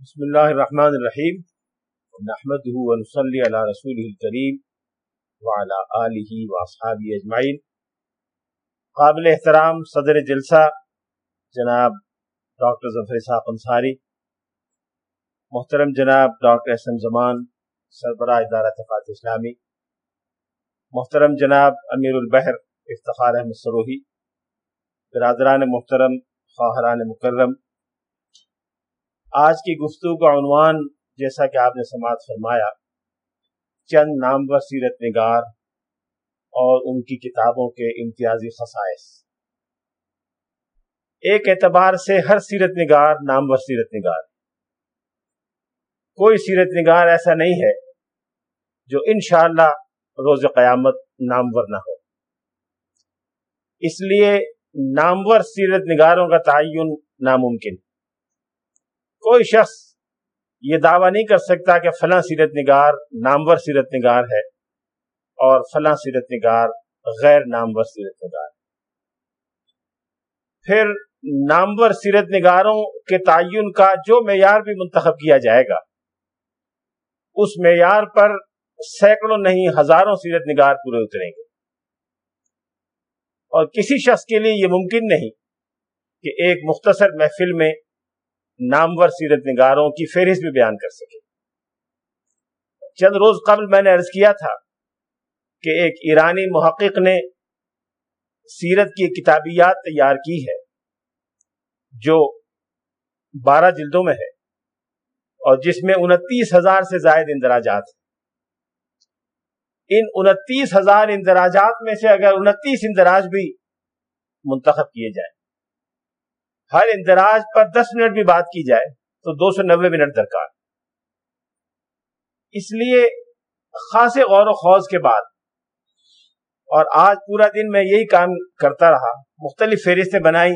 بسم اللہ الرحمن الرحیم نحمده ونصلي على رسوله الكریم وعلى آلہ واصحابہ اجمعین قابل احترام صدر جلسہ جناب ڈاکٹر ظفر صاحب انصاری محترم جناب ڈاکٹر احسن زمان سربراہ ادارہ تفاط اسلامی محترم جناب امیر البحر افتخار احمد سروہی برادران محترم خواہران مکرم آج کی گفتگو کا عنوان جیسا کہ آپ نے سماعت فرمایا، چند نامور سیرت نگار اور ان کی کتابوں کے امتیازی خصائص۔ ایک اعتبار سے ہر سیرت نگار نامور سیرت نگار کوئی سیرت نگار ایسا نہیں ہے جو انشاءاللہ روز قیامت نامور نہ ہو۔ اس لیے نامور سیرت نگاروں کا تعین ناممکن۔ کوئی شخص یہ دعویٰ نہیں کر سکتا کہ فلاں سیرت نگار نامور سیرت نگار ہے اور فلاں سیرت نگار غیر نامور سیرت نگار پھر نامور سیرت نگاروں کے تعین کا جو معیار بھی منتخب کیا جائے گا، اس معیار پر سینکڑوں نہیں، ہزاروں سیرت نگار پورے اتریں گے۔ اور کسی شخص کے لیے یہ ممکن نہیں کہ ایک مختصر محفل میں نامور سیرت نگاروں کی فہرست بھی بیان کر سکے۔ چند روز قبل میں نے عرض کیا تھا کہ ایک ایرانی محقق نے سیرت کی کتابیات تیار کی ہے، جو بارہ جلدوں میں ہے اور جس میں انتیس ہزار سے زائد اندراجات ہیں۔ ان انتیس ہزار اندراجات میں سے اگر انتیس اندراج بھی منتخب کیے جائیں ہر اندراج پر دس منٹ بھی بات کی جائے تو دو سو نوے منٹ درکار۔ اس لیے خاصے غور و خوض کے بعد اور آج پورا دن میں یہی کام کرتا رہا، مختلف فہرستیں بنائی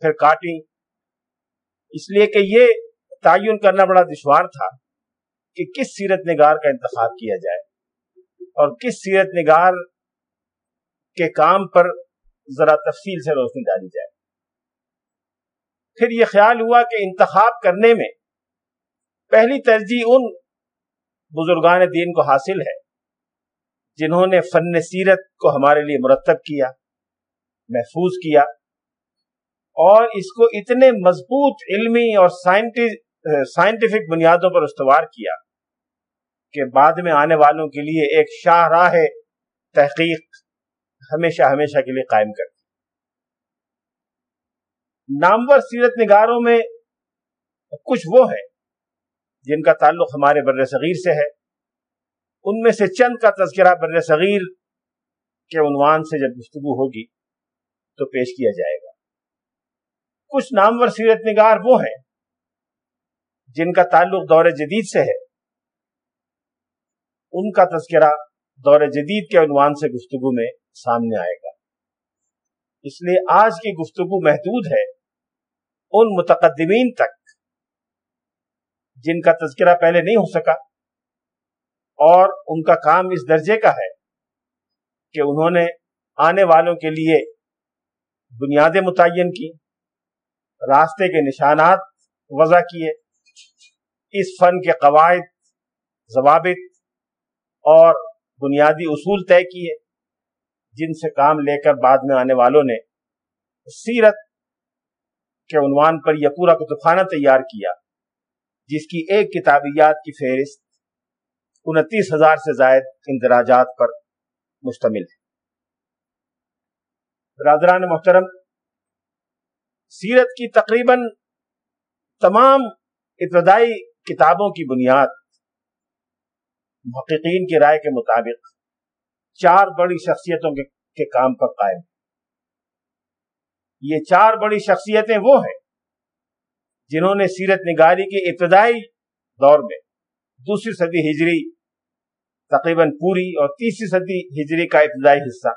پھر کاٹی اس لیے کہ یہ تعین کرنا بڑا دشوار تھا کہ کس سیرت نگار کا انتخاب کیا جائے۔ اور کس سیرت نگار کے کام پر ذرا تفصیل سے روشنی ڈالی جائے۔ پھر یہ خیال ہوا کہ انتخاب کرنے میں پہلی ترجیح ان بزرگان دین کو حاصل ہے جنہوں نے فن سیرت کو ہمارے لیے مرتب کیا، محفوظ کیا اور اس کو اتنے مضبوط علمی اور سائنٹیفک بنیادوں پر استوار کیا کہ بعد میں آنے والوں کے لیے ایک شاہ راہ تحقیق ہمیشہ ہمیشہ کے لیے قائم کرتی نامور سیرت نگاروں میں کچھ وہ ہے جن کا تعلق ہمارے بر صغیر سے ہے۔ ان میں سے چند کا تذکرہ بر صغیر کے عنوان سے جب گفتگو ہوگی تو پیش کیا جائے گا۔ کچھ نامور سیرت نگار وہ ہیں جن کا تعلق دور جدید سے ہے۔ ان کا تذکرہ دور جدید کے عنوان سے گفتگو میں سامنے آئے گا۔ اس لیے آج کی گفتگو محدود ہے۔ ان متقدمین تک جن کا تذکرہ پہلے نہیں ہو سکا اور ان کا کام اس درجے کا ہے کہ انہوں نے آنے والوں کے لیے بنیادیں متعین کی، راستے کے نشانات وضع کیے، اس فن کے قواعد ضوابط اور بنیادی اصول طے کیے، جن سے کام لے کر بعد میں آنے والوں نے سیرت کے عنوان پر یہ پورا کتب خانہ تیار کیا، جس کی ایک کتابیات کی فہرست انتیس ہزار سے زائد اندراجات پر مشتمل ہے۔ برادران محترم، سیرت کی تقریباً تمام ابتدائی کتابوں کی بنیاد محققین کی رائے کے مطابق چار بڑی شخصیتوں کے کام پر قائم یہ چار بڑی شخصیتیں وہ ہیں جنہوں نے سیرت نگاری کے ابتدائی دور میں دوسری صدی ہجری تقریباً پوری اور تیسری صدی ہجری کا ابتدائی حصہ۔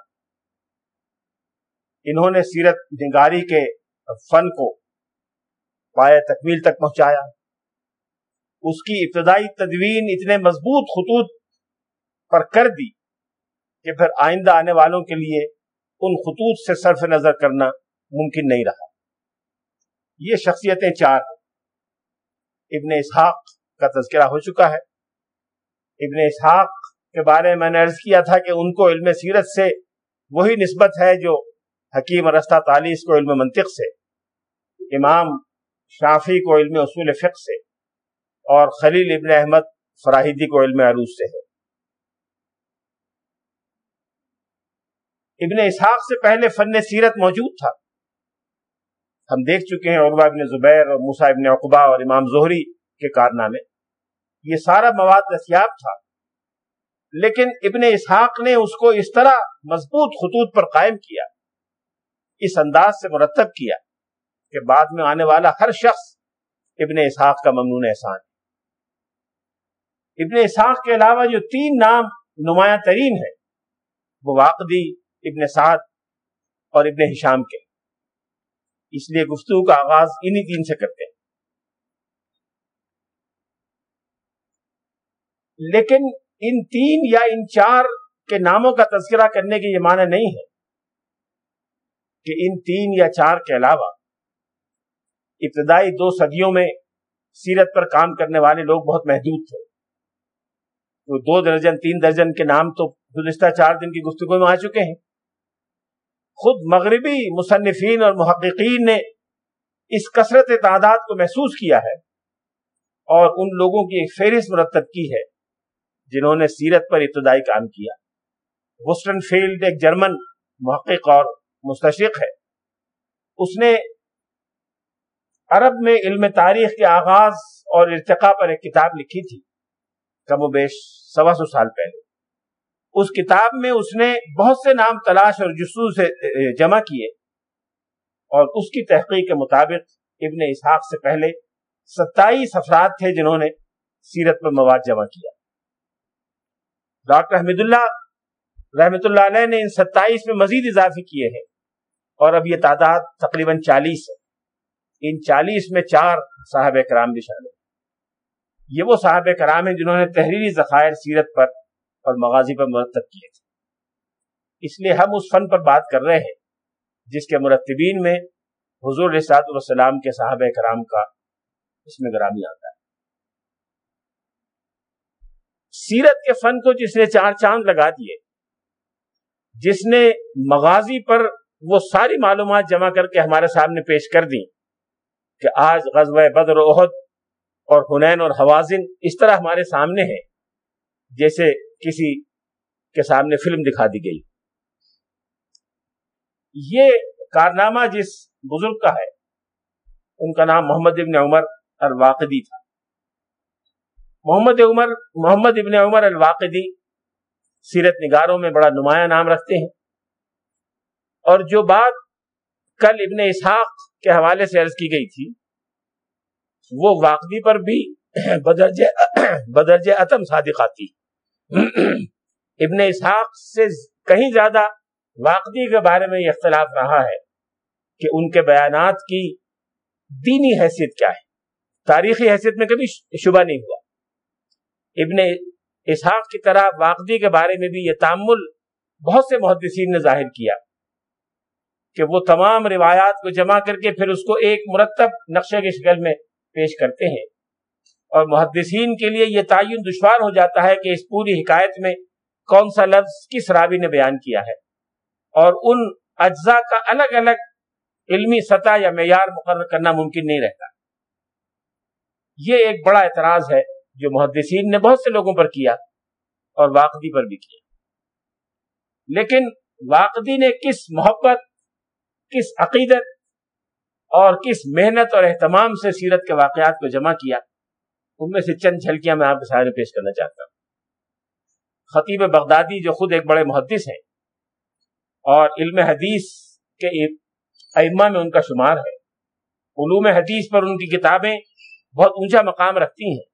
انہوں نے سیرت نگاری کے فن کو پائے تکمیل تک پہنچایا۔ اس کی ابتدائی تدوین اتنے مضبوط خطوط پر کر دی کہ پھر آئندہ آنے والوں کے لیے ان خطوط سے صرف نظر کرنا ممکن نہیں رہا۔ یہ شخصیتیں چار ابن اسحاق کا تذکرہ ہو چکا ہے۔ ابن اسحاق کے بارے میں میں نے عرض کیا تھا کہ ان کو علم سیرت سے وہی نسبت ہے جو حکیم رستہ تالیس کو علم منطق سے، امام شافی کو علم اصول فقہ سے، اور خلیل ابن احمد فراہیدی کو علم عروج سے ہے۔ ابن اسحاق سے پہلے فن سیرت موجود تھا۔ ہم دیکھ چکے ہیں عقبہ ابن زبیر اور موسا ابن عقبہ اور امام زہری کے کارنامے۔ یہ سارا مواد دستیاب تھا، لیکن ابن اسحاق نے اس کو اس طرح مضبوط خطوط پر قائم کیا، اس انداز سے مرتب کیا کہ بعد میں آنے والا ہر شخص ابن اسحاق کا ممنون احسان ابن اسحاق کے علاوہ جو تین نام نمایاں ترین ہے وہ واقعی ابن سعد اور ابن ہشام کے اس لیے گفتگو کا آغاز انہی تین سے کرتے ہیں۔ لیکن ان تین یا ان چار کے ناموں کا تذکرہ کرنے کی یہ معنی نہیں ہے کہ ان تین یا چار کے علاوہ ابتدائی دو صدیوں میں سیرت پر کام کرنے والے لوگ بہت محدود تھے۔ وہ دو درجن، تین درجن کے نام تو گزشتہ چار دن کی گفتگو میں آ چکے ہیں۔ خود مغربی مصنفین اور محققین نے اس کثرت تعداد کو محسوس کیا ہے اور ان لوگوں کی ایک فہرست مرتب کی ہے جنہوں نے سیرت پر ابتدائی کام کیا۔ وسٹن فیلڈ ایک جرمن محقق اور مستشق ہے۔ اس نے عرب میں علم تاریخ کے آغاز اور ارتقاء پر ایک کتاب لکھی تھی، کم و بیش سوا سو سال پہلے۔ اس کتاب میں اس نے بہت سے نام تلاش اور جسو سے جمع کیے۔ اور اس کی تحقیق کے مطابق ابن اسحاق سے پہلے ستائیس افراد تھے جنہوں نے سیرت پر مواد جمع کیا۔ ڈاکٹر حمید اللہ رحمت اللہ علیہ نے ان ستائیس میں مزید اضافے کیے ہیں۔ اور اب یہ تعداد تقریباً چالیس ہے۔ ان چالیس میں چار صاحب کرام بھی شامل یہ وہ صاحب کرام ہیں جنہوں نے تحریری ذخائر سیرت پر اور مغازی پر مرتب کیے تھے۔ اس لیے ہم اس فن پر بات کر رہے ہیں، جس کے مرتبین میں حضور رسعت السلام کے صاحب کرام کا اس میں گرامی آتا ہے۔ سیرت کے فن کو جس نے چار چاند لگا دیے، جس نے مغازی پر وہ ساری معلومات جمع کر کے ہمارے سامنے پیش کر دی کہ آج غزوہ بدر و عہد اور حنین اور حوازن اس طرح ہمارے سامنے ہے جیسے کسی کے سامنے فلم دکھا دی گئی۔ یہ کارنامہ جس بزرگ کا ہے، ان کا نام محمد ابن عمر الواقدی تھا۔ محمد عمر، محمد ابن عمر الواقدی سیرت نگاروں میں بڑا نمایاں نام رکھتے ہیں۔ اور جو بات کل ابن اسحاق کے حوالے سے عرض کی گئی تھی، وہ واقعی پر بھی بدرج بدرج اتم صادق آتی ہے ابن اسحاق سے کہیں زیادہ واقعی کے بارے میں یہ اختلاف رہا ہے کہ ان کے بیانات کی دینی حیثیت کیا ہے۔ تاریخی حیثیت میں کبھی شبہ نہیں ہوا۔ ابن اسحاق کی طرح واقعی کے بارے میں بھی یہ تعمل بہت سے محدثین نے ظاہر کیا کہ وہ تمام روایات کو جمع کر کے پھر اس کو ایک مرتب نقشے کی شکل میں پیش کرتے ہیں۔ اور محدثین کے لیے یہ تعین دشوار ہو جاتا ہے کہ اس پوری حکایت میں کون سا لفظ کس راوی نے بیان کیا ہے۔ اور ان اجزاء کا الگ الگ علمی سطح یا معیار مقرر کرنا ممکن نہیں رہتا۔ یہ ایک بڑا اعتراض ہے جو محدثین نے بہت سے لوگوں پر کیا اور واقعی پر بھی کیا۔ لیکن واقعی نے کس محبت، کس عقیدت اور کس محنت اور اہتمام سے سیرت کے واقعات کو جمع کیا؟ ان میں سے چند جھلکیاں میں آپ کے سامنے پیش کرنا چاہتا ہوں۔ خطیب بغدادی جو خود ایک بڑے محدث ہیں اور علم حدیث کے ائمہ میں ان کا شمار ہے۔ علوم حدیث پر ان کی کتابیں بہت اونچا مقام رکھتی ہیں۔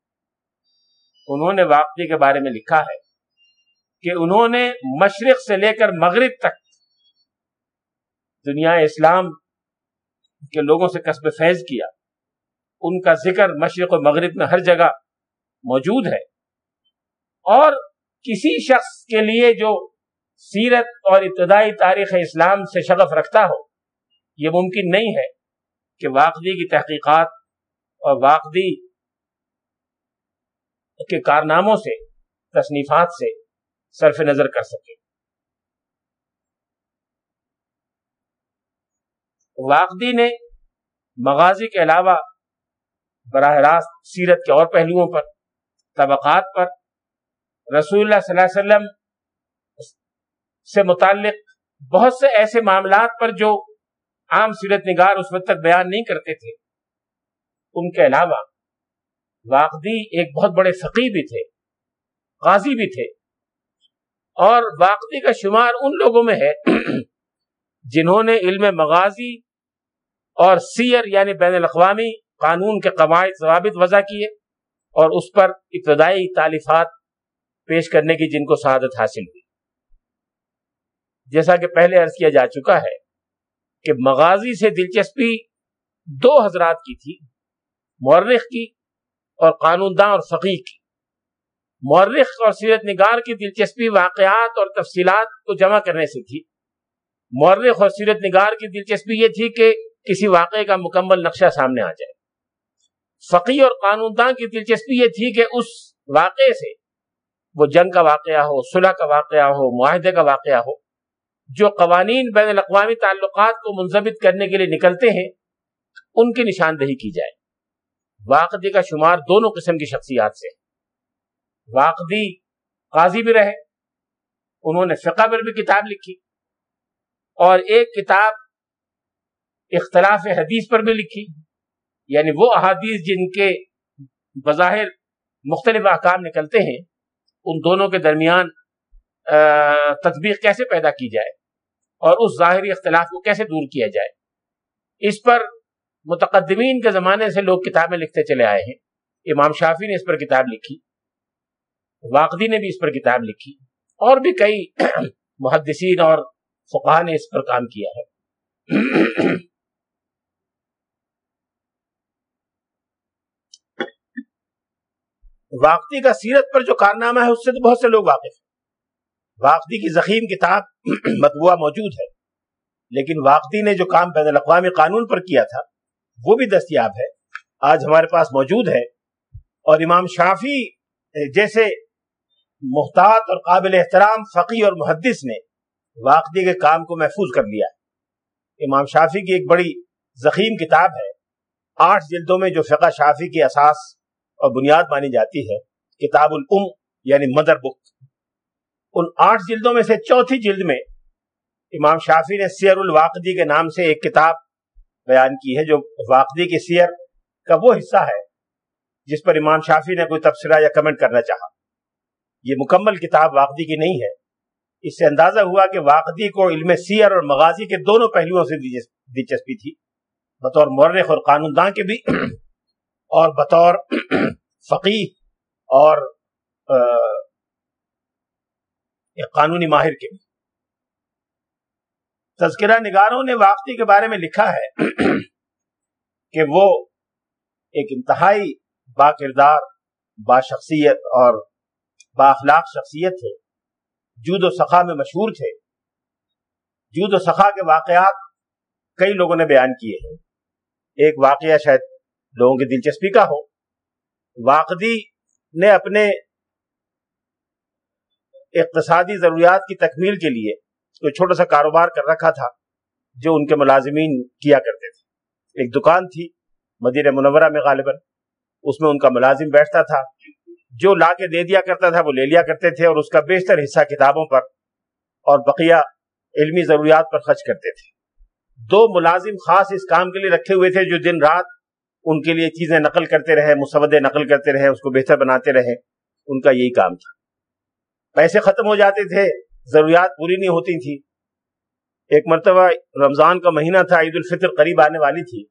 انہوں نے واقعی کے بارے میں لکھا ہے کہ انہوں نے مشرق سے لے کر مغرب تک دنیا اسلام کے لوگوں سے قصب فیض کیا۔ ان کا ذکر مشرق و مغرب میں ہر جگہ موجود ہے۔ اور کسی شخص کے لیے جو سیرت اور ابتدائی تاریخ اسلام سے شغف رکھتا ہو، یہ ممکن نہیں ہے کہ واقعی کی تحقیقات اور واقعی کے کارناموں سے، تصنیفات سے صرف نظر کر سکے۔ واقدی نے مغازی کے علاوہ براہ راست سیرت کے اور پہلوؤں پر، طبقات پر، رسول اللہ صلی اللہ علیہ وسلم سے متعلق بہت سے ایسے معاملات پر جو عام سیرت نگار اس وقت تک بیان نہیں کرتے تھے۔ ان کے علاوہ واقدی ایک بہت بڑے فقی بھی تھے قاضی بھی تھے۔ اور واقدی کا شمار ان لوگوں میں ہے جنہوں نے علم مغازی اور سیر یعنی بین الاقوامی قانون کے قواعد ضوابط وضع کیے اور اس پر ابتدائی تعلیفات پیش کرنے کی جن کو سعادت حاصل ہوئی۔ جیسا کہ پہلے عرض کیا جا چکا ہے کہ مغازی سے دلچسپی دو حضرات کی تھی، مورخ کی اور قانون داں اور فقی کی۔ مورخ اور سیرت نگار کی دلچسپی واقعات اور تفصیلات کو جمع کرنے سے تھی۔ مورخ اور سیرت نگار کی دلچسپی یہ تھی کہ کسی واقعے کا مکمل نقشہ سامنے آ جائے۔ فقی اور قانون داں کی دلچسپی یہ تھی کہ اس واقعے سے وہ جنگ کا واقعہ ہو، صلح کا واقعہ ہو، معاہدے کا واقعہ ہو، جو قوانین بین الاقوامی تعلقات کو منظمت کرنے کے لیے نکلتے ہیں، ان کی نشاندہی کی جائے۔ واقعی کا شمار دونوں قسم کی شخصیات سے۔ واقعی قاضی بھی رہے، انہوں نے فقہ پر بھی کتاب لکھی، اور ایک کتاب اختلاف حدیث پر بھی لکھی۔ یعنی وہ احادیث جن کے بظاہر مختلف احکام نکلتے ہیں، ان دونوں کے درمیان تطبیق کیسے پیدا کی جائے اور اس ظاہری اختلاف کو کیسے دور کیا جائے۔ اس پر متقدمین کے زمانے سے لوگ کتابیں لکھتے چلے آئے ہیں۔ امام شافی نے اس پر کتاب لکھی واقعی نے بھی اس پر کتاب لکھی اور بھی کئی محدثین اور فقہ نے اس پر کام کیا ہے۔ واقعی کا سیرت پر جو کارنامہ ہے، اس سے تو بہت سے لوگ واقف ہیں۔ واقعی کی زخیم کتاب مطبوعہ موجود ہے، لیکن واقعی نے جو کام بین الاقوامی قانون پر کیا تھا، وہ بھی دستیاب ہے۔ آج ہمارے پاس موجود ہے۔ اور امام شافی جیسے محتاط اور قابل احترام فقی اور محدث نے واقعی کے کام کو محفوظ کر لیا امام شافی کی ایک بڑی زخیم کتاب ہے۔ آٹھ جلدوں میں جو فقہ شافی کی اساس اور بنیاد مانی جاتی ہے کتاب الام یعنی مدر بک۔ ان آٹھ جلدوں میں سے چوتھی جلد میں امام شافی نے سیر الواقدی کے نام سے ایک کتاب بیان کی ہے جو واقدی کی سیر کا وہ حصہ ہے جس پر امام شافی نے کوئی تبصرہ یا کمنٹ کرنا چاہا۔ یہ مکمل کتاب واقدی کی نہیں ہے۔ اس سے اندازہ ہوا کہ واقدی کو علم سیر اور مغازی کے دونوں پہلوؤں سے دلچسپی تھی۔ بطور مورخ اور قانون داں کے بھی اور بطور فقی اور قانونی ماہر کے بھی تذکرہ نگاروں نے واقعی کے بارے میں لکھا ہے کہ وہ ایک انتہائی با کردار با شخصیت اور با اخلاق شخصیت تھے۔ جود و سخا میں مشہور تھے۔ جود و سخا کے واقعات کئی لوگوں نے بیان کیے ہیں۔ ایک واقعہ شاید لوگوں کی دلچسپی کا ہو۔ واقعی نے اپنے اقتصادی ضروریات کی تکمیل کے لیے کوئی چھوٹا سا کاروبار کر رکھا تھا جو ان کے ملازمین کیا کرتے تھے۔ ایک دکان تھی مدینہ منورہ میں غالباً، اس میں ان کا ملازم بیٹھتا تھا، جو لا کے دے دیا کرتا تھا، وہ لے لیا کرتے تھے اور اس کا بیشتر حصہ کتابوں پر اور بقیہ علمی ضروریات پر خرچ کرتے تھے۔ دو ملازم خاص اس کام کے لیے رکھے ہوئے تھے جو دن رات ان کے لیے چیزیں نقل کرتے رہے مسودے نقل کرتے رہے، اس کو بہتر بناتے رہے، ان کا یہی کام تھا۔ پیسے ختم ہو جاتے تھے، ضروریات پوری نہیں ہوتی تھی۔ ایک مرتبہ رمضان کا مہینہ تھا، عید الفطر قریب آنے والی تھی۔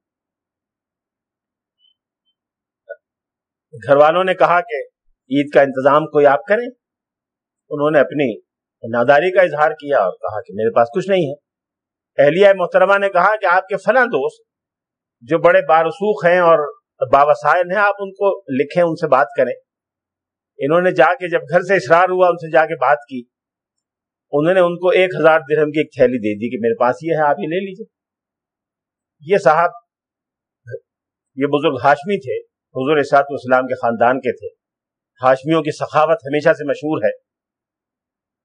گھر والوں نے کہا کہ عید کا انتظام کوئی آپ کریں۔ انہوں نے اپنی ناداری کا اظہار کیا اور کہا کہ میرے پاس کچھ نہیں ہے۔ اہلیہ محترمہ نے کہا کہ آپ کے فلاں دوست جو بڑے بارسوخ ہیں اور باوسائل ہیں، آپ ان کو لکھیں، ان سے بات کریں۔ انہوں نے جا کے جب گھر سے اشرار ہوا، ان سے جا کے بات کی۔ انہوں نے ان کو ایک ہزار درہم کی ایک تھیلی دے دی کہ میرے پاس یہ ہے، آپ یہ لے لیجیے یہ صاحب، یہ بزرگ ہاشمی تھے، حضور اسات اسلام کے خاندان کے تھے۔ ہاشمیوں کی سخاوت ہمیشہ سے مشہور ہے۔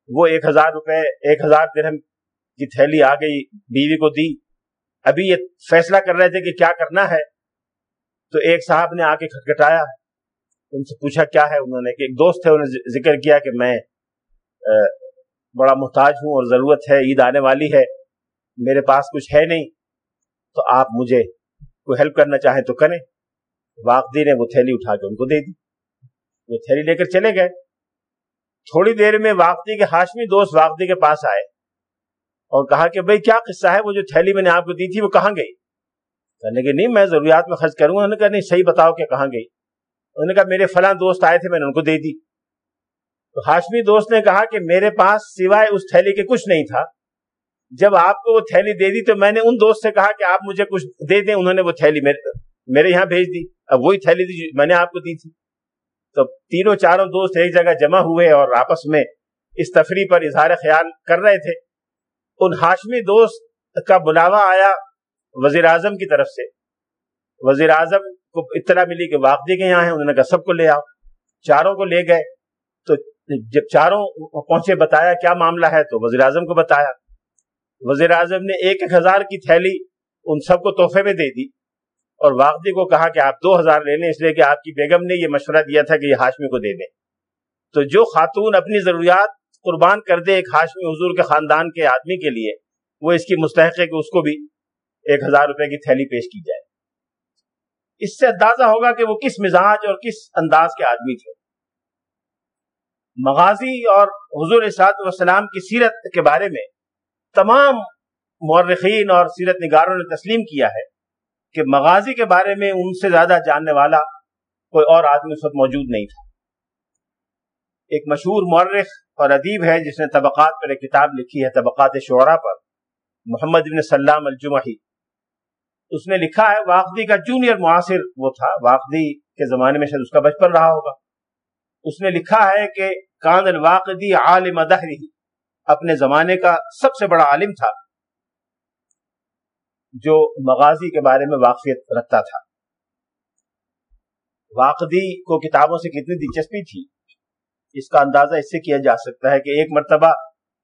وہ ایک ہزار روپے، ایک ہزار درہم کی تھیلی آ گئی، بیوی کو دی۔ ابھی یہ فیصلہ کر رہے تھے کہ کیا کرنا ہے، تو ایک صاحب نے آ کے کھٹکھٹایا۔ ان سے پوچھا کیا ہے، انہوں نے کہ ایک دوست تھے، انہوں نے ذکر کیا کہ میں بڑا محتاج ہوں اور ضرورت ہے، عید آنے والی ہے، میرے پاس کچھ ہے نہیں، تو آپ مجھے کوئی ہیلپ کرنا چاہیں تو کریں۔ واقعی نے وہ تھیلی اٹھا کے ان کو دے دی۔ وہ تھیلی لے کر چلے گئے۔ تھوڑی دیر میں واقعی کے ہاشمی دوست واقعی کے پاس آئے۔ اور کہا کہ بھئی کیا قصہ ہے؟ وہ جو تھیلی میں نے آپ کو دی تھی وہ کہاں گئی؟ کہنے کہ نہیں، میں ضروریات میں خرچ کروں گا۔ انہوں نے کہا، نہیں، صحیح بتاؤ کہ کہاں گئی۔ انہوں نے کہا، میرے فلاں دوست آئے تھے، میں نے ان کو دے دی۔ تو ہاشمی دوست نے کہا کہ میرے پاس سوائے اس تھیلی کے کچھ نہیں تھا۔ جب آپ کو وہ تھیلی دے دی تو میں نے ان دوست سے کہا کہ آپ مجھے کچھ دے دیں۔ انہوں نے وہ تھیلی میرے یہاں بھیج دی۔ اب وہی تھیلی دی میں نے آپ کو دی تھی۔ تو تینوں چاروں دوست ایک جگہ جمع ہوئے اور آپس میں اس تفریح پر اظہار خیال کر رہے تھے۔ ان ہاشمی دوست کا بلاوا آیا وزیر اعظم کی طرف سے۔ وزیر اعظم کو اطلاع ملی کہ واقعی کے یہاں ہیں، انہوں نے کہا سب کو لے آؤ۔ چاروں کو لے گئے۔ تو جب چاروں پہنچے، بتایا کیا معاملہ ہے؟ تو وزیر اعظم کو بتایا۔ وزیر اعظم نے ایک ایک ہزار کی تھیلی ان سب کو تحفے میں دے دی۔ اور واقعی کو کہا کہ آپ دو ہزار لے لیں، اس لیے کہ آپ کی بیگم نے یہ مشورہ دیا تھا کہ یہ ہاشمی کو دے دیں۔ تو جو خاتون اپنی ضروریات قربان کر دے ایک ہاشمی حضور کے خاندان کے آدمی کے لیے، وہ اس کی مستحق ہے کہ اس کو بھی ایک ہزار روپے کی تھیلی پیش کی جائے۔ اس سے اندازہ ہوگا کہ وہ کس مزاج اور کس انداز کے آدمی تھے۔ مغازی اور حضور اسات والسلام کی سیرت کے بارے میں تمام مورخین اور سیرت نگاروں نے تسلیم کیا ہے کہ مغازی کے بارے میں ان سے زیادہ جاننے والا کوئی اور آدمی اس وقت موجود نہیں تھا۔ ایک مشہور مورخ اور ادیب ہے جس نے طبقات پر ایک کتاب لکھی ہے، طبقات شعرا پر، محمد بن سلام الجمحی۔ اس نے لکھا ہے واقعی کا جونیئر معاصر وہ تھا واقعی کے زمانے میں شاید اس کا بچپن رہا ہوگا۔ اس نے لکھا ہے کہ کان الواقدی عالم دہری اپنے زمانے کا سب سے بڑا عالم تھا، جو مغازی کے بارے میں واقفیت رکھتا تھا۔ واقعی کو کتابوں سے کتنی دلچسپی تھی اس کا اندازہ اس سے کیا جا سکتا ہے کہ ایک مرتبہ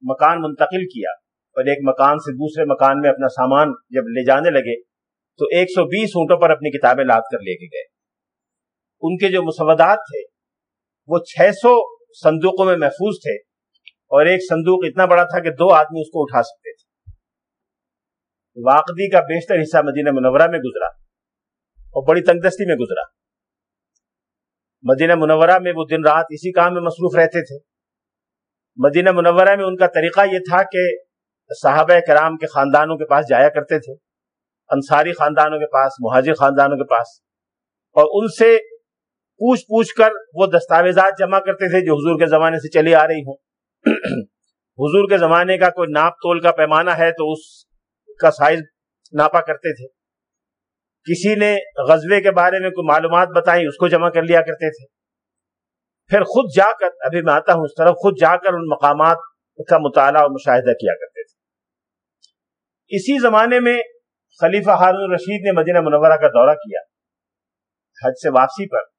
مکان منتقل کیا اور ایک مکان سے دوسرے مکان میں اپنا سامان جب لے جانے لگے تو ایک سو بیس اونٹوں پر اپنی کتابیں لاد کر لے کے گئے۔ ان کے جو مسودات تھے، وہ چھ سو صندوقوں میں محفوظ تھے اور ایک صندوق اتنا بڑا تھا کہ دو آدمی اس کو اٹھا سکتے تھے۔ واقعی کا بیشتر حصہ مدینہ منورہ میں گزرا اور بڑی تنگدستی میں گزرا۔ مدینہ منورہ میں وہ دن رات اسی کام میں مصروف رہتے تھے۔ مدینہ منورہ میں ان کا طریقہ یہ تھا کہ صحابہ کرام کے خاندانوں کے پاس جایا کرتے تھے، انصاری خاندانوں کے پاس، مہاجر خاندانوں کے پاس۔ اور ان سے پوچھ پوچھ کر وہ دستاویزات جمع کرتے تھے جو حضور کے زمانے سے چلی آ رہی ہوں۔ حضور کے زمانے کا کوئی ناپ تول کا پیمانہ ہے تو اس کا سائز ناپا کرتے تھے۔ کسی نے غزوے کے بارے میں کوئی معلومات بتائی، اس کو جمع کر لیا کرتے تھے۔ پھر خود جا کر، ابھی میں آتا ہوں اس طرف، خود جا کر ان مقامات کا مطالعہ اور مشاہدہ کیا کرتے تھے۔ اسی زمانے میں خلیفہ ہارون رشید نے مدینہ منورہ کا دورہ کیا، حج سے واپسی پر۔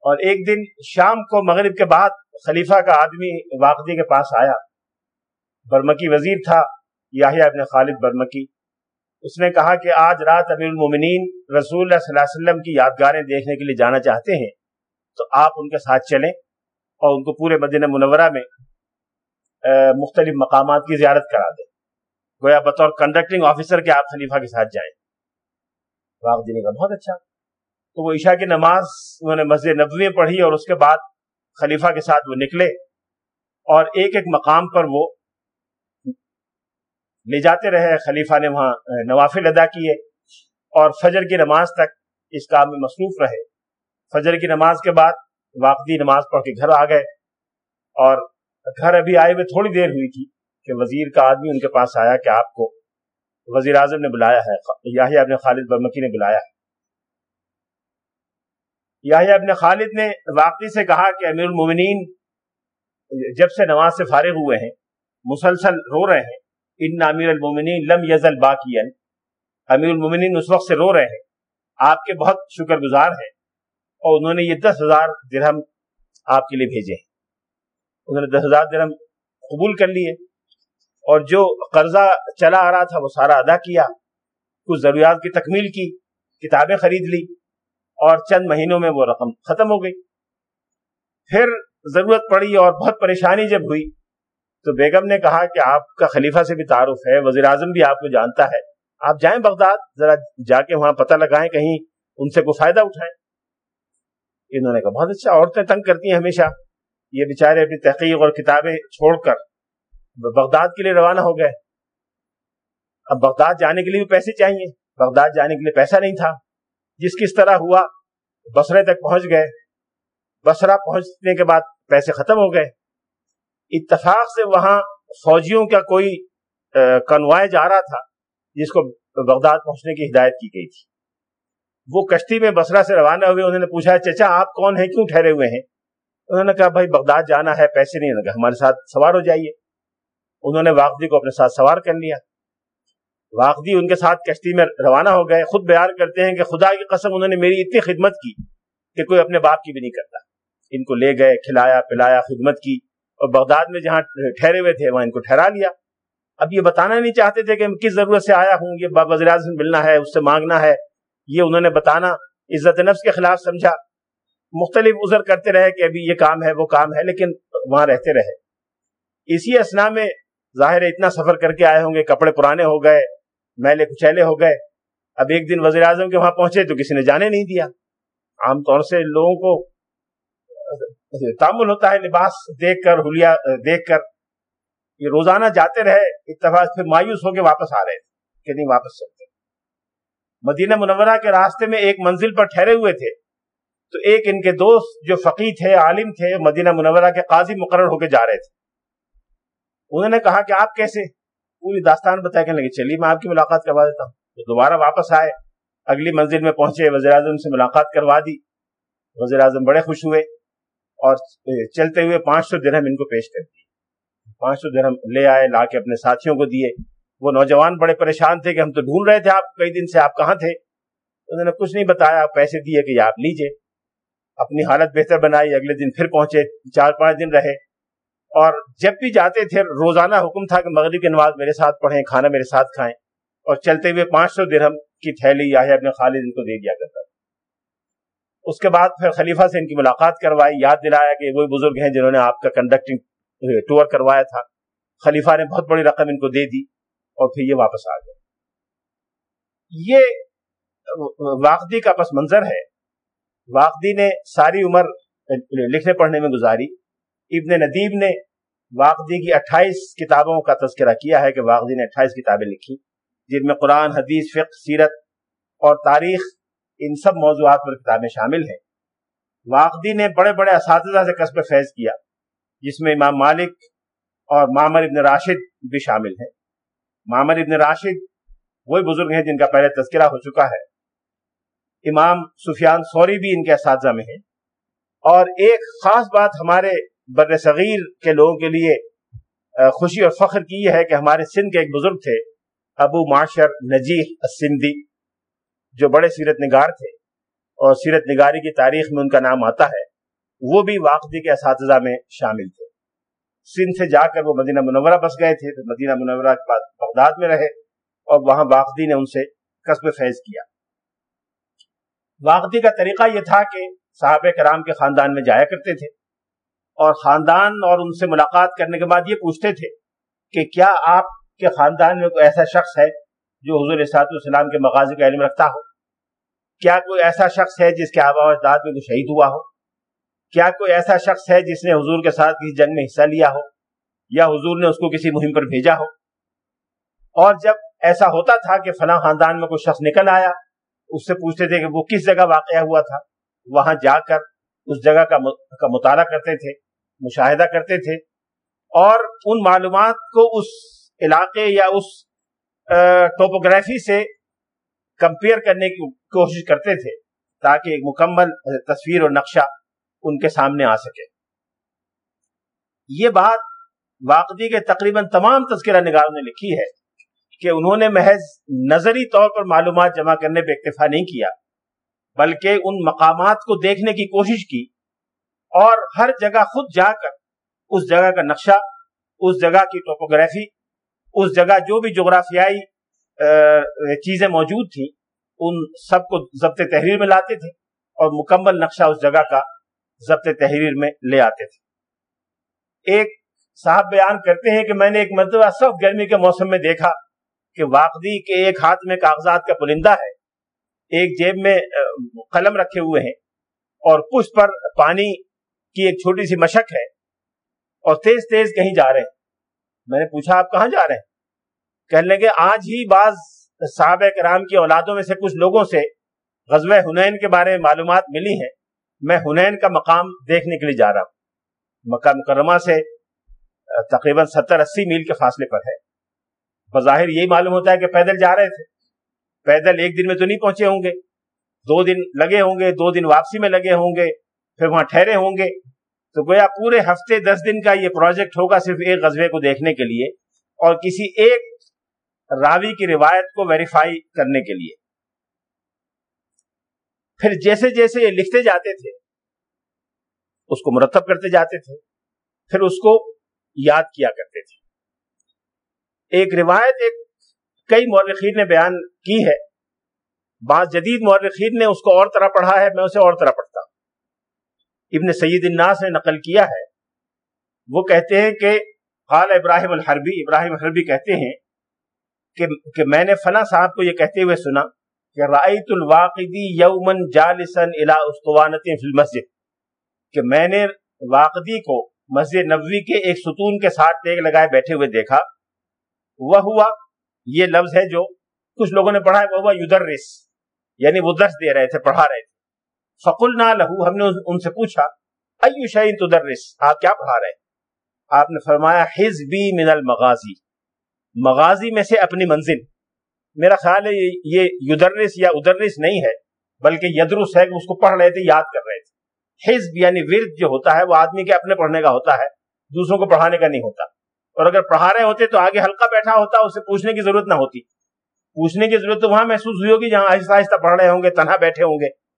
اور ایک دن شام کو مغرب کے بعد خلیفہ کا آدمی واقعی کے پاس آیا۔ برمکی وزیر تھا یاہیا ابن خالد برمکی۔ اس نے کہا کہ آج رات امیر المومنین رسول اللہ صلی اللہ علیہ وسلم کی یادگاریں دیکھنے کے لیے جانا چاہتے ہیں، تو آپ ان کے ساتھ چلیں اور ان کو پورے مدینہ منورہ میں مختلف مقامات کی زیارت کرا دیں۔ گویا بطور کنڈکٹنگ آفیسر کے آپ خلیفہ کے ساتھ جائیں۔ واقع دینے کا بہت اچھا۔ تو وہ عشاء کی نماز، انہوں نے مسجد نبوی پڑھی اور اس کے بعد خلیفہ کے ساتھ وہ نکلے اور ایک ایک مقام پر وہ لے جاتے رہے خلیفہ نے وہاں نوافل ادا کیے اور فجر کی نماز تک اس کام میں مصروف رہے۔ فجر کی نماز کے بعد واقعی نماز پڑھ کے گھر آ گئے اور گھر ابھی آئے ہوئے تھوڑی دیر ہوئی تھی کہ وزیر کا آدمی ان کے پاس آیا کہ آپ کو وزیر اعظم نے بلایا ہے یاہی ابن خالد برمکی نے بلایا ہے۔ یاہی ابن خالد نے واقعی سے کہا کہ امیر المومنین جب سے نماز سے فارغ ہوئے ہیں، مسلسل رو رہے ہیں ان امیر المومنین لم یزل باقی امیر المومنین اس وقت سے رو رہے ہیں۔ آپ کے بہت شکر گزار ہیں۔ اور انہوں نے یہ دس ہزار درہم آپ کے لیے بھیجے انہوں نے دس ہزار درم قبول کر لیے۔ اور جو قرضہ چلا آ رہا تھا، وہ سارا ادا کیا۔ کچھ ضروریات کی تکمیل کی، کتابیں خرید لی۔ اور چند مہینوں میں وہ رقم ختم ہو گئی۔ پھر ضرورت پڑی اور بہت پریشانی جب ہوئی۔ تو بیگم نے کہا کہ آپ کا خلیفہ سے بھی تعارف ہے، وزیر اعظم بھی آپ کو جانتا ہے۔ آپ جائیں بغداد، ذرا جا کے وہاں پتہ لگائیں کہیں ان سے کوئی فائدہ اٹھائیں۔ انہوں نے کہا، بہت اچھا عورتیں تنگ کرتی ہیں ہمیشہ۔ یہ بیچارے اپنی تحقیق اور کتابیں چھوڑ کر بغداد کے لیے روانہ ہو گئے۔ اب بغداد جانے کے لیے بھی پیسے چاہیے۔ بغداد جانے کے لیے پیسہ نہیں تھا۔ جس کس طرح ہوا بسرے تک پہنچ گئے۔ بسرا پہنچنے کے بعد پیسے ختم ہو گئے۔ اتفاق سے وہاں فوجیوں کا کوئی کنوائے جا رہا تھا، جس کو بغداد پہنچنے کی ہدایت کی گئی تھی۔ وہ کشتی میں بسرا سے روانہ ہوئے، انہوں نے پوچھا، چچا، آپ کون ہیں؟ کیوں ٹھہرے ہوئے ہیں؟ انہوں نے کہا، بھائی، بغداد جانا ہے، پیسے نہیں۔ لگا ہمارے ساتھ سوار ہو جائیے۔ انہوں نے واقعی کو اپنے ساتھ سوار کر لیا۔ واقعی ان کے ساتھ کشتی میں روانہ ہو گئے۔ خود بیان کرتے ہیں کہ خدا کی قسم، انہوں نے میری اتنی خدمت کی کہ کوئی اپنے باپ کی بھی نہیں کرتا۔ ان کو لے گئے، کھلایا، پلایا، خدمت کی۔ اور بغداد میں جہاں ٹھہرے ہوئے تھے، وہاں ان کو ٹھہرا لیا۔ اب یہ بتانا نہیں چاہتے تھے کہ کس ضرورت سے آیا ہوں، یہ وزیر اعظم ملنا ہے، اس سے مانگنا ہے۔ یہ انہوں نے بتانا، عزت نفس کے خلاف سمجھا۔ مختلف عذر کرتے رہے کہ ابھی یہ کام ہے، وہ کام ہے، لیکن وہاں رہتے رہے۔ اسی اسنا میں ظاہر اتنا سفر کر کے آئے ہوں گے، کپڑے پرانے ہو گئے، میلے کچیلے ہو گئے۔ اب ایک دن وزیر اعظم کے وہاں پہنچے تو کسی نے جانے نہیں دیا۔ عام طور سے لوگوں کو تعمل ہوتا ہے لباس دیکھ کر ہولیا دیکھ کر۔ یہ روزانہ جاتے رہے اتفاق پھر مایوس ہو کے واپس آ رہے تھے، کہ نہیں واپس چلتے۔ مدینہ منورہ کے راستے میں ایک منزل پر ٹھہرے ہوئے تھے۔ تو ایک ان کے دوست جو فقی تھے، عالم تھے، مدینہ منورہ کے قاضی مقرر ہو کے جا رہے تھے۔ انہوں نے کہا کہ آپ کیسے؟ پوری داستان بتا کے لگے چلیے، میں آپ کی ملاقات کروا دیتا ہوں۔ تو دوبارہ واپس آئے، اگلی منزل میں پہنچے وزیر اعظم سے ملاقات کروا دی۔ وزیر اعظم بڑے خوش ہوئے۔ اور چلتے ہوئے پانچ سو درہم ان کو پیش کر دی پانچ سو درہم لے آئے، لا کے اپنے ساتھیوں کو دیے۔ وہ نوجوان بڑے پریشان تھے کہ ہم تو ڈھونڈ رہے تھے آپ کئی دن سے، آپ کہاں تھے؟ انہوں نے کچھ نہیں بتایا پیسے دیے کہ آپ لیجیے۔ اپنی حالت بہتر بنائی، اگلے دن پھر پہنچے، چار پانچ دن رہے۔ اور جب بھی جاتے تھے، روزانہ حکم تھا کہ مغرب کی نماز میرے ساتھ پڑھیں، کھانا میرے ساتھ کھائیں۔ اور چلتے ہوئے پانچ سو درہم کی تھیلی یا اپنے خالد ان کو دے دیا کرتا اس کے بعد پھر خلیفہ سے ان کی ملاقات کروائی، یاد دلایا کہ وہی بزرگ ہیں جنہوں نے آپ کا کنڈکٹنگ ٹور کروایا تھا۔ خلیفہ نے بہت بڑی رقم ان کو دے دی اور پھر یہ واپس آ گئے۔ یہ واقعی کا پس منظر ہے۔ واقعی نے ساری عمر لکھنے پڑھنے میں گزاری۔ ابن ندیب نے واقعی کی اٹھائیس کتابوں کا تذکرہ کیا ہے کہ واقعی نے اٹھائیس کتابیں لکھی جن میں قرآن، حدیث، فقہ، سیرت اور تاریخ ان سب موضوعات پر کتابیں شامل ہیں۔ واقعی نے بڑے بڑے اساتذہ سے قصب فیض کیا، جس میں امام مالک اور معمر ابن راشد بھی شامل ہیں۔ معمر ابن راشد وہی بزرگ ہیں جن کا پہلے تذکرہ ہو چکا ہے۔ امام سفیان سوری بھی ان کے اساتذہ میں ہیں۔ اور ایک خاص بات ہمارے بر صغیر کے لوگوں کے لیے خوشی اور فخر کی ہے کہ ہمارے سندھ کے ایک بزرگ تھے، ابو معاشر نجیح السندی جو بڑے سیرت نگار تھے اور سیرت نگاری کی تاریخ میں ان کا نام آتا ہے، وہ بھی واقعی کے اساتذہ میں شامل تھے۔ سندھ سے جا کر وہ مدینہ منورہ بس گئے تھے، تو مدینہ منورہ کے بعد بغداد میں رہے اور وہاں واقعی نے ان سے قصب فیض کیا۔ واقعی کا طریقہ یہ تھا کہ صحابہ کرام کے خاندان میں جایا کرتے تھے اور خاندان اور ان سے ملاقات کرنے کے بعد یہ پوچھتے تھے کہ کیا آپ کے خاندان میں کوئی ایسا شخص ہے جو حضور صاحب السلام کے مغازی کا علم رکھتا ہو؟ کیا کوئی ایسا شخص ہے جس کے آبا و اجداد میں کوئی شہید ہوا ہو؟ کیا کوئی ایسا شخص ہے جس نے حضور کے ساتھ کسی جنگ میں حصہ لیا ہو؟ یا حضور نے اس کو کسی مہم پر بھیجا ہو؟ اور جب ایسا ہوتا تھا کہ فلاں خاندان میں کوئی شخص نکل آیا، اس سے پوچھتے تھے کہ وہ کس جگہ واقع ہوا تھا؟ وہاں جا کر اس جگہ کا مطالعہ کرتے تھے، مشاہدہ کرتے تھے اور ان معلومات کو اس علاقے یا اس ٹوپوگرافی سے کمپیئر کرنے کی کوشش کرتے تھے تاکہ ایک مکمل تصویر اور نقشہ ان کے سامنے آ سکے۔ یہ بات واقعی کے تقریباً تمام تذکرہ نگاروں نے لکھی ہے کہ انہوں نے محض نظری طور پر معلومات جمع کرنے پہ اکتفا نہیں کیا، بلکہ ان مقامات کو دیکھنے کی کوشش کی اور ہر جگہ خود جا کر، اس جگہ کا نقشہ، اس جگہ کی ٹوپوگرافی اس جگہ جو بھی جغرافیائی چیزیں موجود تھیں، ان سب کو ضبط تحریر میں لاتے تھے اور مکمل نقشہ اس جگہ کا ضبط تحریر میں لے آتے تھے۔ ایک صاحب بیان کرتے ہیں کہ میں نے ایک مرتبہ سب گرمی کے موسم میں دیکھا کہ واقعی کے ایک ہاتھ میں کاغذات کا پرندہ ہے، ایک جیب میں قلم رکھے ہوئے ہیں اور پشت پر پانی کی ایک چھوٹی سی مشک ہے اور تیز تیز کہیں جا رہے ہیں۔ میں نے پوچھا، آپ کہاں جا رہے ہیں؟ کہنے لگے، آج ہی بعض صحابہ کرام کی اولادوں میں سے کچھ لوگوں سے غزوہ ہنین کے بارے میں معلومات ملی ہیں میں ہنین کا مقام دیکھنے کے لیے جا رہا ہوں۔ مکہ مکرمہ سے تقریباً ستر اسی میل کے فاصلے پر ہے۔ بظاہر یہی معلوم ہوتا ہے کہ پیدل جا رہے تھے۔ پیدل ایک دن میں تو نہیں پہنچے ہوں گے۔ دو دن لگے ہوں گے، دو دن واپسی میں لگے ہوں گے، پھر وہاں ٹھہرے ہوں گے۔ تو گویا پورے ہفتے دس دن کا یہ پروجیکٹ ہوگا صرف ایک غزوے کو دیکھنے کے لیے اور کسی ایک راوی کی روایت کو ویریفائی کرنے کے لیے۔ پھر جیسے جیسے یہ لکھتے جاتے تھے، اس کو مرتب کرتے جاتے تھے، پھر اس کو یاد کیا کرتے تھے۔ ایک روایت، ایک کئی مورخین نے بیان کی ہے۔ بعض جدید مورخین نے اس کو اور طرح پڑھا ہے، میں اسے اور طرح پڑھتا ابن سید الناس نے نقل کیا ہے۔ وہ کہتے ہیں کہ قال ابراہیم الحربی ابراہیم الحربی کہتے ہیں کہ کہ میں نے فنا صاحب کو یہ کہتے ہوئے سنا کہ رائت الواقدی یومن جالسن الى استوانت فی المسجد۔ کہ میں نے واقدی کو مسجد نبوی کے ایک ستون کے ساتھ ٹیک لگائے بیٹھے ہوئے دیکھا۔ وہ ہوا، یہ لفظ ہے جو کچھ لوگوں نے پڑھا ہے، وہ یدرس یعنی وہ درس دے رہے تھے، پڑھا رہے تھے۔ فقل نہ لہو ہم نے ان سے پوچھا ایو شعین تدرس؟ آپ کیا پڑھا رہے آپ نے فرمایا حزبی من المغازی مغازی میں سے اپنی منزل۔ میرا خیال ہے، یہ یدرس یا ادرس نہیں ہے، بلکہ یدرس ہے کہ اس کو پڑھ رہے تھے، یاد کر رہے تھے۔ حزب یعنی ورد جو ہوتا ہے، وہ آدمی کے اپنے پڑھنے کا ہوتا ہے، دوسروں کو پڑھانے کا نہیں ہوتا۔ اور اگر پڑھا رہے ہوتے تو آگے ہلکا بیٹھا ہوتا، اسے پوچھنے کی ضرورت نہ ہوتی۔ پوچھنے کی ضرورت تو وہاں محسوس ہوئی ہوگی، جہاں آہستہ آہستہ پڑھ رہے ہوں گے، تنہا بیٹھے ہوں گے۔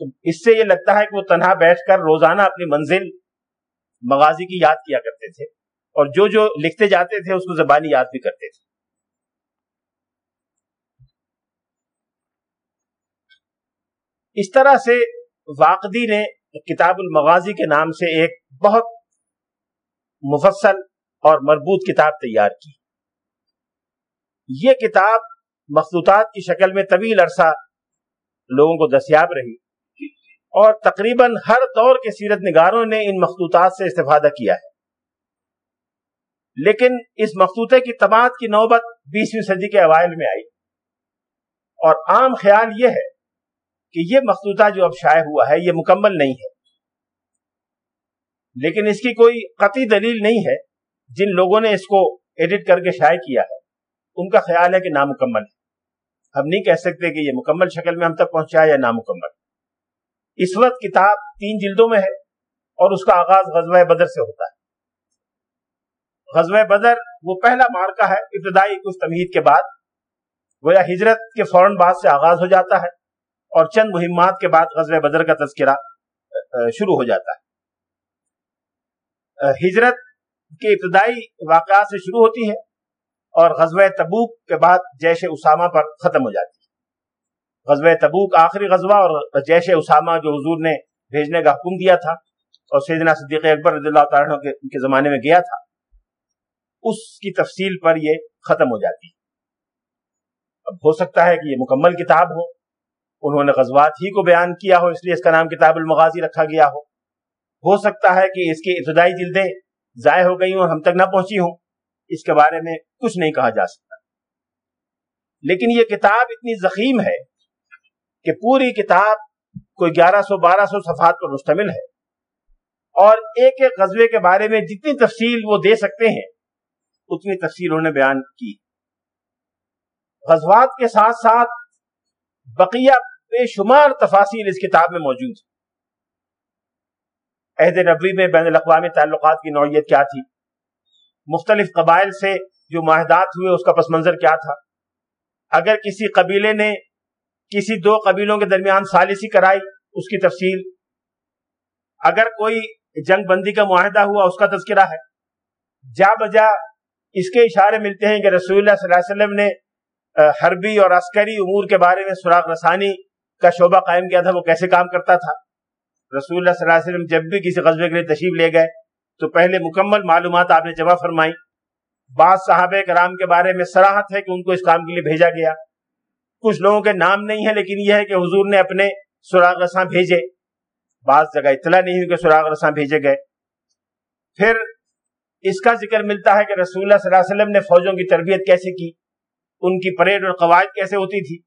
تو اس سے یہ لگتا ہے کہ وہ تنہا بیٹھ کر روزانہ اپنی منزل مغازی کی یاد کیا کرتے تھے اور جو جو لکھتے جاتے تھے اس کو زبانی یاد بھی کرتے تھے۔ اس طرح سے واقدی نے کتاب المغازی کے نام سے ایک بہت مفصل اور مربوط کتاب تیار کی۔ یہ کتاب مخلوطات کی شکل میں طویل عرصہ لوگوں کو دستیاب رہی۔ اور تقریباً ہر دور کے سیرت نگاروں نے ان مخلوطات سے استفادہ کیا ہے۔ لیکن اس مخلوطے کی تباعت کی نوبت بیسویں صدی کے اوائل میں آئی۔ اور عام خیال یہ ہے کہ یہ مخلوطہ جو اب شائع ہوا ہے، یہ مکمل نہیں ہے۔ لیکن اس کی کوئی قطعی دلیل نہیں ہے جن لوگوں نے اس کو ایڈٹ کر کے شائع کیا ہے۔ ان کا خیال ہے کہ نامکمل ہے۔ ہم نہیں کہہ سکتے کہ یہ مکمل شکل میں ہم تک پہنچا یا نامکمل۔ اس وقت کتاب تین جلدوں میں ہے اور اس کا آغاز غزوہ بدر سے ہوتا ہے۔ غزوہ بدر وہ پہلا مارکا ہے، ابتدائی کچھ تمہید کے بعد۔ گویا ہجرت کے فوراً بعد سے آغاز ہو جاتا ہے اور چند مہمات کے بعد غزوہ بدر کا تذکرہ شروع ہو جاتا ہے۔ ہجرت کی ابتدائی واقعات سے شروع ہوتی ہے اور غزوہ تبوک کے بعد جیش اسامہ پر ختم ہو جاتی ہے۔ غزوہ تبوک، آخری غزوہ، اور جیش اسامہ جو حضور نے بھیجنے کا حکم دیا تھا، اور سیدنا صدیق اکبر رضی اللہ تعالیٰ کے زمانے میں گیا تھا، اس کی تفصیل پر یہ ختم ہو جاتی ہے۔ اب ہو سکتا ہے کہ یہ مکمل کتاب ہو، انہوں نے غزوات ہی کو بیان کیا ہو، اس لیے اس کا نام کتاب المغازی رکھا گیا ہو۔ ہو سکتا ہے کہ اس کی ابتدائی جلدیں ضائع ہو گئی ہوں اور ہم تک نہ پہنچی ہوں، اس کے بارے میں کچھ نہیں کہا جا سکتا۔ لیکن یہ کتاب اتنی زخیم ہے کہ پوری کتاب کوئی گیارہ سو، بارہ سو صفحات پر مشتمل ہے۔ اور ایک ایک غزوے کے بارے میں جتنی تفصیل وہ دے سکتے ہیں، اتنی تفصیل انہوں نے بیان کی۔ غزوات کے ساتھ ساتھ بقیہ بے شمار تفاصیل اس کتاب میں موجود ہے عہد نبوی میں بین الاقوامی تعلقات کی نوعیت کیا تھی؟ مختلف قبائل سے جو معاہدات ہوئے، اس کا پس منظر کیا تھا؟ اگر کسی قبیلے نے کسی دو قبیلوں کے درمیان سالسی کرائی، اس کی تفصیل۔ اگر کوئی جنگ بندی کا معاہدہ ہوا، اس کا تذکرہ ہے۔ جا بجا اس کے اشارے ملتے ہیں کہ رسول اللہ صلی اللہ علیہ وسلم نے حربی اور عسکری امور کے بارے میں سراغ رسانی کا شعبہ قائم کیا تھا، وہ کیسے کام کرتا تھا۔ رسول اللہ صلی اللہ علیہ وسلم جب بھی کسی غزبے کے لیے تشریف لے گئے، تو پہلے مکمل معلومات آپ نے جمع فرمائی بعض صحابہ کرام کے بارے میں سراحت ہے کہ ان کو اس کام کے لیے بھیجا گیا۔ کچھ لوگوں کے نام نہیں ہے لیکن یہ ہے کہ حضور نے اپنے سراغ رساں بھیجے۔ بعض جگہ اطلاع نہیں ہوئی کہ سراغ رساں بھیجے گئے۔ پھر اس کا ذکر ملتا ہے کہ رسول اللہ صلی اللہ علیہ وسلم نے فوجوں کی تربیت کیسے کی، ان کی پریڈ اور قواعد کیسے ہوتی تھی۔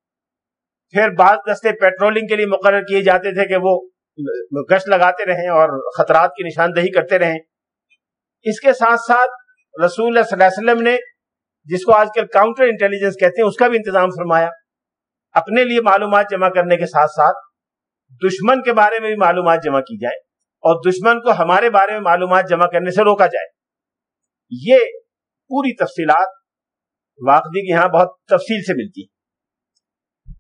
پھر بعض دستے پیٹرولنگ کے لیے مقرر کیے جاتے تھے کہ وہ گشت لگاتے رہیں اور خطرات کی نشاندہی کرتے رہیں۔ اس کے ساتھ ساتھ رسول اللہ صلی اللہ علیہ وسلم نے، جس کو آج کل کاؤنٹر انٹیلیجنس کہتے ہیں، اس کا بھی انتظام فرمایا۔ اپنے لیے معلومات جمع کرنے کے ساتھ ساتھ دشمن کے بارے میں بھی معلومات جمع کی جائے اور دشمن کو ہمارے بارے میں معلومات جمع کرنے سے روکا جائے۔ یہ پوری تفصیلات واقعی کی یہاں بہت تفصیل سے ملتی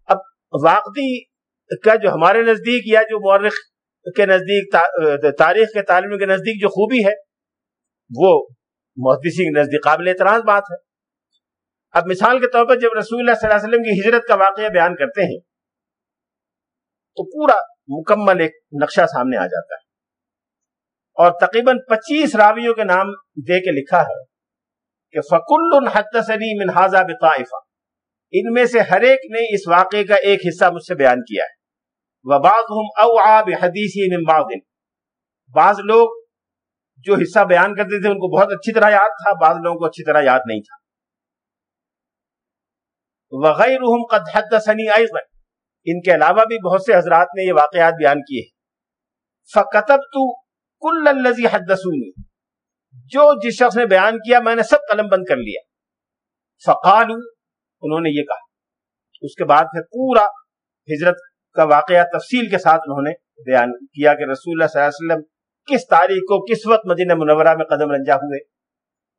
اب واقعی کا جو ہمارے نزدیک یا جو مورخ کے نزدیک تاریخ کے تعلیم کے نزدیک جو خوبی ہے، وہ محدثی کے نزدیک قابل اعتراض بات ہے۔ اب مثال کے طور پر جب رسول اللہ صلی اللہ علیہ وسلم کی ہجرت کا واقعہ بیان کرتے ہیں، تو پورا مکمل ایک نقشہ سامنے آ جاتا ہے۔ اور تقریباً پچیس راویوں کے نام دے کے لکھا ہے کہ فکل حدثنی من حاضہ بطائفہ ان میں سے ہر ایک نے اس واقعے کا ایک حصہ مجھ سے بیان کیا ہے۔ وَبَعْضُهُمْ أَوْعَى بِحَدِيثِهِ مِن بَعْضٍ۔ بعض لوگ جو حصہ بیان کرتے تھے، ان کو بہت اچھی طرح یاد تھا، بعض لوگوں کو اچھی طرح یاد نہیں تھا۔ وَغَيْرُهُمْ قَدْ حَدَّثَنِي أَيْضًا ان کے علاوہ بھی بہت سے حضرات نے یہ واقعات بیان کیے فَقَتَبْتُ كُلَّ الَّذِي حَدَّثُونِي جو جس شخص نے بیان کیا، میں نے سب قلم بند کر لیا۔ فقالو، انہوں نے یہ کہا۔ اس کے بعد پھر پورا ہجرت کا واقعہ تفصیل کے ساتھ انہوں نے بیان کیا کہ رسول اللہ صلی اللہ علیہ وسلم کس تاریخ کو کس وقت مدینہ منورہ میں قدم رنجا ہوئے۔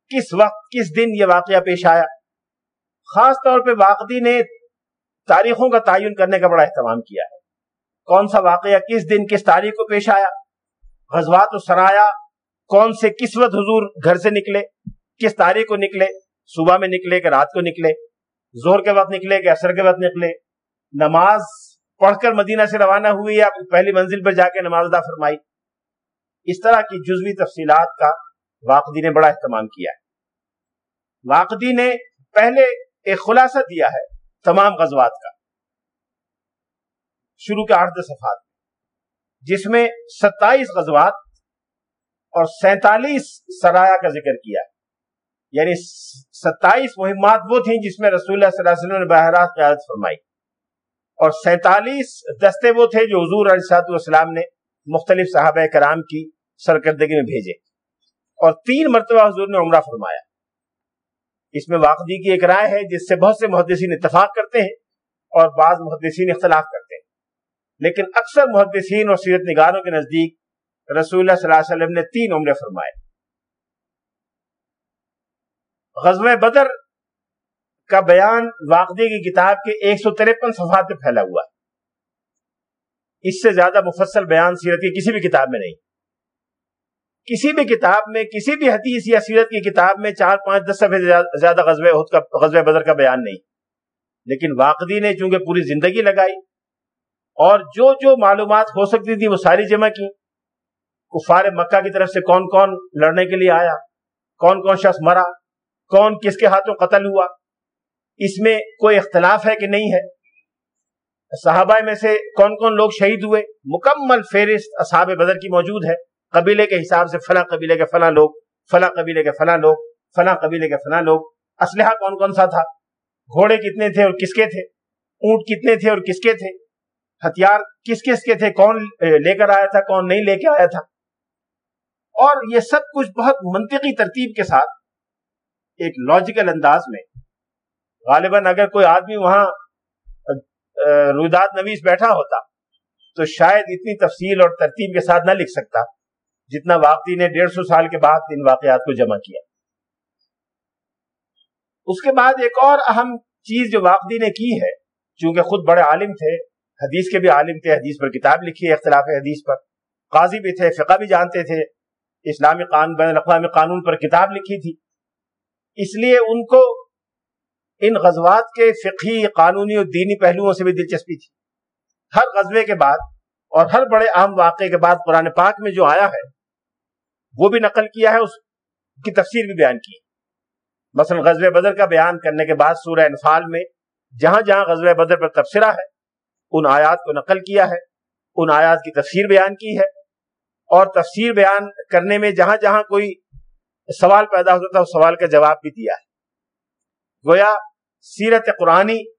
کس وقت، کس دن یہ واقعہ پیش آیا۔ خاص طور پہ واقعی نے تاریخوں کا تعین کرنے کا بڑا اہتمام کیا ہے۔ کون سا واقعہ کس دن کس تاریخ کو پیش آیا؟ غزوات و سرایا کون سے کس وقت حضور گھر سے نکلے؟ کس تاریخ کو نکلے؟ صبح میں نکلے کہ رات کو نکلے؟ زور کے وقت نکلے کہ اثر کے وقت نکلے؟ نماز پڑھ کر مدینہ سے روانہ ہوئی یا پہلی منزل پر جا کے نماز ادا فرمائی؟ اس طرح کی جزوی تفصیلات کا واقعی نے بڑا اہتمام کیا ہے۔ واقعی نے پہلے ایک خلاصہ دیا ہے تمام غزوات کا۔ شروع کے آٹھ صفحات جس میں ستائیس غزوات اور سینتالیس سرایا کا ذکر کیا۔ یعنی ستائیس مہمات وہ تھیں جس میں رسول اللہ صلی اللہ علیہ وسلم نے بہرات قیادت فرمائی۔ اور سینتالیس دستے وہ تھے جو حضور علیہ والسلام نے مختلف صحابہ کرام کی سرکردگی میں بھیجے۔ اور تین مرتبہ حضور نے عمرہ فرمایا۔ اس میں واقعی کی ایک رائے ہے جس سے بہت سے محدثین اتفاق کرتے ہیں اور بعض محدثین اختلاف کرتے ہیں۔ لیکن اکثر محدثین اور سیرت نگاروں کے نزدیک رسول اللہ صلی اللہ علیہ وسلم نے تین عمرے فرمائے۔ غزوہ بدر کا بیان واقعی کی کتاب کے ایک سو تریپن صفحات پہ پھیلا ہوا ہے۔ اس سے زیادہ مفصل بیان سیرت کی کسی بھی کتاب میں نہیں۔ کسی بھی کتاب میں، کسی بھی حدیث یا سیرت کی کتاب میں چار، پانچ، دس صفحے زیادہ غزوہ کا غزوہ بدر کا بیان نہیں۔ لیکن واقعی نے چونکہ پوری زندگی لگائی اور جو جو معلومات ہو سکتی تھی وہ ساری جمع کی۔ کفار مکہ کی طرف سے کون کون لڑنے کے لیے آیا؟ کون کون شخص مرا؟ کون کس کے ہاتھوں قتل ہوا؟ اس میں کوئی اختلاف ہے کہ نہیں ہے؟ صحابہ میں سے کون کون لوگ شہید ہوئے؟ مکمل فہرست اصحاب بدر کی موجود ہے۔ قبیلے کے حساب سے فلاں قبیلے کے فلاں لوگ، فلاں قبیلے کے فلاں لوگ، فلاں قبیلے کے فلاں لوگ۔ اسلحہ کون کون سا تھا؟ گھوڑے کتنے تھے اور کس کے تھے؟ اونٹ کتنے تھے اور کس کے تھے؟ ہتھیار کس کس کے تھے؟ کون لے کر آیا تھا، کون نہیں لے کے آیا تھا؟ اور یہ سب کچھ بہت منطقی ترتیب کے ساتھ ایک لاجیکل انداز میں غالباً اگر کوئی آدمی وہاں روداد نویس بیٹھا ہوتا تو شاید اتنی تفصیل اور ترتیب کے ساتھ نہ لکھ سکتا۔ جتنا واقعی نے ڈیڑھ سو سال کے بعد ان واقعات کو جمع کیا۔ اس کے بعد ایک اور اہم چیز جو واقعی نے کی ہے، چونکہ خود بڑے عالم تھے، حدیث کے بھی عالم تھے، حدیث پر کتاب لکھی ہے اختلاف حدیث پر، قاضی بھی تھے، فقہ بھی جانتے تھے، اسلامی قانون، بین الاقوامی قانون پر کتاب لکھی تھی۔ اس لیے ان کو ان غزوات کے فقہی، قانونی اور دینی پہلوؤں سے بھی دلچسپی تھی۔ ہر غزوے کے بعد اور ہر بڑے اہم واقعے کے بعد قرآن پاک میں جو آیا ہے وہ بھی نقل کیا ہے، اس کی تفسیر بھی بیان کی۔ مثلا غزوہ بدر کا بیان کرنے کے بعد سورہ انفال میں جہاں جہاں غزوہ بدر پر تبصرہ ہے، ان آیات کو نقل کیا ہے، ان آیات کی تفسیر بیان کی ہے۔ اور تفسیر بیان کرنے میں جہاں جہاں کوئی سوال پیدا ہوتا تھا، اس سوال کا جواب بھی دیا ہے۔ گویا سیرت قرآنی،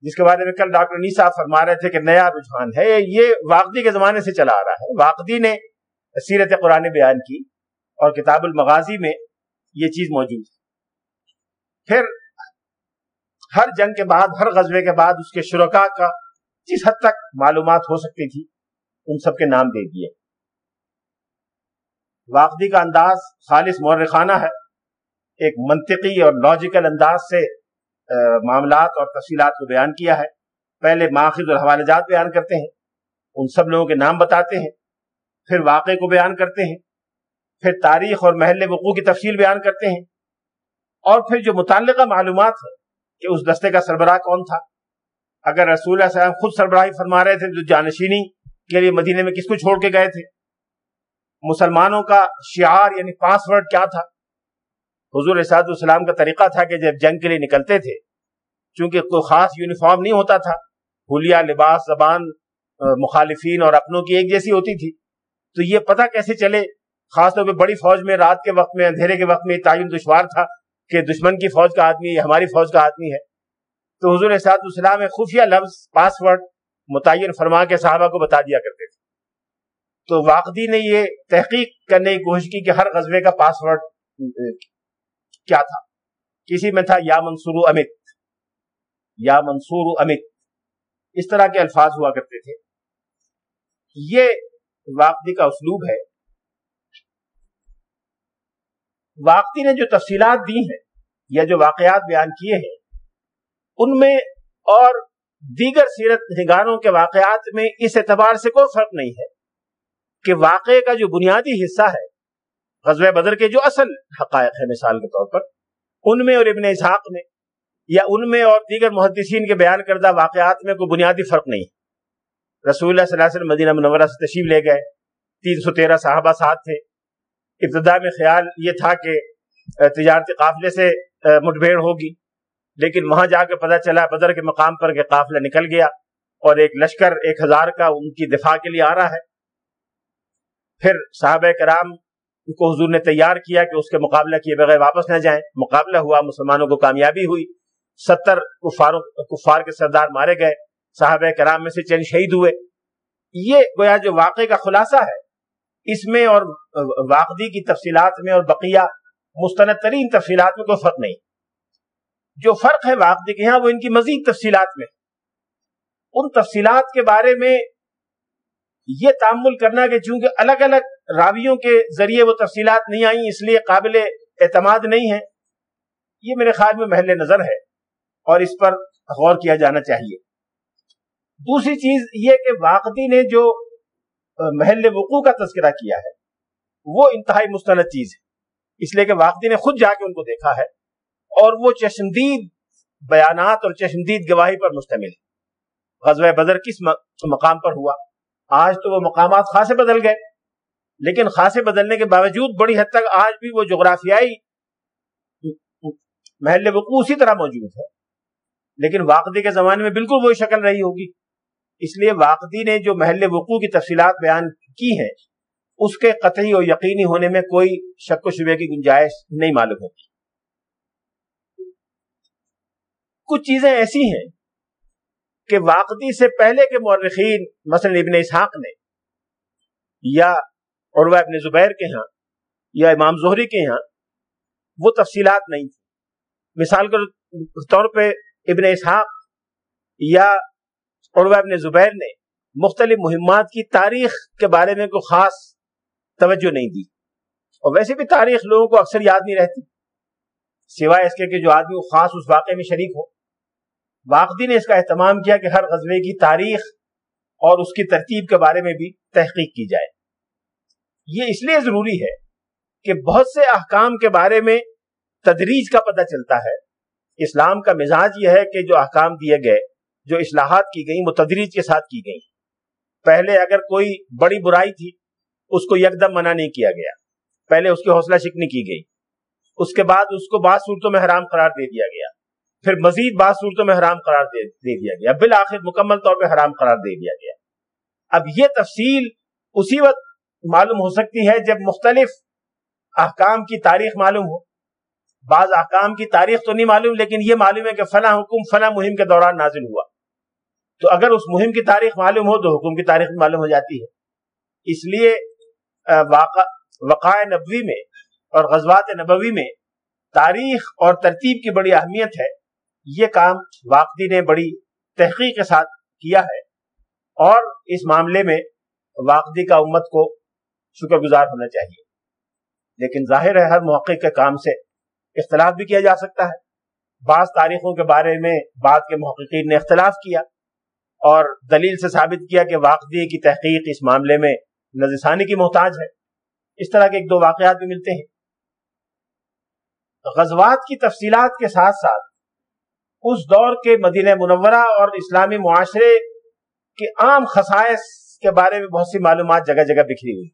جس کے بارے میں کل ڈاکٹر نیسا فرما رہے تھے کہ نیا رجحان ہے، یہ واقعی کے زمانے سے چلا آ رہا ہے۔ واقعی نے سیرت قرآن بیان کی اور کتاب المغازی میں یہ چیز موجود ہے۔ پھر ہر جنگ کے بعد، ہر غزوے کے بعد اس کے شرکا کا جس حد تک معلومات ہو سکتی تھی، ان سب کے نام دے دیے۔ واقعی کا انداز خالص مورخانہ ہے۔ ایک منطقی اور لاجیکل انداز سے معاملات اور تفصیلات کو بیان کیا ہے۔ پہلے ماخذ اور حوالے جات بیان کرتے ہیں۔ ان سب لوگوں کے نام بتاتے ہیں۔ پھر واقعے کو بیان کرتے ہیں، پھر تاریخ اور محل وقوع کی تفصیل بیان کرتے ہیں، اور پھر جو متعلقہ معلومات ہے کہ اس دستے کا سربراہ کون تھا۔ اگر رسول اللہ صاحب خود سربراہی فرما رہے تھے جو جانشینی کے لیے مدینے میں کس کو چھوڑ کے گئے تھے؟ مسلمانوں کا شعار یعنی پاس ورڈ کیا تھا؟ حضور اساد السلام کا طریقہ تھا کہ جب جنگ کے لیے نکلتے تھے، چونکہ کوئی خاص یونیفارم نہیں ہوتا تھا حلیہ لباس، زبان، مخالفین اور اپنوں کی ایک جیسی ہوتی تھی۔ تو یہ پتہ کیسے چلے؟ خاص طور پہ بڑی فوج میں، رات کے وقت میں، اندھیرے کے وقت میں تعین دشوار تھا کہ دشمن کی فوج کا آدمی ہے ہماری فوج کا آدمی ہے۔ تو حضور اساد السلام میں خفیہ لفظ پاس ورڈ متعین فرما کے صحابہ کو بتا دیا کرتے تھے۔ تو واقعی نے یہ تحقیق کرنے کی کوشش کی کہ ہر غزوے کا پاس ورڈ کیا تھا؟ کسی میں تھا، یا منصور امت یا منصور امت اس طرح کے الفاظ ہوا کرتے تھے۔ یہ واقعی کا اسلوب ہے۔ واقعی نے جو تفصیلات دی ہیں یا جو واقعات بیان کیے ہیں، ان میں اور دیگر سیرت نگاروں کے واقعات میں اس اعتبار سے کوئی فرق نہیں ہے کہ واقعے کا جو بنیادی حصہ ہے، غزوہ بدر کے جو اصل حقائق ہے مثال کے طور پر، ان میں اور ابن اسحاق میں یا ان میں اور دیگر محدثین کے بیان کردہ واقعات میں کوئی بنیادی فرق نہیں۔ ہے رسول اللہ صلی اللہ علیہ وسلم مدینہ منورہ سے تشریف لے گئے۔ تین سو تیرہ صحابہ ساتھ تھے۔ ابتدا میں خیال یہ تھا کہ تجارتی قافلے سے مٹبھیڑ ہوگی۔ لیکن وہاں جا کے پتہ چلا، بدر کے مقام پر کہ قافلہ نکل گیا اور ایک لشکر، ایک ہزار کا ان کی دفاع کے لیے آ رہا ہے۔ پھر صحابہ کرام کو حضور نے تیار کیا کہ اس کے مقابلہ کیے بغیر واپس نہ جائیں۔ مقابلہ ہوا، مسلمانوں کو کامیابی ہوئی۔ ستر کفاروں، کفار کے سردار مارے گئے۔ صحابہ کرام میں سے چند شہید ہوئے۔ یہ گویا جو واقعے کا خلاصہ ہے، اس میں اور واقعی کی تفصیلات میں اور بقیہ مستند ترین تفصیلات میں کوئی فرق نہیں۔ جو فرق ہے واقعی کے یہاں، وہ ان کی مزید تفصیلات میں۔ ان تفصیلات کے بارے میں یہ تعمل کرنا کہ چونکہ الگ الگ راویوں کے ذریعے وہ تفصیلات نہیں آئیں، اس لیے قابل اعتماد نہیں ہے۔ یہ میرے خیال میں محل نظر ہے اور اس پر غور کیا جانا چاہیے۔ دوسری چیز یہ کہ واقعی نے جو محل وقوع کا تذکرہ کیا ہے، وہ انتہائی مستند چیز ہے۔ اس لیے کہ واقعی نے خود جا کے ان کو دیکھا ہے اور وہ چشمدید بیانات اور چشمدید گواہی پر مشتمل ہے۔ غزوہ بدر کس مقام پر ہوا؟ آج تو وہ مقامات خاصے بدل گئے، لیکن خاصے بدلنے کے باوجود بڑی حد تک آج بھی وہ جغرافیائی محل وقوع اسی طرح موجود ہے۔ لیکن واقعی کے زمانے میں بالکل وہی شکل رہی ہوگی۔ اس لیے واقعی نے جو محل وقوع کی تفصیلات بیان کی ہیں، اس کے قطعی اور یقینی ہونے میں کوئی شک و شبے کی گنجائش نہیں معلوم ہوتی۔ کچھ چیزیں ایسی ہیں کہ واقعی سے پہلے کے مورخین، مثلا ابن اسحاق نے، یا عروہ ابن زبیر کے ہاں یا امام زہری کے ہاں وہ تفصیلات نہیں تھی مثال کے طور پہ ابن اسحاق یا عروہ ابن زبیر نے مختلف مہمات کی تاریخ کے بارے میں کوئی خاص توجہ نہیں دی۔ اور ویسے بھی تاریخ لوگوں کو اکثر یاد نہیں رہتی۔ سوائے اس کے کہ جو آدمی خاص اس واقعے میں شریک ہو۔ واقعی نے اس کا اہتمام کیا کہ ہر غزوے کی تاریخ اور اس کی ترتیب کے بارے میں بھی تحقیق کی جائے۔ یہ اس لیے ضروری ہے کہ بہت سے احکام کے بارے میں تدریج کا پتہ چلتا ہے۔ اسلام کا مزاج یہ ہے کہ جو احکام دیے گئے جو اصلاحات کی گئیں، وہ تدریج کے ساتھ کی گئیں۔ پہلے اگر کوئی بڑی برائی تھی، اس کو یکدم منع نہیں کیا گیا۔ پہلے اس کی حوصلہ شکنی کی گئی۔ اس کے بعد اس کو بعض صورتوں میں حرام قرار دے دیا گیا۔ پھر مزید بعض صورتوں میں حرام قرار دے دیا گیا۔ بالآخر مکمل طور پہ حرام قرار دے دیا گیا۔ اب یہ تفصیل اسی وقت معلوم ہو سکتی ہے جب مختلف احکام کی تاریخ معلوم ہو۔ بعض احکام کی تاریخ تو نہیں معلوم، لیکن یہ معلوم ہے کہ فلاں حکم، فلاں مہم کے دوران نازل ہوا۔ تو اگر اس مہم کی تاریخ معلوم ہو تو حکم کی تاریخ معلوم ہو جاتی ہے۔ اس لیے وقاع نبوی میں اور غزوات نبوی میں تاریخ اور ترتیب کی بڑی اہمیت ہے۔ یہ کام واقعی نے بڑی تحقیق کے ساتھ کیا ہے۔ اور اس معاملے میں واقعی کا امت کو شکر گزار ہونا چاہیے۔ لیکن ظاہر ہے، ہر موقع کے کام سے اختلاف بھی کیا جا سکتا ہے۔ بعض تاریخوں کے بارے میں بعد کے محققین نے اختلاف کیا۔ اور دلیل سے ثابت کیا کہ واقعی کی تحقیق اس معاملے میں نظرثانی کی محتاج ہے۔ اس طرح کے ایک دو واقعات بھی ملتے ہیں۔ غزوات کی تفصیلات کے ساتھ ساتھ اس دور کے مدینہ منورہ اور اسلامی معاشرے کے عام خصائص کے بارے میں بہت سی معلومات جگہ جگہ بکھری ہوئی۔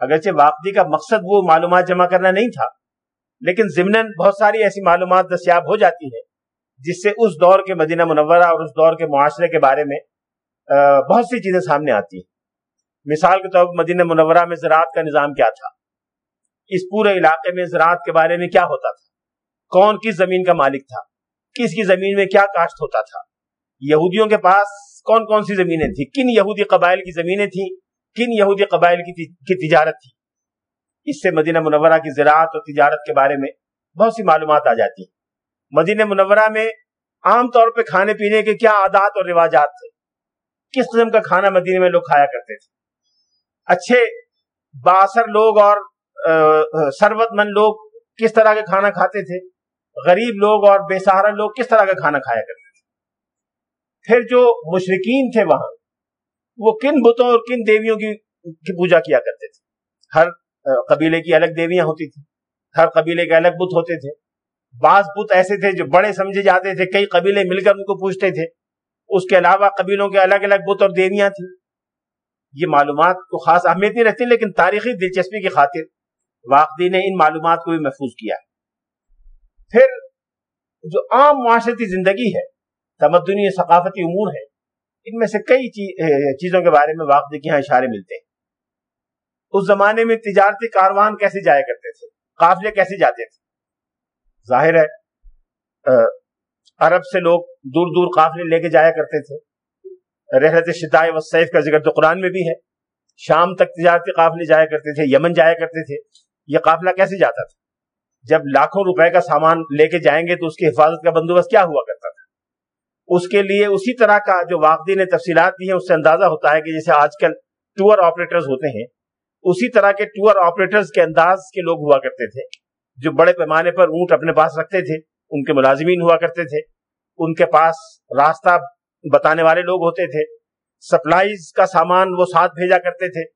اگرچہ واقعی کا مقصد وہ معلومات جمع کرنا نہیں تھا، لیکن ضمن بہت ساری ایسی معلومات دستیاب ہو جاتی ہے جس سے اس دور کے مدینہ منورہ اور اس دور کے معاشرے کے بارے میں بہت سی چیزیں سامنے آتی ہیں۔ مثال کے طور پر مدینہ منورہ میں زراعت کا نظام کیا تھا؟ اس پورے علاقے میں زراعت کے بارے میں کیا ہوتا تھا؟ کون کس زمین کا مالک تھا؟ کس کی زمین میں کیا کاشت ہوتا تھا؟ یہودیوں کے پاس کون کون سی زمینیں تھیں؟ کن یہودی قبائل کی زمینیں تھیں؟ کن یہودی قبائل کی تجارت تھی؟ اس سے مدینہ منورہ کی زراعت اور تجارت کے بارے میں بہت سی معلومات آ جاتی ہیں۔ مدینہ منورہ میں عام طور پہ کھانے پینے کے کیا عادات اور رواجات تھے؟ کس قسم کا کھانا مدینہ میں لوگ کھایا کرتے تھے؟ اچھے باثر لوگ اور سروت مند لوگ کس طرح کے کھانا کھاتے تھے؟ غریب لوگ اور بے سہارا لوگ کس طرح کا کھانا کھایا کرتے تھے؟ پھر جو مشرقین تھے وہاں، وہ کن بتوں اور کن دیویوں کی پوجا کیا کرتے تھے؟ ہر قبیلے کی الگ دیویاں ہوتی تھی ہر قبیلے کے الگ بت ہوتے تھے بعض بت ایسے تھے جو بڑے سمجھے جاتے تھے، کئی قبیلے مل کر ان کو پوچھتے تھے۔ اس کے علاوہ قبیلوں کے الگ الگ بت اور دیویاں تھیں۔ یہ معلومات کو خاص اہمیت نہیں رہتی لیکن تاریخی دلچسپی کی خاطر واقعی نے ان معلومات کو بھی محفوظ کیا پھر جو عام معاشرتی زندگی ہے، تمدنی ثقافتی امور ہے، ان میں سے کئی چیزوں کے بارے میں واقعی کے یہاں اشارے ملتے ہیں۔ اس زمانے میں تجارتی کاروان کیسے جایا کرتے تھے؟ قافلے کیسے جاتے تھے؟ ظاہر ہے عرب سے لوگ دور دور قافلے لے کے جایا کرتے تھے۔ رحلت شدائے و سیف کا ذکر تو قرآن میں بھی ہے۔ شام تک تجارتی قافلے جایا کرتے تھے، یمن جایا کرتے تھے۔ یہ قافلہ کیسے جاتا تھا؟ جب لاکھوں روپے کا سامان لے کے جائیں گے تو اس کی حفاظت کا بندوبست کیا ہوا کرتا تھا؟ اس کے لیے اسی طرح کا جو واقعی نے تفصیلات دی ہیں، اس سے اندازہ ہوتا ہے کہ جیسے آج کل ٹور آپریٹرز ہوتے ہیں، اسی طرح کے ٹور آپریٹرز کے انداز کے لوگ ہوا کرتے تھے۔ جو بڑے پیمانے پر اونٹ اپنے پاس رکھتے تھے، ان کے ملازمین ہوا کرتے تھے۔ ان کے پاس راستہ بتانے والے لوگ ہوتے تھے۔ سپلائیز کا سامان وہ ساتھ بھیجا کرتے تھے۔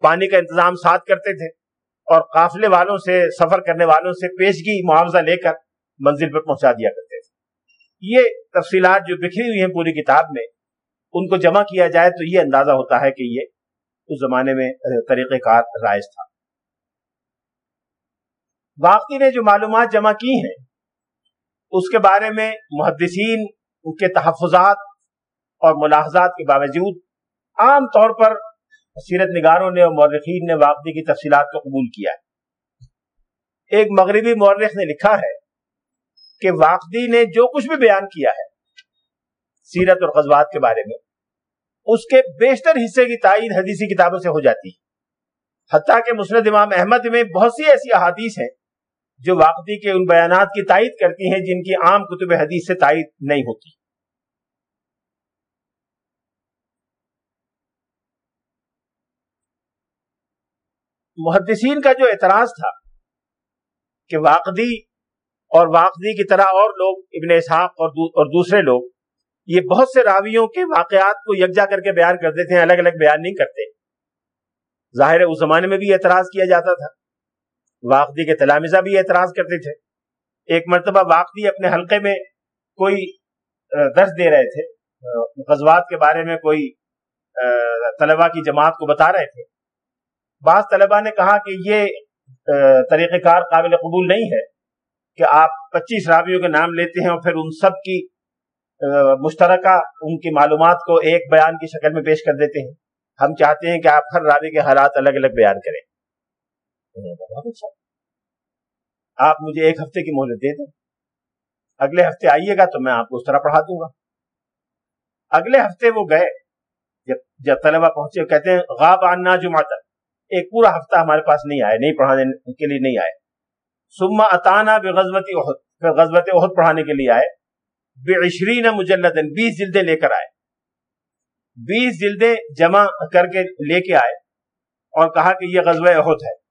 پانی کا انتظام ساتھ کرتے تھے۔ اور قافلے والوں سے، سفر کرنے والوں سے پیشگی، معاوضہ لے کر منزل پر پہنچا دیا کرتے تھے۔ یہ تفصیلات جو بکھری ہوئی ہیں پوری کتاب میں، ان کو جمع کیا جائے تو یہ اندازہ ہوتا ہے کہ یہ اس زمانے میں، طریقہ کار رائج تھا۔ واقعی نے جو معلومات جمع کی ہیں، اس کے بارے میں محدثین، ان کے تحفظات اور ملاحظات کے باوجود عام طور پر سیرت نگاروں نے اور مورخین نے واقعی کی تفصیلات کو قبول کیا ہے۔ ایک مغربی مورخ نے لکھا ہے کہ واقعی نے جو کچھ بھی بیان کیا ہے سیرت اور غزوات کے بارے میں، اس کے بیشتر حصے کی تائید حدیثی کتابوں سے ہو جاتی ہے۔ حتیٰ کہ مسند امام احمد میں بہت سی ایسی احادیث ہیں جو واقعی کے ان بیانات کی تائید کرتی ہیں جن کی عام کتب حدیث سے تائید نہیں ہوتی۔ محدثین کا جو اعتراض تھا کہ واقعی اور واقعی کی طرح اور لوگ، ابن اسحاق اور دوسرے لوگ، یہ بہت سے راویوں کے واقعات کو یکجا کر کے بیان کر دیتے ہیں، الگ الگ بیان نہیں کرتے۔ ظاہر اس زمانے میں بھی اعتراض کیا جاتا تھا۔ واقعی کے تلامزہ بھی اعتراض کرتے تھے۔ ایک مرتبہ واقعی اپنے حلقے میں کوئی درس دے رہے تھے۔ غزوات کے بارے میں کوئی طلبہ کی جماعت کو بتا رہے تھے۔ بعض طلبہ نے کہا کہ یہ طریقہ کار قابل قبول نہیں ہے کہ آپ پچیس راویوں کے نام لیتے ہیں اور پھر ان سب کی مشترکہ ان کی معلومات کو ایک بیان کی شکل میں پیش کر دیتے ہیں۔ ہم چاہتے ہیں کہ آپ ہر راوی کے حالات الگ الگ بیان کریں۔ اچھا۔ آپ مجھے ایک ہفتے کی مہلت دے دیں۔ اگلے ہفتے آئیے گا تو میں آپ کو اس طرح پڑھا دوں گا۔ اگلے ہفتے وہ گئے، جب جب طلبہ پہنچے، کہتے ہیں، غاب آنا جمعہ تک ایک پورا ہفتہ ہمارے پاس نہیں آئے، نہیں پڑھانے کے لیے نہیں آئے۔ سما اتانا بے غزبتی عہد پھر غزبت عہد پڑھانے کے لیے آئے۔ بے عشرین مجلدن بیس جلدیں لے کر آئے۔ بیس جلدیں جمع کر کے لے کے آئے اور کہا کہ یہ غزوہ عہد ہے۔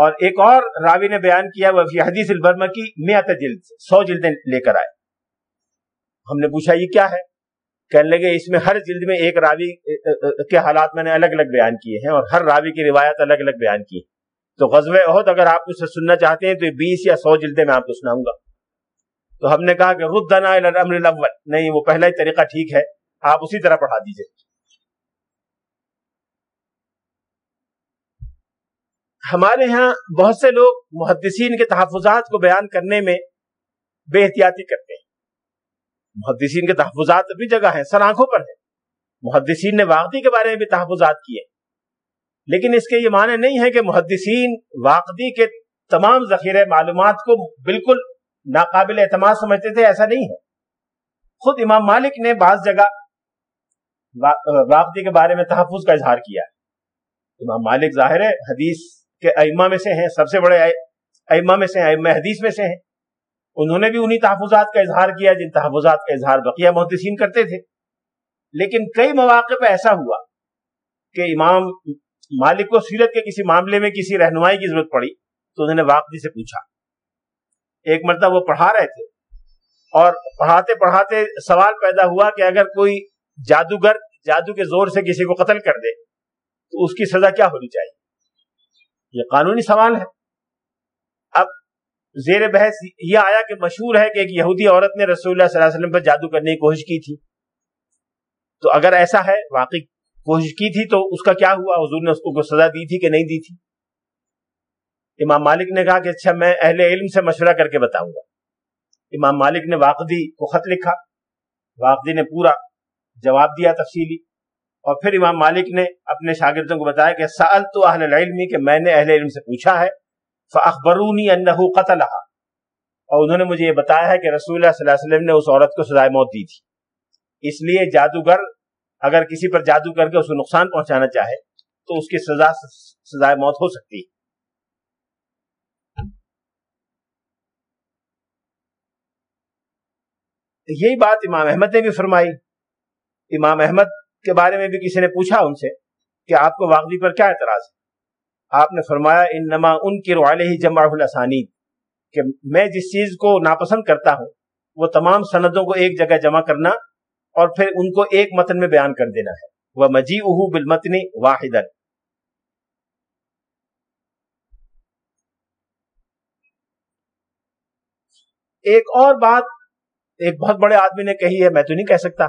اور ایک اور راوی نے بیان کیا وہ حدیث البرما کی میت جلد سو جلدیں لے کر آئے۔ ہم نے پوچھا یہ کیا ہے؟ کہنے لگے اس میں ہر جلد میں ایک راوی کے حالات میں نے الگ الگ بیان کیے ہیں اور ہر راوی کی روایت الگ الگ بیان کی۔ تو غزب عہد اگر آپ اسے سننا چاہتے ہیں تو یہ بیس یا سو جلدیں میں آپ کو سناؤں گا۔ تو ہم نے کہا کہ ردنا الامر الاول۔ نہیں، وہ پہلا ہی طریقہ ٹھیک ہے، آپ اسی طرح پڑھا دیجیے۔ ہمارے ہاں بہت سے لوگ محدثین کے تحفظات کو بیان کرنے میں بے احتیاطی کرتے ہیں۔ محدثین کے تحفظات بھی جگہ ہیں، سر آنکھوں پر ہے محدثین نے واقعی کے بارے میں بھی تحفظات کیے۔ لیکن اس کے یہ معنی نہیں ہے کہ محدثین واقعی کے تمام ذخیرے معلومات کو بالکل ناقابل اعتماد سمجھتے تھے، ایسا نہیں ہے۔ خود امام مالک نے بعض جگہ واقعی کے بارے میں تحفظ کا اظہار کیا۔ امام مالک ظاہر ہے، حدیث کے ائمہ میں سے ہیں، سب سے بڑے ائمہ میں سے ہیں حدیث میں سے ہیں۔ انہوں نے بھی انہی تحفظات کا اظہار کیا جن تحفظات کا اظہار بقیہ محدثین کرتے تھے۔ لیکن کئی مواقع پہ ایسا ہوا کہ امام مالک کو سیرت کے کسی معاملے میں کسی رہنمائی کی ضرورت پڑی تو انہوں نے واقعی سے پوچھا۔ ایک مرتبہ وہ پڑھا رہے تھے اور پڑھاتے پڑھاتے سوال پیدا ہوا کہ اگر کوئی جادوگر جادو کے زور سے کسی کو قتل کر دے تو اس کی سزا کیا ہونی چاہیے؟ یہ قانونی سوال ہے۔ اب زیر بحث یہ آیا کہ مشہور ہے کہ ایک یہودی عورت نے رسول اللہ صلی اللہ علیہ وسلم پر جادو کرنے کی کوشش کی تھی۔ تو اگر ایسا ہے، واقعی کوشش کی تھی، تو اس کا کیا ہوا؟ حضور نے اس کو سزا دی تھی کہ نہیں دی تھی؟ امام مالک نے کہا کہ اچھا میں اہل علم سے مشورہ کر کے بتاؤں گا۔ امام مالک نے واقعی کو خط لکھا۔ واقعی نے پورا جواب دیا تفصیلی۔ اور پھر امام مالک نے اپنے شاگردوں کو بتایا کہ سال تو اہل العلم کہ میں نے اہل علم سے پوچھا ہے فاخبرونی انہو قتل اور انہوں نے مجھے یہ بتایا ہے کہ رسول اللہ صلی اللہ علیہ وسلم نے اس عورت کو سزائے موت دی تھی۔ اس لیے جادوگر اگر کسی پر جادو کر کے اس کو نقصان پہنچانا چاہے، تو اس کی سزا سزائے موت ہو سکتی ہے۔ یہی بات امام احمد نے بھی فرمائی۔ امام احمد کے بارے میں بھی کسی نے پوچھا ان سے کہ آپ کو واقعی پر کیا اعتراض ہے؟ آپ نے فرمایا ان نما ان کی روالے ہی جمع الاسانید، کہ میں جس چیز کو ناپسند کرتا ہوں، وہ تمام سندوں کو ایک جگہ جمع کرنا اور پھر ان کو ایک متن میں بیان کر دینا ہے۔ وہ مجی اہو بالمتنی واحد ایک اور بات ایک بہت بڑے آدمی نے کہی ہے، میں تو نہیں کہہ سکتا۔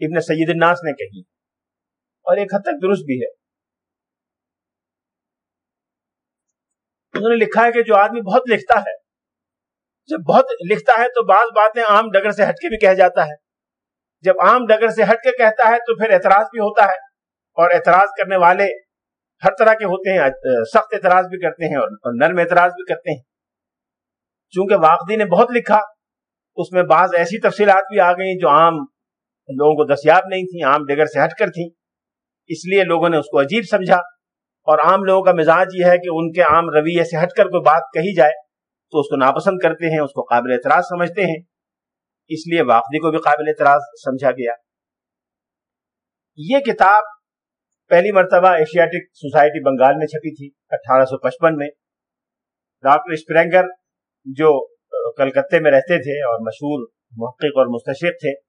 ابن سید الناس نے کہی۔ اور ایک حد تک درست بھی ہے۔ انہوں نے لکھا ہے کہ جو آدمی بہت لکھتا ہے، جب بہت لکھتا ہے تو بعض باتیں عام ڈگر سے ہٹ کے بھی کہہ جاتا ہے۔ جب عام ڈگر سے ہٹ کے کہتا ہے تو پھر اعتراض بھی ہوتا ہے۔ اور اعتراض کرنے والے ہر طرح کے ہوتے ہیں، سخت اعتراض بھی کرتے ہیں اور نرم اعتراض بھی کرتے ہیں۔ چونکہ واقعی نے بہت لکھا، اس میں بعض ایسی تفصیلات بھی آ گئی جو عام لوگوں کو دستیاب نہیں تھیں، عام ڈگر سے ہٹ کر تھیں۔ اس لیے لوگوں نے اس کو عجیب سمجھا۔ اور عام لوگوں کا مزاج یہ ہے کہ ان کے عام رویے سے ہٹ کر کوئی بات کہی جائے تو اس کو ناپسند کرتے ہیں، اس کو قابل اعتراض سمجھتے ہیں۔ اس لیے واقعی کو بھی قابل اعتراض سمجھا گیا۔ یہ کتاب پہلی مرتبہ ایشیاٹک سوسائٹی بنگال میں چھپی تھی، اٹھارہ سو پچپن میں۔ ڈاکٹر اسپرینگر جو کلکتے میں رہتے تھے اور مشہور محقق اور مستشق تھے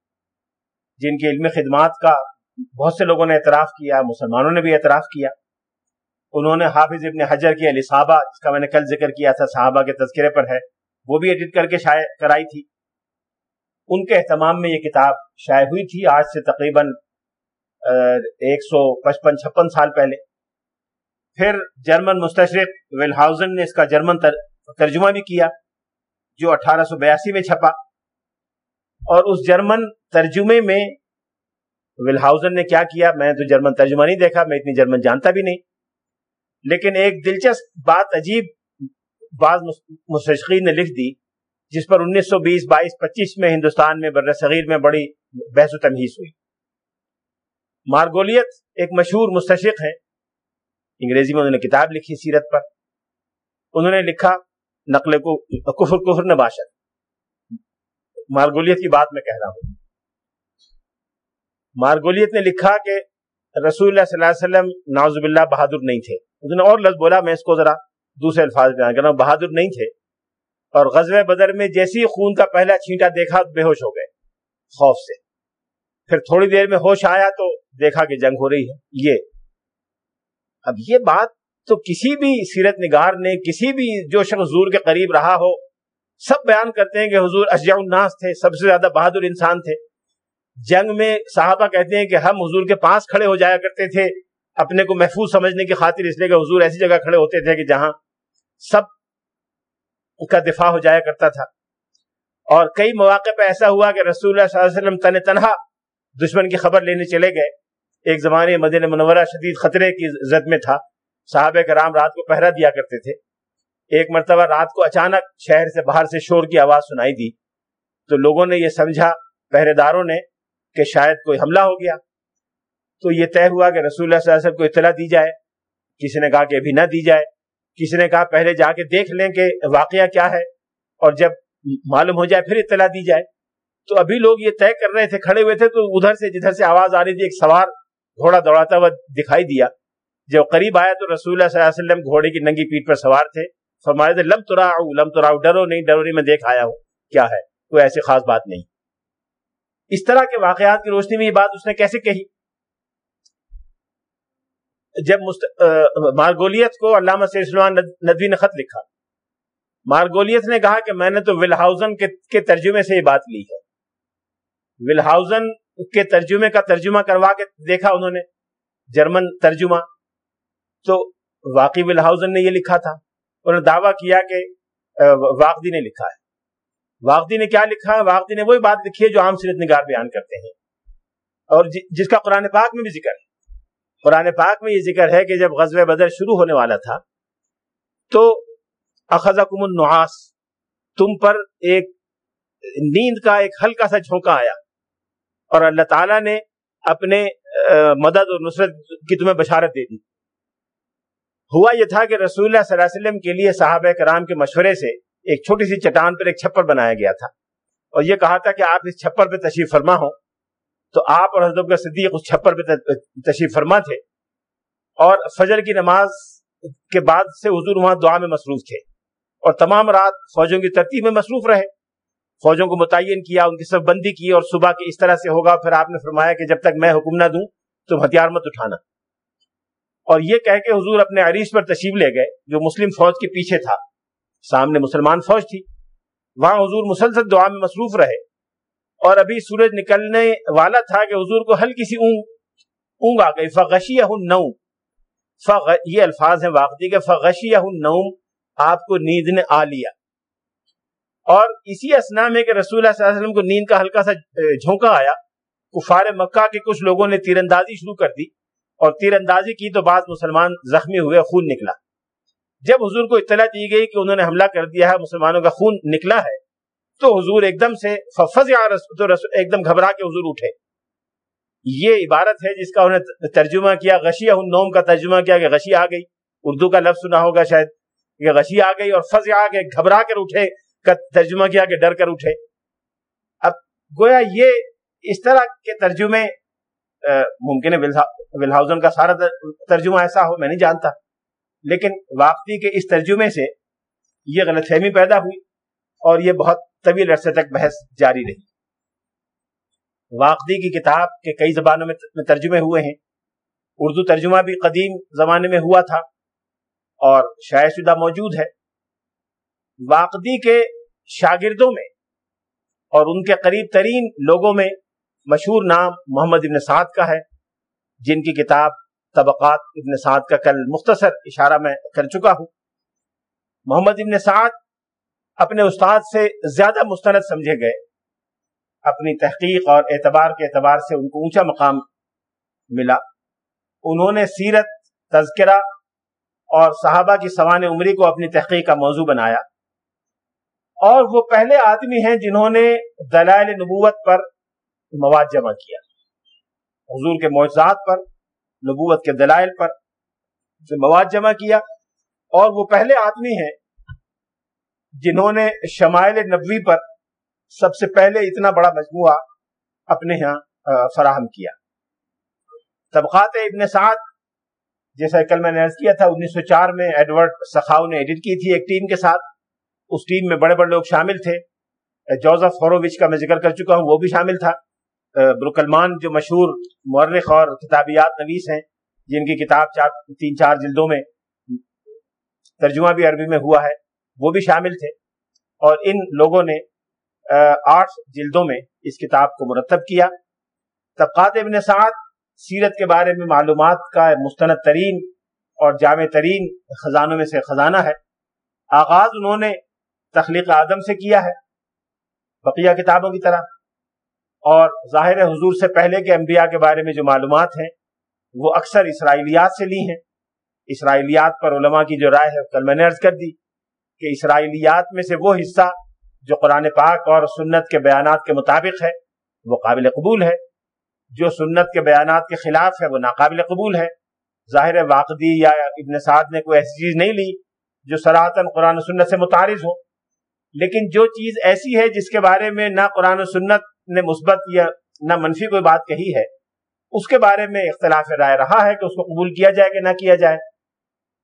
جن کی علمی خدمات کا بہت سے لوگوں نے اعتراف کیا، مسلمانوں نے بھی اعتراف کیا۔ انہوں نے حافظ ابن حجر کی علی صحابہ، جس کا میں نے کل ذکر کیا تھا، صحابہ کے تذکرے پر ہے، وہ بھی ایڈٹ کر کے شائع کرائی تھی۔ ان کے اہتمام میں یہ کتاب شائع ہوئی تھی آج سے تقریباً ایک سو پچپن، چھپن سال پہلے۔ پھر جرمن مستشرق ویل ہاؤزن نے اس کا جرمن ترجمہ بھی کیا، جو اٹھارہ سو بیاسی میں چھپا۔ اور اس جرمن ترجمے میں ویل ہاؤزن نے کیا کیا؟ میں تو جرمن ترجمہ نہیں دیکھا، میں اتنی جرمن جانتا بھی نہیں۔ لیکن ایک دلچسپ بات عجیب بعض مستشقین نے لکھ دی، جس پر انیس سو بیس، بائیس، پچیس میں ہندوستان میں بر صغیر میں بڑی بحث و تمہیز ہوئی۔ مارگولیت ایک مشہور مستشق ہے انگریزی میں انہوں نے کتاب لکھی سیرت پر۔ انہوں نے لکھا، نقل کو، کفر کفر نباشت۔ مارگولیت کی بات میں کہہ رہا ہوں۔ مارگولیت نے لکھا کہ رسول اللہ صلی اللہ علیہ وسلم نازب اللہ بہادر نہیں تھے۔ انہوں نے اور لفظ بولا، میں اس کو ذرا دوسرے الفاظ بیان کر رہا ہوں بہادر نہیں تھے۔ اور غزوہ بدر میں جیسی خون کا پہلا چھینٹا دیکھا، بے ہوش ہو گئے، خوف سے۔ پھر تھوڑی دیر میں ہوش آیا تو دیکھا کہ جنگ ہو رہی ہے۔ یہ۔ اب یہ بات تو کسی بھی سیرت نگار نے، کسی بھی جو شخص حضور کے قریب رہا ہو سب بیان کرتے ہیں کہ حضور اشجع الناس تھے، سب سے زیادہ بہادر انسان تھے۔ جنگ میں صحابہ کہتے ہیں کہ ہم حضور کے پاس کھڑے ہو جایا کرتے تھے، اپنے کو محفوظ سمجھنے کی خاطر، اس لیے کہ حضور ایسی جگہ کھڑے ہوتے تھے کہ جہاں سب کا دفاع ہو جایا کرتا تھا۔ اور کئی مواقع پہ ایسا ہوا کہ رسول اللہ صلی اللہ علیہ وسلم تن تنہا دشمن کی خبر لینے چلے گئے۔ ایک زمانے مدین منورہ شدید خطرے کی زد میں تھا۔ صحابہ کرام رات کو پہرا دیا کرتے تھے۔ ایک مرتبہ رات کو اچانک شہر سے باہر سے شور کی آواز سنائی دی تو لوگوں نے یہ سمجھا پہرے داروں نے کہ شاید کوئی حملہ ہو گیا۔ تو یہ طے ہوا کہ رسول اللہ صلی اللہ علیہ وسلم کو اطلاع دی جائے۔ کسی نے کہا کہ ابھی نہ دی جائے۔ کسی نے کہا پہلے جا کے دیکھ لیں کہ واقعہ کیا ہے اور جب معلوم ہو جائے پھر اطلاع دی جائے۔ تو ابھی لوگ یہ طے کر رہے تھے، کھڑے ہوئے تھے تو ادھر سے جدھر سے آواز آ رہی تھی، ایک سوار گھوڑا دوڑاتا ہوا دکھائی دیا۔ جب قریب آیا تو رسول اللہ صلی اللہ علیہ وسلم گھوڑے کی ننگی پیٹ پر سوار تھے۔ فرمائے تھے لم تو لم تو ڈرو نہیں ڈرو نہیں، میں دیکھ آیا ہوں، کیا ہے، کوئی ایسی خاص بات نہیں۔ اس طرح کے واقعات کی روشنی میں یہ بات اس نے کیسے کہی؟ جب مست... مارگولیت کو علامہ سلمان ندوی نے خط لکھا۔ مارگولیت نے کہا کہ میں نے تو ول ہاؤزن کے ترجمے سے یہ بات لی ہے۔ ول ہاؤزن کے ترجمے کا ترجمہ کروا کے دیکھا انہوں نے، جرمن ترجمہ۔ تو واقعی ول ہاؤزن نے یہ لکھا تھا۔ انہوں نے دعویٰ کیا کہ واقعی نے لکھا ہے۔ واقعی نے کیا لکھا؟ ہے واقعی نے وہی بات لکھی ہے جو عام سیرت نگار بیان کرتے ہیں۔ اور جی، جس کا قرآن پاک میں بھی ذکر ہے۔ قرآن پاک میں یہ ذکر ہے کہ جب غزوہ بدر شروع ہونے والا تھا، تو اخذکم النعاس، تم پر ایک نیند کا ایک ہلکا سا جھونکا آیا۔ اور اللہ تعالیٰ نے اپنے مدد اور نصرت کی تمہیں بشارت دے دی۔ ہوا یہ تھا کہ رسول اللہ صلی اللہ علیہ وسلم کے لیے صحابہ کرام کے مشورے سے ایک چھوٹی سی چٹان پر ایک چھپر بنایا گیا تھا۔ اور یہ کہا تھا کہ آپ اس چھپر پہ تشریف فرما ہو تو آپ اور حضرت کا صدیق اس چھپر پہ تشریف فرما تھے۔ اور فجر کی نماز کے بعد سے حضور وہاں دعا میں مصروف تھے۔ اور تمام رات فوجوں کی ترتیب میں مصروف رہے۔ فوجوں کو متعین کیا، ان کی سب بندی کی اور صبح کی اس طرح سے ہوگا۔ پھر آپ نے فرمایا کہ جب تک میں حکم نہ دوں، تم ہتھیار مت اٹھانا۔ اور یہ کہہ کے حضور اپنے عریش پر تشریف لے گئے، جو مسلم فوج کے پیچھے تھا۔ سامنے مسلمان فوج تھی۔ وہاں حضور مسلسل دعا میں مصروف رہے۔ اور ابھی سورج نکلنے والا تھا کہ حضور کو ہلکی سی اونگ اونگ آ گئی۔ فغشی نوم فغ، یہ الفاظ ہیں واقعی کہ فغشی نوم آپ کو نیند نے آ لیا۔ اور اسی اسنا میں کہ رسول اللہ صلی اللہ علیہ وسلم کو نیند کا ہلکا سا جھونکا آیا۔ کفار مکہ کے کچھ لوگوں نے تیر اندازی شروع کر دی۔ اور تیر اندازی کی تو بعض مسلمان زخمی ہوئے، خون نکلا۔ جب حضور کو اطلاع دی گئی کہ انہوں نے حملہ کر دیا ہے، مسلمانوں کا خون نکلا ہے، تو حضور ایک دم سے ففز تو ایک دم گھبرا کے حضور اٹھے۔ یہ عبارت ہے جس کا انہیں ترجمہ کیا غشی نوم کا ترجمہ کیا کہ غشی آ گئی۔ اردو کا لفظ سنا ہوگا شاید کہ غشی آ گئی اور فض آ کے گھبرا کر اٹھے، کا ترجمہ کیا کہ ڈر کر اٹھے۔ اب گویا یہ اس طرح کے ترجمے ممکن ہے ول ہاؤزن کا سارا ترجمہ ایسا ہو، میں نہیں جانتا۔ لیکن واقعی کے اس ترجمے سے یہ غلط فہمی پیدا ہوئی اور یہ بہت طویل عرصے تک بحث جاری رہی۔ واقعی کی کتاب کے کئی زبانوں میں ترجمے ہوئے ہیں۔ اردو ترجمہ بھی قدیم زمانے میں ہوا تھا اور شائع شدہ موجود ہے۔ واقعی کے شاگردوں میں اور ان کے قریب ترین لوگوں میں مشہور نام محمد ابن سعد کا ہے، جن کی کتاب طبقات ابن سعد کا کل مختصر اشارہ میں کر چکا ہوں۔ محمد ابن سعد اپنے استاد سے زیادہ مستند سمجھے گئے۔ اپنی تحقیق اور اعتبار کے اعتبار سے ان کو اونچا مقام ملا۔ انہوں نے سیرت، تذکرہ اور صحابہ کی سوان عمری کو اپنی تحقیق کا موضوع بنایا۔ اور وہ پہلے آدمی ہیں جنہوں نے دلائل نبوت پر مواد جمع کیا۔ حضور کے معجزات پر، نبوت کے دلائل پر مواد جمع کیا، اور وہ پہلے آدمی ہیں جنہوں نے شمائل نبوی پر سب سے پہلے اتنا بڑا مجموعہ اپنے ہاں فراہم کیا۔ طبقات ابن سعد، جیسا کل میں نے عرض کیا تھا، انیس سو چار میں ایڈورڈ سخاؤ نے ایڈٹ کی تھی ایک ٹیم کے ساتھ۔ اس ٹیم میں بڑے بڑے لوگ شامل تھے۔ جوزف فوروچ کا میں ذکر کر چکا ہوں، وہ بھی شامل تھا۔ بروکلمان جو مشہور مورخ اور کتابیات نویس ہیں، جن کی کتاب چار، تین، چار جلدوں میں ترجمہ بھی عربی میں ہوا ہے، وہ بھی شامل تھے۔ اور ان لوگوں نے آٹھ جلدوں میں اس کتاب کو مرتب کیا۔ طبقات ابن سعد سیرت کے بارے میں معلومات کا مستند ترین اور جامع ترین خزانوں میں سے خزانہ ہے۔ آغاز انہوں نے تخلیق آدم سے کیا ہے، بقیہ کتابوں کی طرح۔ اور ظاہر حضور سے پہلے کے انبیاء کے بارے میں جو معلومات ہیں، وہ اکثر اسرائیلیات سے لی ہیں۔ اسرائیلیات پر علماء کی جو رائے ہے، کل میں نے عرض کر دی کہ اسرائیلیات میں سے وہ حصہ جو قرآن پاک اور سنت کے بیانات کے مطابق ہے، وہ قابل قبول ہے۔ جو سنت کے بیانات کے خلاف ہے، وہ ناقابل قبول ہے۔ ظاہر واقعی یا ابن سعد نے کوئی ایسی چیز نہیں لی جو سراطن قرآن و سنت سے متعارض ہو۔ لیکن جو چیز ایسی ہے جس کے بارے میں نہ قرآن و سنت نے مثبت یا نہ منفی کوئی بات کہی ہے، اس کے بارے میں اختلاف رائے رہا ہے کہ اس کو قبول کیا جائے کہ نہ کیا جائے۔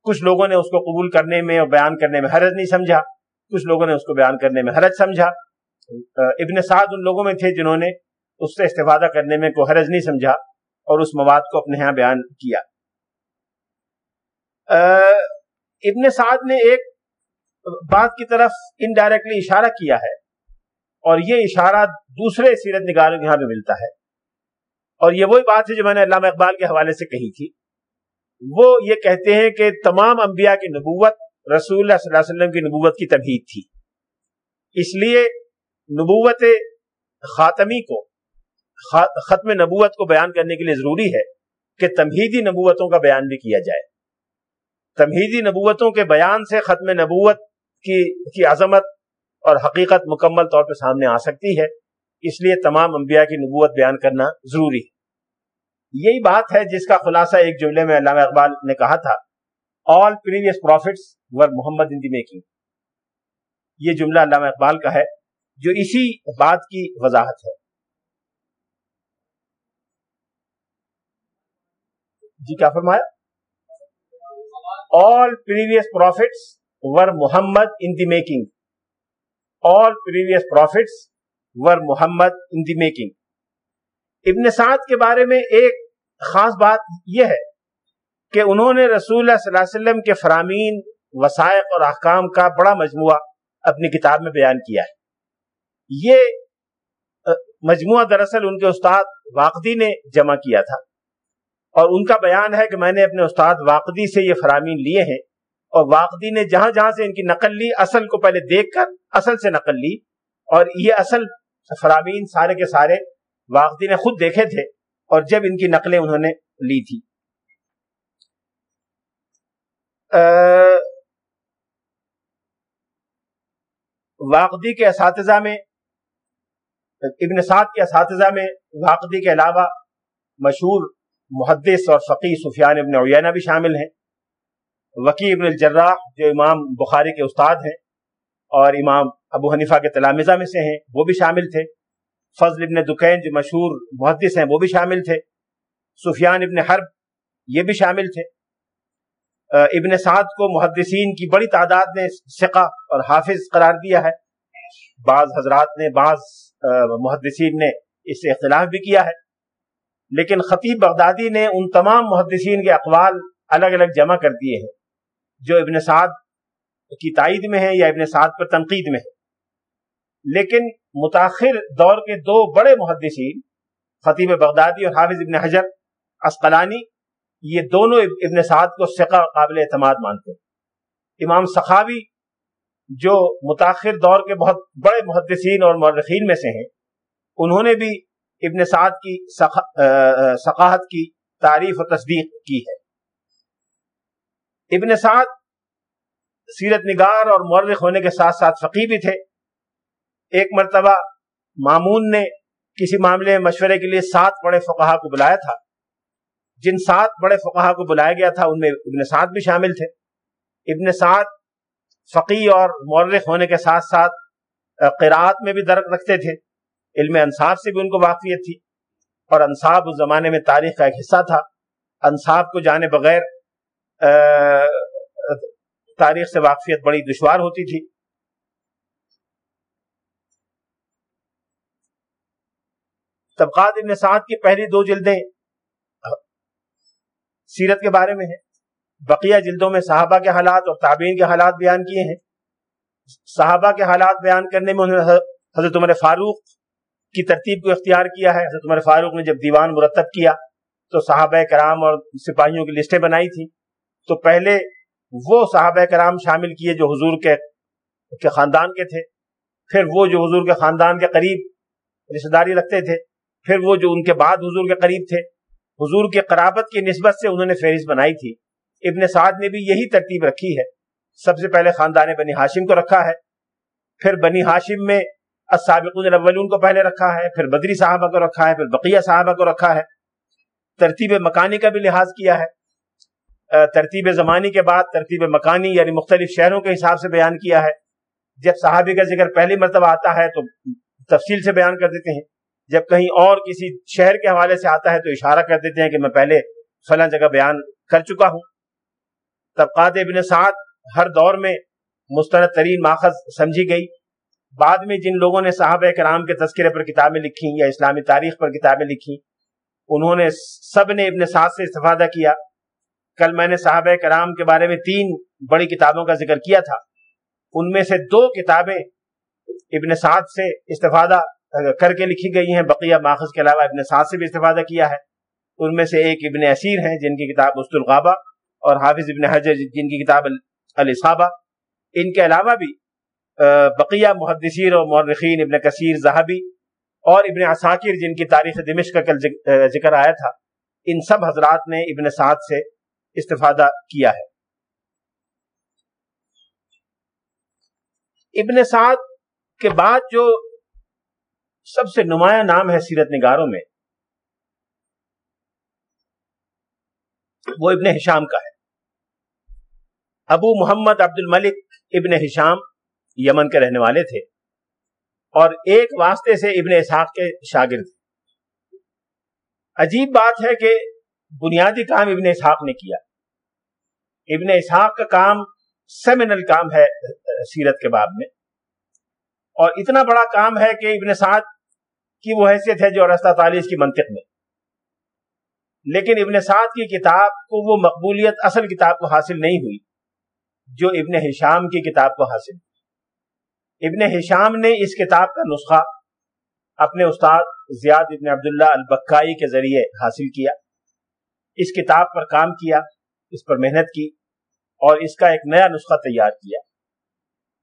کچھ لوگوں نے اس کو قبول کرنے میں اور بیان کرنے میں حرج نہیں سمجھا۔ کچھ لوگوں نے اس کو بیان کرنے میں حرج سمجھا۔ ابن سعد ان لوگوں میں تھے جنہوں نے اس سے استفادہ کرنے میں کوئی حرج نہیں سمجھا اور اس مواد کو اپنے ہاں بیان کیا۔ ابن سعد نے ایک بات کی طرف انڈائریکٹلی اشارہ کیا ہے۔ اور یہ اشارہ دوسرے سیرت نگاروں کے یہاں بھی ملتا ہے۔ اور یہ وہی بات ہے جو میں نے علامہ اقبال کے حوالے سے کہی تھی۔ وہ یہ کہتے ہیں کہ تمام انبیاء کی نبوت رسول اللہ صلی اللہ علیہ وسلم کی نبوت کی تبہید تھی۔ اس لیے نبوت خاتمی کو، ختم نبوت کو بیان کرنے کے لیے ضروری ہے کہ تمہیدی نبوتوں کا بیان بھی کیا جائے۔ تمہیدی نبوتوں کے بیان سے ختم نبوت کی کی عظمت اور حقیقت مکمل طور پہ سامنے آ سکتی ہے۔ اس لیے تمام انبیاء کی نبوت بیان کرنا ضروری ہے۔ یہی بات ہے جس کا خلاصہ ایک جملے میں علامہ اقبال نے کہا تھا۔ All previous prophets were Muhammad in the making یہ جملہ علامہ اقبال کا ہے جو اسی بات کی وضاحت ہے۔ جی کیا فرمایا؟ All previous prophets were Muhammad in the making all previous prophets were Muhammad in the making Ibn Saad کے بارے میں ایک خاص بات یہ ہے کہ انہوں نے رسول اللہ صلی اللہ علیہ وسلم کے فرامین وسائق اور احکام کا بڑا مجموعہ اپنی کتاب میں بیان کیا ہے۔ یہ مجموعہ دراصل ان کے استاد واقعی نے جمع کیا تھا۔ اور ان کا بیان ہے کہ میں نے اپنے استاد واقعی سے یہ فرامین لیے ہیں۔ اور واقعی نے جہاں جہاں سے ان کی نقل لی، اصل کو پہلے دیکھ کر اصل سے نقل لی اور یہ اصل فرامین سارے کے سارے واقعی نے خود دیکھے تھے اور جب ان کی نقلیں انہوں نے لی تھی۔ واقعی کے اساتذہ میں، ابن سعد کے اساتذہ میں واقعی کے علاوہ مشہور محدث اور فقی سفیان ابن عیینہ بھی شامل ہیں۔ وکی ابن الجراح جو امام بخاری کے استاد ہیں اور امام ابو حنیفہ کے تلامزہ میں سے ہیں، وہ بھی شامل تھے۔ فضل ابن دکین جو مشہور محدث ہیں، وہ بھی شامل تھے۔ سفیان ابن حرب یہ بھی شامل تھے۔ ابن سعد کو محدثین کی بڑی تعداد نے سقہ اور حافظ قرار دیا ہے۔ بعض حضرات نے، بعض محدثین نے اس سے اختلاف بھی کیا ہے۔ لیکن خطیب بغدادی نے ان تمام محدثین کے اقوال الگ الگ جمع کر دیے ہیں۔ جو ابن سعد کی تائید میں ہیں یا ابن سعد پر تنقید میں ہیں لیکن متاخر دور کے دو بڑے محدثین، خطیب بغدادی اور حافظ ابن حجر اسقلانی، یہ دونوں ابن سعد کو سقہ قابل اعتماد مانتے ہیں۔ امام سخاوی جو متاخر دور کے بہت بڑے محدثین اور مورخین میں سے ہیں، انہوں نے بھی ابن سعد کی ثقافت کی تعریف و تصدیق کی ہے۔ ابن سعد سیرت نگار اور مورخ ہونے کے ساتھ ساتھ فقی بھی تھے۔ ایک مرتبہ مامون نے کسی معاملے میں مشورے کے لیے سات بڑے فقہا کو بلایا تھا۔ جن سات بڑے فقہا کو بلایا گیا تھا، ان میں ابن سعد بھی شامل تھے۔ ابن سعد فقی اور مورخ ہونے کے ساتھ ساتھ قرآت میں بھی درک رکھتے تھے۔ علم انصاف سے بھی ان کو واقفیت تھی۔ اور انصاب اس زمانے میں تاریخ کا ایک حصہ تھا۔ انصاب کو جانے بغیر تاریخ سے واقفیت بڑی دشوار ہوتی تھی۔ طبقات ابن سعد کی پہلی دو جلدیں سیرت کے بارے میں ہیں۔ بقیہ جلدوں میں صحابہ کے حالات اور تابعین کے حالات بیان کیے ہیں۔ صحابہ کے حالات بیان کرنے میں انہوں نے حضرت عمر فاروق کی ترتیب کو اختیار کیا ہے۔ حضرت عمر فاروق نے جب دیوان مرتب کیا تو صحابہ کرام اور سپاہیوں کی لسٹیں بنائی تھی تو پہلے وہ صحابہ کرام شامل کیے جو حضور کے کے خاندان کے تھے، پھر وہ جو حضور کے خاندان کے قریب رشتہ داری رکھتے تھے، پھر وہ جو ان کے بعد حضور کے قریب تھے، حضور کے قرابت کی نسبت سے انہوں نے فہرست بنائی تھی۔ ابن سعد نے بھی یہی ترتیب رکھی ہے۔ سب سے پہلے خاندان بنی ہاشم کو رکھا ہے، پھر بنی ہاشم میں السابقون الاولون کو پہلے رکھا ہے، پھر بدری صحابہ کو رکھا ہے، پھر بقیہ صحابہ کو رکھا ہے۔ ترتیب مکانی کا بھی لحاظ کیا ہے۔ ترتیب زمانی کے بعد، ترتیب مکانی یعنی مختلف شہروں کے حساب سے بیان کیا ہے۔ جب صحابی کا ذکر پہلی مرتبہ آتا ہے تو تفصیل سے بیان کر دیتے ہیں۔ جب کہیں اور کسی شہر کے حوالے سے آتا ہے تو اشارہ کر دیتے ہیں کہ میں پہلے فلاں جگہ بیان کر چکا ہوں۔ طبقات ابن سعد ہر دور میں مستند ترین ماخذ سمجھی گئی۔ بعد میں جن لوگوں نے صحابہ کرام کے تذکرے پر کتابیں لکھی یا اسلامی تاریخ پر کتابیں لکھی، انہوں نے سب نے ابن سعد سے استفادہ کیا۔ کل میں نے صحابہ کرام کے بارے میں تین بڑی کتابوں کا ذکر کیا تھا۔ ان میں سے دو کتابیں ابن سعد سے استفادہ کر کے لکھی گئی ہیں، بقیہ ماخذ کے علاوہ ابن سعد سے بھی استفادہ کیا ہے۔ ان میں سے ایک ابن اسیر ہیں، جن کی کتاب مست الغابہ اور حافظ ابن حجر، جن کی کتاب الصابہ ان کے علاوہ بھی بقیہ محدثین اور مورخین ابن کثیر زہبی اور ابن عساکر، جن کی تاریخ دمشق کا کل ذکر آیا تھا۔ ان سب حضرات نے ابن سعد سے استفادہ کیا ہے۔ ابن سعد کے بعد جو سب سے نمایاں نام ہے سیرت نگاروں میں، وہ ابن ہشام کا ہے۔ ابو محمد عبد الملک ابن ہشام یمن کے رہنے والے تھے اور ایک واسطے سے ابن اسحاق کے شاگرد۔ عجیب بات ہے کہ بنیادی کام ابن اسحاق نے کیا۔ ابن اسحاق کا کام سیمنل کام ہے سیرت کے باب میں۔ اور اتنا بڑا کام ہے کہ ابن سعد کی وہ حیثیت ہے جو رستہ تعلیس کی منطق میں۔ لیکن ابن سعد کی کتاب کو وہ مقبولیت اصل کتاب کو حاصل نہیں ہوئی، جو ابن ہشام کی کتاب کو حاصل ہوئی۔ ابن ہشام نے اس کتاب کا نسخہ اپنے استاد زیاد ابن عبداللہ البکائی کے ذریعے حاصل کیا۔ اس کتاب پر کام کیا، اس پر محنت کی اور اس کا ایک نیا نسخہ تیار کیا۔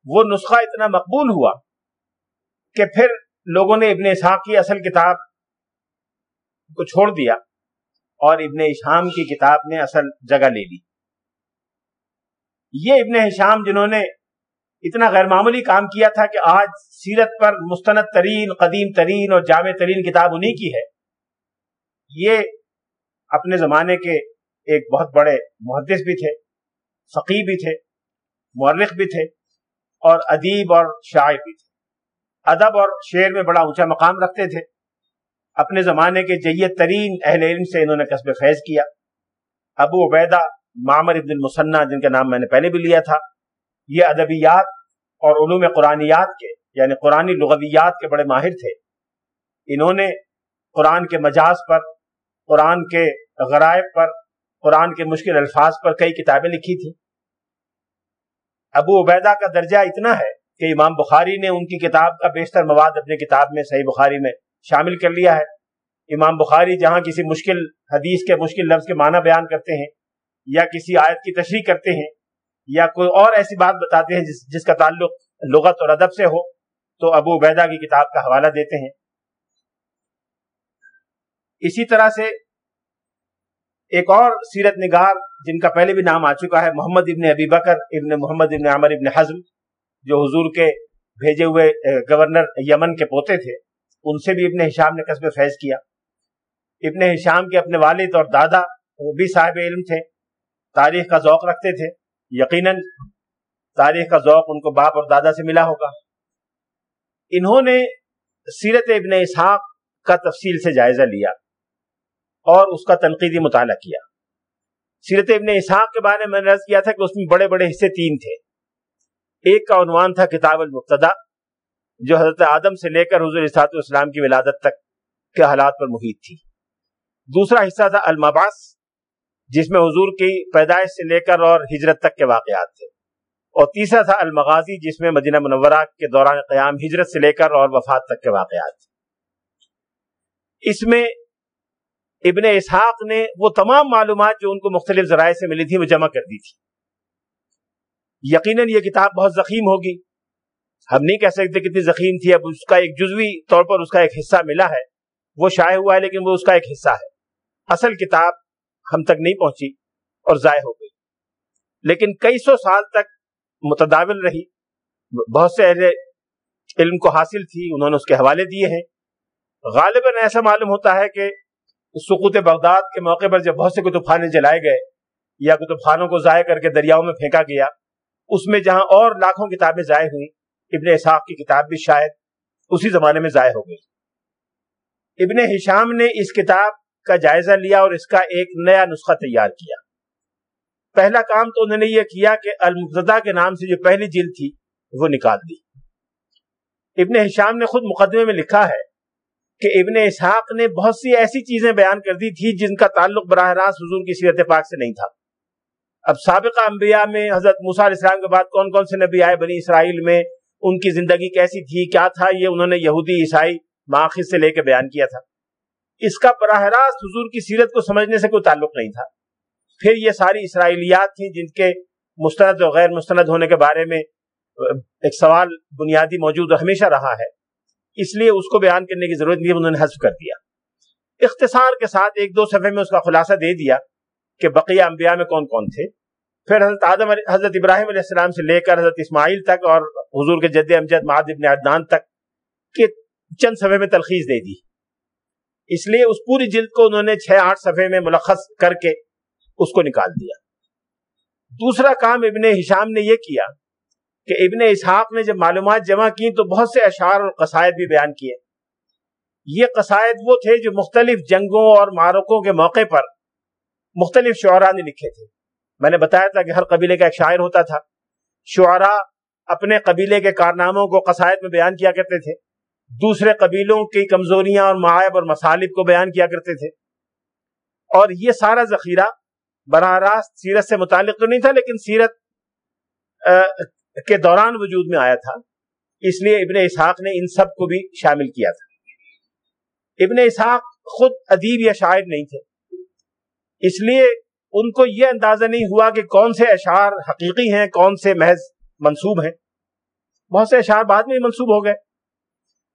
وہ نسخہ اتنا مقبول ہوا کہ پھر لوگوں نے ابن اسحاق کی اصل کتاب کو چھوڑ دیا اور ابن اشام کی کتاب نے اصل جگہ لے لی۔ یہ ابن ہشام جنہوں نے اتنا غیر معمولی کام کیا تھا کہ آج سیرت پر مستند ترین، قدیم ترین اور جامع ترین کتاب انہی کی ہے، یہ اپنے زمانے کے ایک بہت بڑے محدث بھی تھے فقی بھی تھے مورخ بھی تھے اور ادیب اور شاعر بھی تھے۔ ادب اور شعر میں بڑا اونچا مقام رکھتے تھے۔ اپنے زمانے کے جیت ترین اہل علم سے انہوں نے قصب فیض کیا۔ ابو عبیدہ معمر ابن المسنہ جن کا نام میں نے پہلے بھی لیا تھا، یہ ادبیات اور علوم قرآنیات کے یعنی قرآنی لغویات کے بڑے ماہر تھے۔ انہوں نے قرآن کے مجاز پر قرآن کے غرائب پر، قرآن کے مشکل الفاظ پر کئی کتابیں لکھی تھی ابو عبیدہ کا درجہ اتنا ہے کہ امام بخاری نے ان کی کتاب کا بیشتر مواد اپنی کتاب میں، صحیح بخاری میں شامل کر لیا ہے۔ امام بخاری جہاں کسی مشکل حدیث کے، مشکل لفظ کے معنی بیان کرتے ہیں یا کسی آیت کی تشریح کرتے ہیں یا کوئی اور ایسی بات بتاتے ہیں جس جس کا تعلق لغت اور ادب سے ہو، تو ابو عبیدہ کی کتاب کا حوالہ دیتے ہیں۔ اسی طرح سے ایک اور سیرت نگار جن کا پہلے بھی نام آ چکا ہے، محمد ابن ابی بکر ابن محمد ابن عمر ابن حزم، جو حضور کے بھیجے ہوئے گورنر یمن کے پوتے تھے، ان سے بھی ابن حشام نے قصب فیض کیا۔ ابن حشام کے اپنے والد اور دادا وہ بھی صاحب علم تھے، تاریخ کا ذوق رکھتے تھے۔ یقیناً تاریخ کا ذوق ان کو باپ اور دادا سے ملا ہوگا۔ انہوں نے سیرت ابن اسحاق کا تفصیل سے جائزہ لیا۔ اور اس کا تنقیدی مطالعہ کیا۔ سیرت ابن اسحاق کے بارے میں نے کیا تھا کہ اس میں بڑے بڑے حصے تین تھے۔ ایک کا عنوان تھا کتاب المبتدا، جو حضرت آدم سے لے کر حضور اسات اسلام کی ولادت تک کے حالات پر محیط تھی۔ دوسرا حصہ تھا المباس جس میں حضور کی پیدائش سے لے کر اور ہجرت تک کے واقعات تھے۔ اور تیسرا تھا المغازی، جس میں مدینہ منورہ کے دوران قیام، ہجرت سے لے کر اور وفات تک کے واقعات تھے۔ اس میں ابن اسحاق نے وہ تمام معلومات جو ان کو مختلف ذرائع سے ملی تھی وہ جمع کر دی تھی۔ یقیناً یہ کتاب بہت زخیم ہوگی۔ ہم نہیں کہہ سکتے کتنی زخیم تھی، اب اس کا ایک جزوی طور پر اس کا ایک حصہ ملا ہے۔ وہ شائع ہوا ہے لیکن وہ اس کا ایک حصہ ہے۔ اصل کتاب ہم تک نہیں پہنچی اور ضائع ہو گئی۔ لیکن کئی سو سال تک متداول رہی۔ بہت سے اہل علم کو حاصل تھی، انہوں نے اس کے حوالے دیے ہیں۔ غالباً ایسا معلوم ہوتا ہے کہ سقوط بغداد کے موقع پر جب بہت سے کتب خانے جلائے گئے یا کتب خانوں کو ضائع کر کے دریاؤں میں پھینکا گیا، اس میں جہاں اور لاکھوں کتابیں ضائع ہوئیں، ابن اسحاق کی کتاب بھی شاید اسی زمانے میں ضائع ہو گئی۔ ابن ہشام نے اس کتاب کا جائزہ لیا اور اس کا ایک نیا نسخہ تیار کیا۔ پہلا کام تو انہوں نے یہ کیا کہ المبتدا کے نام سے جو پہلی جلد تھی وہ نکال دی۔ ابن ہشام نے خود مقدمے میں لکھا ہے کہ ابن اسحاق نے بہت سی ایسی چیزیں بیان کر دی تھی جن کا تعلق براہ راست حضور کی سیرت پاک سے نہیں تھا۔ اب سابقہ انبیاء میں حضرت موسیٰ علیہ السلام کے بعد کون کون سے نبی آئے بنی اسرائیل میں، ان کی زندگی کیسی تھی، کیا تھا، یہ انہوں نے یہودی، عیسائی ماخذ سے لے کے بیان کیا تھا۔ اس کا براہ راست حضور کی سیرت کو سمجھنے سے کوئی تعلق نہیں تھا۔ پھر یہ ساری اسرائیلیات تھیں جن کے مستند و غیر مستند ہونے کے بارے میں ایک سوال بنیادی موجود ہمیشہ رہا ہے۔ اس لیے اس کو بیان کرنے کی ضرورت نہیں انہوں نے حذف کر دیا۔ اختصار کے ساتھ ایک دو صفحے میں اس کا خلاصہ دے دیا کہ بقیہ انبیاء میں کون کون تھے۔ پھر حضرت آدم حضرت ابراہیم علیہ السلام سے لے کر حضرت اسماعیل تک اور حضور کے جد امجد معاد ابن عدنان تک کے چند صفحے میں تلخیص دے دی۔ اس لیے اس پوری جلد کو انہوں نے چھ آٹھ صفحے میں ملخص کر کے اس کو نکال دیا۔ دوسرا کام ابن ہشام نے یہ کیا کہ ابن اسحاق نے جب معلومات جمع کی تو بہت سے اشعار اور قصائد بھی بیان کیے۔ یہ قصائد وہ تھے جو مختلف جنگوں اور مارکوں کے موقع پر مختلف شعراء نے لکھے تھے۔ میں نے بتایا تھا کہ ہر قبیلے کا ایک شاعر ہوتا تھا۔ شعراء اپنے قبیلے کے کارناموں کو قصائد میں بیان کیا کرتے تھے۔ دوسرے قبیلوں کی کمزوریاں اور معائب اور مصالب کو بیان کیا کرتے تھے۔ اور یہ سارا ذخیرہ براہ راست سیرت سے متعلق تو نہیں تھا، لیکن سیرت کے دوران وجود میں آیا تھا۔ اس لیے ابن اسحاق نے ان سب کو بھی شامل کیا تھا۔ ابن اسحاق خود ادیب یا شاعر نہیں تھے۔ اس لیے ان کو یہ اندازہ نہیں ہوا کہ کون سے اشعار حقیقی ہیں، کون سے محض منصوب ہیں۔ بہت سے اشعار بعد میں منصوب ہو گئے۔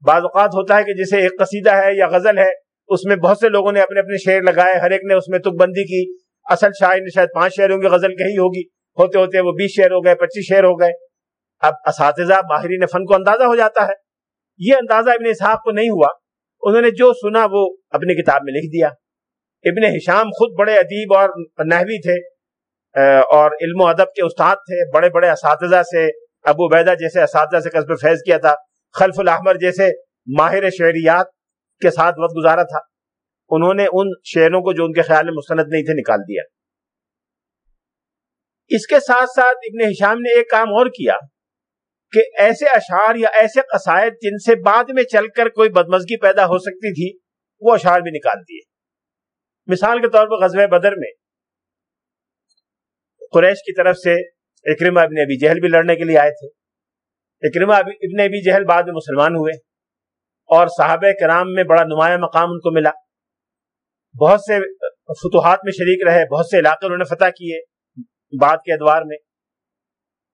بعض اوقات ہوتا ہے کہ جسے ایک قصیدہ ہے یا غزل ہے، اس میں بہت سے لوگوں نے اپنے اپنے شعر لگائے، ہر ایک نے اس میں تک بندی کی۔ اصل شاعر نے شاید پانچ شعروں کی غزل کہی ہوگی۔ ہوتے ہوتے وہ بیس شعر ہو گئے، پچیس شعر ہو گئے۔ اب اساتذہ ماہرین فن کو اندازہ ہو جاتا ہے۔ یہ اندازہ ابن صاحب کو نہیں ہوا۔ انہوں نے جو سنا وہ اپنی کتاب میں لکھ دیا۔ ابن ہشام خود بڑے ادیب اور نحوی تھے اور علم و ادب کے استاد تھے۔ بڑے بڑے اساتذہ سے، ابو بیدہ جیسے اساتذہ سے قصب فیض کیا تھا۔ خلف الاحمر جیسے ماہر شعریات کے ساتھ وقت گزارا تھا۔ انہوں نے ان شعروں کو جو ان کے خیال میں مستند نہیں تھے نکال دیا۔ اس کے ساتھ ساتھ ابن ہشام نے ایک کام اور کیا کہ ایسے اشعار یا ایسے قصائد جن سے بعد میں چل کر کوئی بدمزگی پیدا ہو سکتی تھی، وہ اشعار بھی نکال دیے۔ مثال کے طور پر غزوہ بدر میں قریش کی طرف سے اکرمہ ابن ابی جہل بھی لڑنے کے لیے آئے تھے۔ اکرمہ ابن ابی جہل بعد میں مسلمان ہوئے اور صحابہ کرام میں بڑا نمایاں مقام ان کو ملا۔ بہت سے فتوحات میں شریک رہے، بہت سے علاقے انہوں نے فتح کیے۔ بعد کے ادوار میں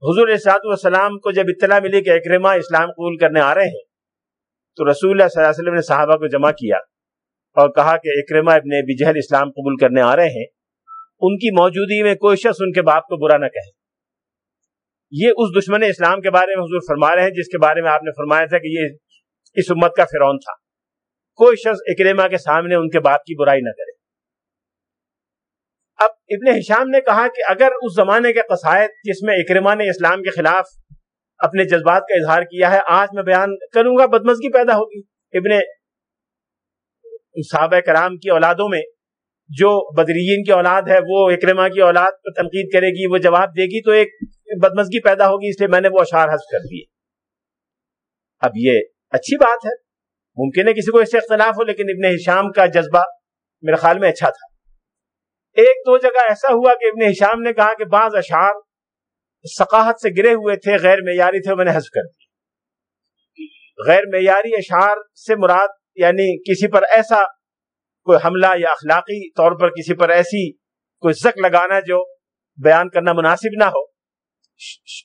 حضور السلاط والسلام کو جب اطلاع ملی کہ اکرما اسلام قبول کرنے آ رہے ہیں، تو رسول اللہ صلی اللہ علیہ وسلم نے صحابہ کو جمع کیا اور کہا کہ اکرما ابن بجہل اسلام قبول کرنے آ رہے ہیں۔ ان کی موجودگی میں کوئی شخص ان کے باپ کو برا نہ کہے۔ یہ اس دشمن اسلام کے بارے میں حضور فرما رہے ہیں، جس کے بارے میں آپ نے فرمایا تھا کہ یہ اس امت کا فرعون تھا۔ کوئی شخص اکرما کے سامنے ان کے باپ کی برائی نہ کرے۔ اب ابن ہشام نے کہا کہ اگر اس زمانے کے قصائد جس میں اکرما نے اسلام کے خلاف اپنے جذبات کا اظہار کیا ہے، آج میں بیان کروں گا، بدمزگی پیدا ہوگی۔ ابن صحابہ کرام کی اولادوں میں جو بدرین کی اولاد ہے، وہ اکرما کی اولاد پر تنقید کرے گی، وہ جواب دے گی، تو ایک بدمزگی پیدا ہوگی، اس لیے میں نے وہ اشعار حذف کر دیے۔ اب یہ اچھی بات ہے، ممکن ہے کسی کو اس سے اختلاف ہو، لیکن ابن ہشام کا جذبہ میرے خیال میں اچھا تھا۔ ایک دو جگہ ایسا ہوا کہ ابن ہشام نے کہا کہ بعض اشعار ثقافت سے گرے ہوئے تھے، غیر معیاری تھے، میں نے حذف کر دی۔ غیر معیاری اشعار سے مراد یعنی کسی پر ایسا کوئی حملہ یا اخلاقی طور پر کسی پر ایسی کوئی زک لگانا جو بیان کرنا مناسب نہ ہو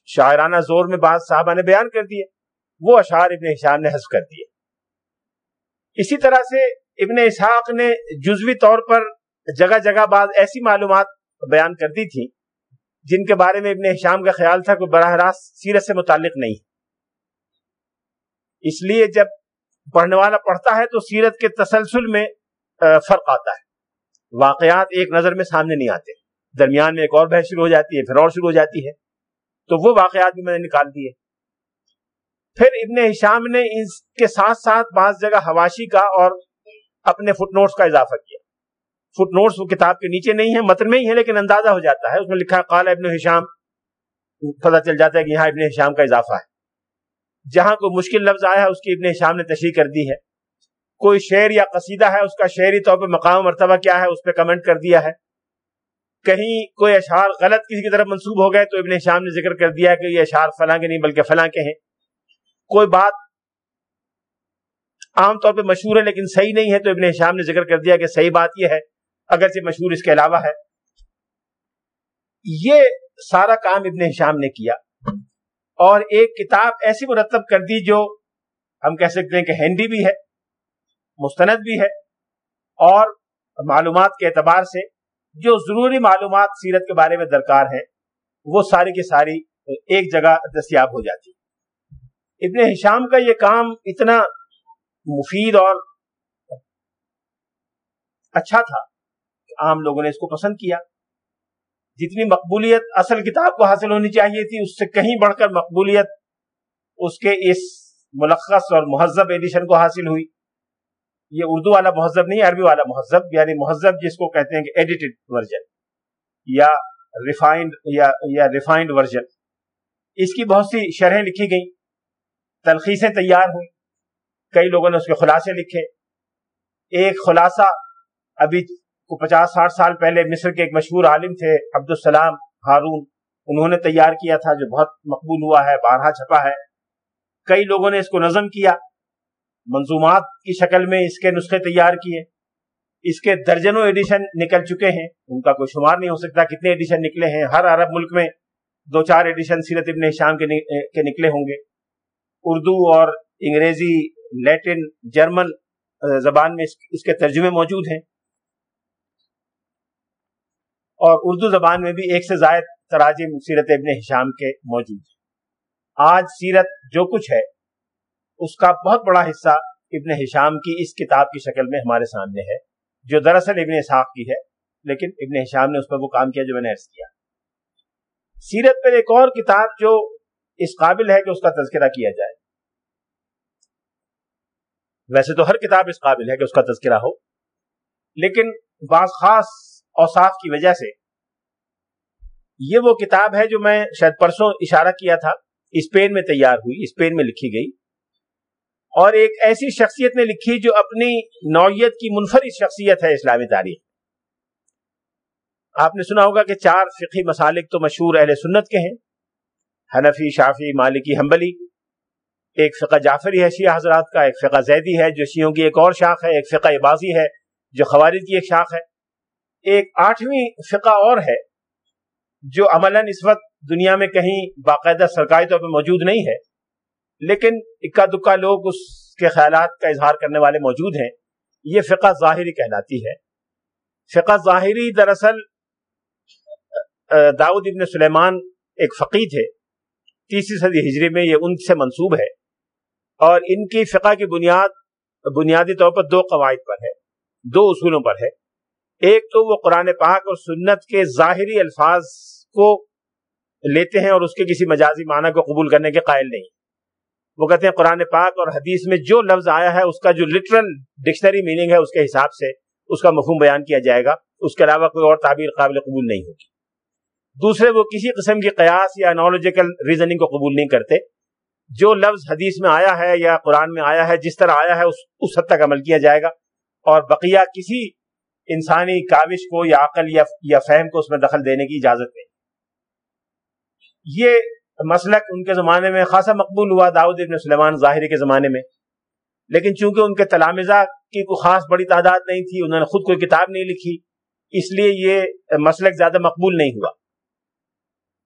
شاعرانہ زور میں بعض صاحبہ نے بیان کر دیے، وہ اشعار ابن ہشام نے حذف کر دیے۔ اسی طرح سے ابن اسحاق نے جزوی طور پر جگہ جگہ بعض ایسی معلومات بیان کر دی تھی جن کے بارے میں ابن شام کا خیال تھا کہ براہ راست سیرت سے متعلق نہیں۔ اس لیے جب پڑھنے والا پڑھتا ہے تو سیرت کے تسلسل میں فرق آتا ہے۔ واقعات ایک نظر میں سامنے نہیں آتے۔ درمیان میں ایک اور بحث شروع ہو جاتی ہے، پھر اور شروع ہو جاتی ہے۔ تو وہ واقعات بھی میں نے نکال دیے۔ پھر ابن ہشام نے اس کے ساتھ ساتھ بعض جگہ حواشی کا اور اپنے فٹ نوٹس کا اضافہ کیا۔ فٹ نوٹس وہ کتاب کے نیچے نہیں ہے متن میں ہی ہے لیکن اندازہ ہو جاتا ہے۔ اس میں لکھا قال ابن حشام پتہ چل جاتا ہے کہ یہاں ابن حشام کا اضافہ ہے۔ جہاں کوئی مشکل لفظ آیا ہے اس کی ابن حشام نے تشریح کر دی ہے۔ کوئی شعر یا قصیدہ ہے، اس کا شعری طور پہ مقام مرتبہ کیا ہے، اس پہ کمنٹ کر دیا ہے۔ کہیں کوئی اشعار غلط کسی کی طرف منسوب ہو گئے، تو ابن شام نے ذکر کر دیا کہ یہ اشعار فلاں کے نہیں، بلکہ فلاں کے ہیں۔ کوئی بات عام طور پہ مشہور ہے، لیکن صحیح نہیں ہے، تو ابن شام نے ذکر کر دیا کہ صحیح بات یہ ہے۔ اگرچہ مشہور اس کے علاوہ ہے۔ یہ سارا کام ابن شام نے کیا۔ اور ایک کتاب ایسی مرتب کر دی جو ہم کہہ سکتے ہیں کہ ہینڈی بھی ہے، مستند بھی ہے، اور معلومات کے اعتبار سے جو ضروری معلومات سیرت کے بارے میں درکار ہے وہ ساری کی ساری ایک جگہ دستیاب ہو جاتی۔ ابن ہشام کا یہ کام اتنا مفید اور اچھا تھا عام لوگوں نے اس کو پسند کیا۔ جتنی مقبولیت اصل کتاب کو حاصل ہونی چاہیے تھی، اس سے کہیں بڑھ کر مقبولیت اس کے اس ملخص اور مہذب ایڈیشن کو حاصل ہوئی۔ یہ اردو والا مہذب نہیں، عربی والا مہذب یعنی مہذب جس کو کہتے ہیں کہ ایڈیٹڈ ورژن یا ریفائنڈ یا یا ریفائنڈ ورژن اس کی بہت سی شرحیں لکھی گئیں تنخیصیں تیار ہوئی کئی لوگوں نے اس کے خلاصے لکھے۔ ایک خلاصہ ابھی کو پچاس ساٹھ سال پہلے مصر کے ایک مشہور عالم تھے عبد السلام ہارون۔ انہوں نے تیار کیا تھا جو بہت مقبول ہوا ہے، بارہا چھپا ہے۔ کئی لوگوں نے اس کو نظم کیا، منظومات کی شکل میں اس کے نسخے تیار کیے۔ اس کے درجنوں ایڈیشن نکل چکے ہیں۔ ان کا کوئی شمار نہیں ہو سکتا کتنے ایڈیشن نکلے ہیں۔ ہر عرب ملک میں دو چار ایڈیشن سیرت ابن شام کے نکلے ہوں گے۔ اردو اور انگریزی، لیٹن، جرمن زبان میں اس کے ترجمے موجود ہیں۔ اور اردو زبان میں بھی ایک سے زائد تراجم سیرت ابن حشام کے موجود ہیں۔ آج سیرت جو کچھ ہے، اس کا بہت بڑا حصہ ابن حشام کی اس کتاب کی شکل میں ہمارے سامنے ہے، جو دراصل ابن اسحاق کی ہے، لیکن ابن حشام نے اس پر وہ کام کیا جو میں نے عرض کیا۔ سیرت پر ایک اور کتاب جو اس قابل ہے کہ اس کا تذکرہ کیا جائے۔ ویسے تو ہر کتاب اس قابل ہے کہ اس کا تذکرہ ہو، لیکن بعض خاص اوصاف کی وجہ سے۔ یہ وہ کتاب ہے جو میں شاید پرسوں اشارہ کیا تھا۔ اسپین میں تیار ہوئی، اسپین میں لکھی گئی۔ اور ایک ایسی شخصیت نے لکھی جو اپنی نوعیت کی منفرد شخصیت ہے اسلامی تاریخ۔ آپ نے سنا ہوگا کہ چار فقی مسالک تو مشہور اہل سنت کے ہیں۔ حنفی شافی مالکی، حنبلی۔ ایک فقہ جعفری ہے شیعہ حضرات کا، ایک فقہ زیدی ہے جو شیعوں کی ایک اور شاخ ہے، ایک فقہ عباسی ہے جو خوارج کی ایک شاخ ہے۔ ایک آٹھویں فقہ اور ہے جو عملاً اس وقت دنیا میں کہیں باقاعدہ سرکاری طور پہ موجود نہیں ہے، لیکن اکا دکا لوگ اس کے خیالات کا اظہار کرنے والے موجود ہیں۔ یہ فقہ ظاہری کہلاتی ہے۔ فقہ ظاہری دراصل داؤد ابن سلیمان ایک فقی تھے۔ تیسری صدی ہجری میں یہ ان سے منسوب ہے۔ اور ان کی فقہ کی بنیاد، بنیادی طور پر دو قواعد پر ہے، دو اصولوں پر ہے۔ ایک تو وہ قرآن پاک اور سنت کے ظاہری الفاظ کو لیتے ہیں اور اس کے کسی مجازی معنی کو قبول کرنے کے قائل نہیں۔ وہ کہتے ہیں قرآن پاک اور حدیث میں جو لفظ آیا ہے، اس کا جو لٹرل ڈکشنری میننگ ہے، اس کے حساب سے اس کا مفہوم بیان کیا جائے گا۔ اس کے علاوہ کوئی اور تعبیر قابل قبول نہیں ہوگی۔ دوسرے، وہ کسی قسم کی قیاس یا انالوجیکل ریزننگ کو قبول نہیں کرتے۔ جو لفظ حدیث میں آیا ہے یا قرآن میں آیا ہے، جس طرح آیا ہے، اس اس حد تک عمل کیا جائے گا۔ اور بقیہ کسی انسانی کاوش کو یا عقل یا یا فہم کو اس میں دخل دینے کی اجازت نہیں۔ یہ مسلک ان کے زمانے میں خاصا مقبول ہوا داؤد ابن سلیمان ظاہری کے زمانے میں۔ لیکن چونکہ ان کے تلامزہ کی کوئی خاص بڑی تعداد نہیں تھی، انہوں نے خود کوئی کتاب نہیں لکھی، اس لیے یہ مسلک زیادہ مقبول نہیں ہوا۔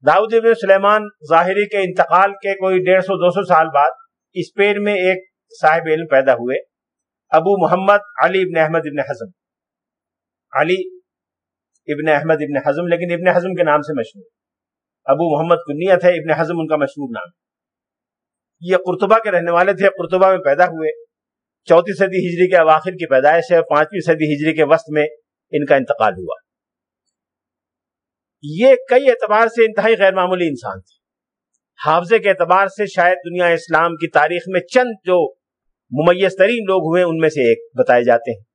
داؤد ابن سلیمان ظاہری کے انتقال کے کوئی ڈیڑھ سو، دو سو سال بعد اسپین میں ایک صاحب علم پیدا ہوئے، ابو محمد علی ابن احمد ابن حزم۔ علی ابن احمد ابن حزم، لیکن ابن حزم کے نام سے مشہور۔ ابو محمد کنیت ہے، ابن حزم ان کا مشہور نام۔ یہ قرطبہ کے رہنے والے تھے، قرطبہ میں پیدا ہوئے۔ چوتھی صدی ہجری کے اواخر کی پیدائش ہے، پانچویں صدی ہجری کے وسط میں ان کا انتقال ہوا۔ یہ کئی اعتبار سے انتہائی غیر معمولی انسان تھے۔ حافظے کے اعتبار سے شاید دنیا اسلام کی تاریخ میں چند جو ممیز ترین لوگ ہوئے، ان میں سے ایک بتائے جاتے ہیں۔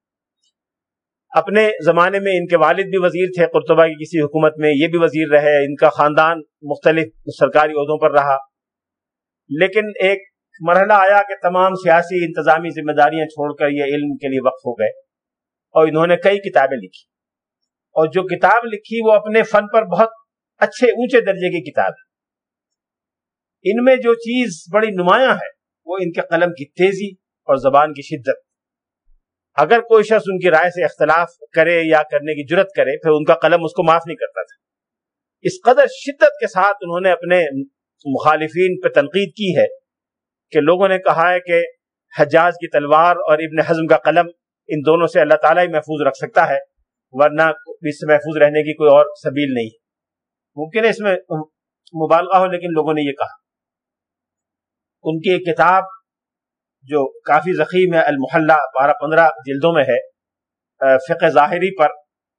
اپنے زمانے میں ان کے والد بھی وزیر تھے، قرطبہ کی کسی حکومت میں یہ بھی وزیر رہے، ان کا خاندان مختلف سرکاری عہدوں پر رہا۔ لیکن ایک مرحلہ آیا کہ تمام سیاسی انتظامی ذمہ داریاں چھوڑ کر یہ علم کے لیے وقف ہو گئے اور انہوں نے کئی کتابیں لکھی۔ اور جو کتاب لکھی وہ اپنے فن پر بہت اچھے، اونچے درجے کی کتاب ہے۔ ان میں جو چیز بڑی نمایاں ہے وہ ان کے قلم کی تیزی اور زبان کی شدت۔ اگر کوئی شخص ان کی رائے سے اختلاف کرے یا کرنے کی جرت کرے، پھر ان کا قلم اس کو معاف نہیں کرتا تھا۔ اس قدر شدت کے ساتھ انہوں نے اپنے مخالفین پہ تنقید کی ہے کہ لوگوں نے کہا ہے کہ حجاز کی تلوار اور ابن حزم کا قلم ان دونوں سے اللہ تعالیٰ ہی محفوظ رکھ سکتا ہے، ورنہ اس سے محفوظ رہنے کی کوئی اور سبیل نہیں۔ ممکن ہے اس میں مبالغہ ہو، لیکن لوگوں نے یہ کہا۔ ان کی ایک کتاب جو کافی زخیم ہے، المحلہ، بارہ پندرہ جلدوں میں ہے فقہ ظاہری پر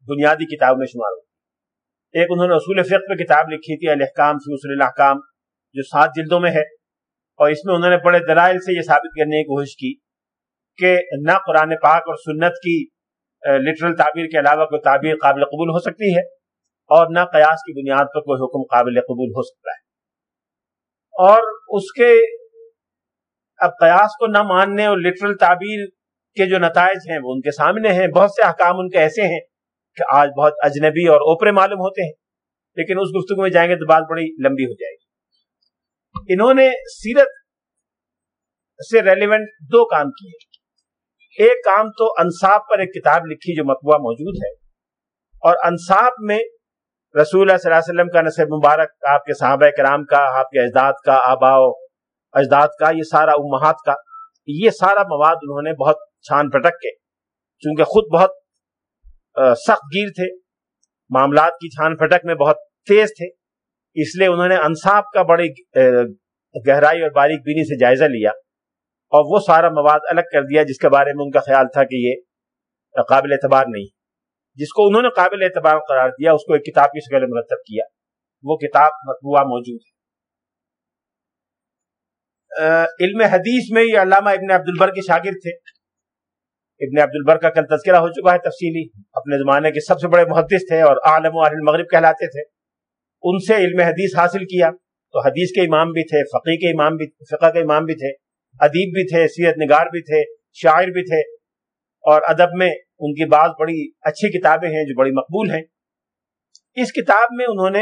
بنیادی کتاب میں شمار ہوتی ایک انہوں نے اصول فقہ پہ کتاب لکھی تھی الحکام فی اصول الحکام جو سات جلدوں میں ہے۔ اور اس میں انہوں نے بڑے دلائل سے یہ ثابت کرنے کی کوشش کی کہ نہ قرآن پاک اور سنت کی لٹرل تعبیر کے علاوہ کوئی تعبیر قابل قبول ہو سکتی ہے، اور نہ قیاس کی بنیاد پر کوئی حکم قابل قبول ہو سکتا ہے۔ اور اس کے اب قیاس کو نہ ماننے اور لٹرل تعبیر کے جو نتائج ہیں وہ ان کے سامنے ہیں۔ بہت سے احکام ان کے ایسے ہیں کہ آج بہت اجنبی اور اوپرے معلوم ہوتے ہیں، لیکن اس گفتگو میں جائیں گے تو بات بڑی لمبی ہو جائے گی۔ انہوں نے سیرت سے ریلیونٹ دو کام کیے۔ ایک کام تو انصاب پر ایک کتاب لکھی جو مطبوعہ موجود ہے۔ اور انصاب میں رسول اللہ صلی اللہ علیہ وسلم کا نصب مبارک، آپ کے صحابہ کرام کا، آپ کے اجداد کا آبا و اجداد کا، یہ سارا امہات کا، یہ سارا مواد انہوں نے بہت چھان پٹک کے، چونکہ خود بہت سخت گیر تھے، معاملات کی چھان پھٹک میں بہت تیز تھے، اس لیے انہوں نے انصاب کا بڑی گہرائی اور باریک بینی سے جائزہ لیا اور وہ سارا مواد الگ کر دیا، جس کے بارے میں ان کا خیال تھا کہ یہ قابل اعتبار نہیں۔ جس کو انہوں نے قابل اعتبار قرار دیا، اس کو ایک کتاب کی شکل مرتب کیا۔ وہ کتاب مطبوعہ موجود ہے۔ علم حدیث میں یہ علامہ ابن عبد البر کے شاگرد تھے۔ ابن عبد البر کا کل تذکرہ ہو چکا ہے تفصیلی، اپنے زمانے کے سب سے بڑے محدث تھے اور عالم و المغرب کہلاتے تھے۔ ان سے علم حدیث حاصل کیا۔ تو حدیث کے امام بھی تھے فقی کے امام بھی، فقہ کے امام بھی تھے، ادیب بھی تھے، سیرت نگار بھی تھے، شاعر بھی تھے۔ اور ادب میں ان کی بعض بڑی اچھی کتابیں ہیں جو بڑی مقبول ہیں۔ اس کتاب میں انہوں نے،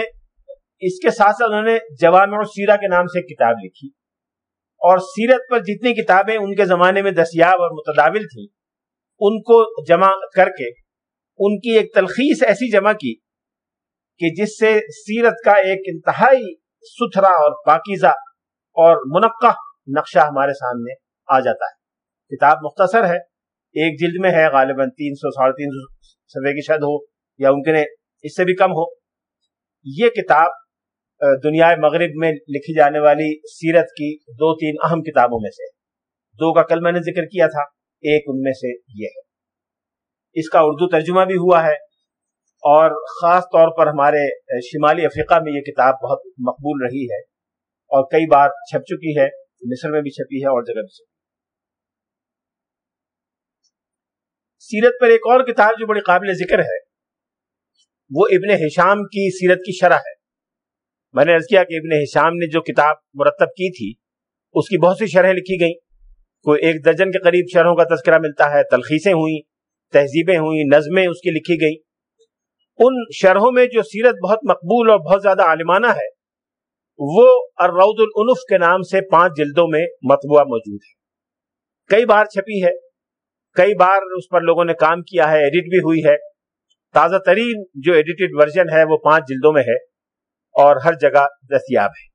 اس کے ساتھ ساتھ انہوں نے جوامع سیرہ کے نام سے ایک کتاب لکھی۔ اور سیرت پر جتنی کتابیں ان کے زمانے میں دستیاب اور متداول تھیں، ان کو جمع کر کے، ان کی ایک تلخیص ایسی جمع کی کہ جس سے سیرت کا ایک انتہائی ستھرا اور پاکیزہ اور منقع نقشہ ہمارے سامنے آ جاتا ہے۔ کتاب مختصر ہے، ایک جلد میں ہے، غالباً تین سو، ساڑھے تین سو صفحے کی شد ہو یا ممکن ہے اس سے بھی کم ہو۔ یہ کتاب دنیا مغرب میں لکھی جانے والی سیرت کی دو تین اہم کتابوں میں سے، دو کا کل میں نے ذکر کیا تھا، ایک ان میں سے یہ ہے۔ اس کا اردو ترجمہ بھی ہوا ہے اور خاص طور پر ہمارے شمالی افریقہ میں یہ کتاب بہت مقبول رہی ہے اور کئی بار چھپ چکی ہے، مصر میں بھی چھپی ہے اور جگہ بھی چھپی سیرت پر ایک اور کتاب جو بڑی قابل ذکر ہے، وہ ابن حشام کی سیرت کی شرح ہے۔ میں نے عرض کیا کہ ابن حشام نے جو کتاب مرتب کی تھی، اس کی بہت سی شرح لکھی گئیں۔ کوئی ایک درجن کے قریب شرحوں کا تذکرہ ملتا ہے، تلخیصیں ہوئیں، تہذیبیں ہوئیں، نظمیں اس کی لکھی گئیں۔ ان شرحوں میں جو سیرت بہت مقبول اور بہت زیادہ عالمانہ ہے، وہ الروض العنف کے نام سے پانچ جلدوں میں مطبوعہ موجود ہے۔ کئی بار چھپی ہے، کئی بار اس پر لوگوں نے کام کیا ہے، ایڈٹ بھی ہوئی ہے۔ تازہ ترین جو ایڈیٹڈ ورژن ہے، وہ پانچ جلدوں میں ہے۔ اور ہر جگہ دستیاب ہے۔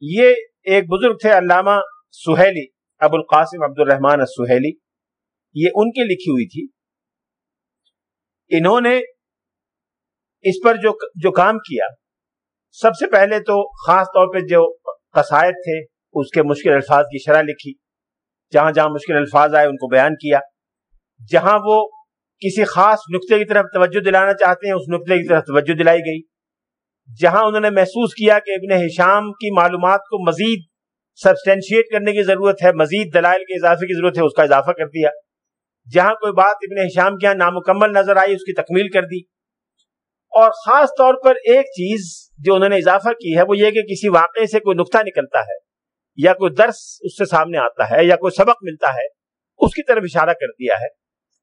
یہ ایک بزرگ تھے علامہ سہیلی، ابو القاسم عبد الرحمان السہیلی یہ ان کی لکھی ہوئی تھی۔ انہوں نے اس پر جو جو کام کیا، سب سے پہلے تو خاص طور پہ جو قصائد تھے، اس کے مشکل الفاظ کی شرح لکھی۔ جہاں جہاں مشکل الفاظ آئے، ان کو بیان کیا۔ جہاں وہ کسی خاص نقطے کی طرف توجہ دلانا چاہتے ہیں، اس نقطے کی طرف توجہ دلائی گئی۔ جہاں انہوں نے محسوس کیا کہ ابن حشام کی معلومات کو مزید سبسٹینشیٹ کرنے کی ضرورت ہے، مزید دلائل کے اضافے کی ضرورت ہے، اس کا اضافہ کر دیا۔ جہاں کوئی بات ابن حشام کے یہاں نامکمل نظر آئی، اس کی تکمیل کر دی۔ اور خاص طور پر ایک چیز جو انہوں نے اضافہ کی ہے، وہ یہ کہ کسی واقعے سے کوئی نقطہ نکلتا ہے، یا کوئی درس اس سے سامنے آتا ہے، یا کوئی سبق ملتا ہے، اس کی طرف اشارہ کر دیا ہے۔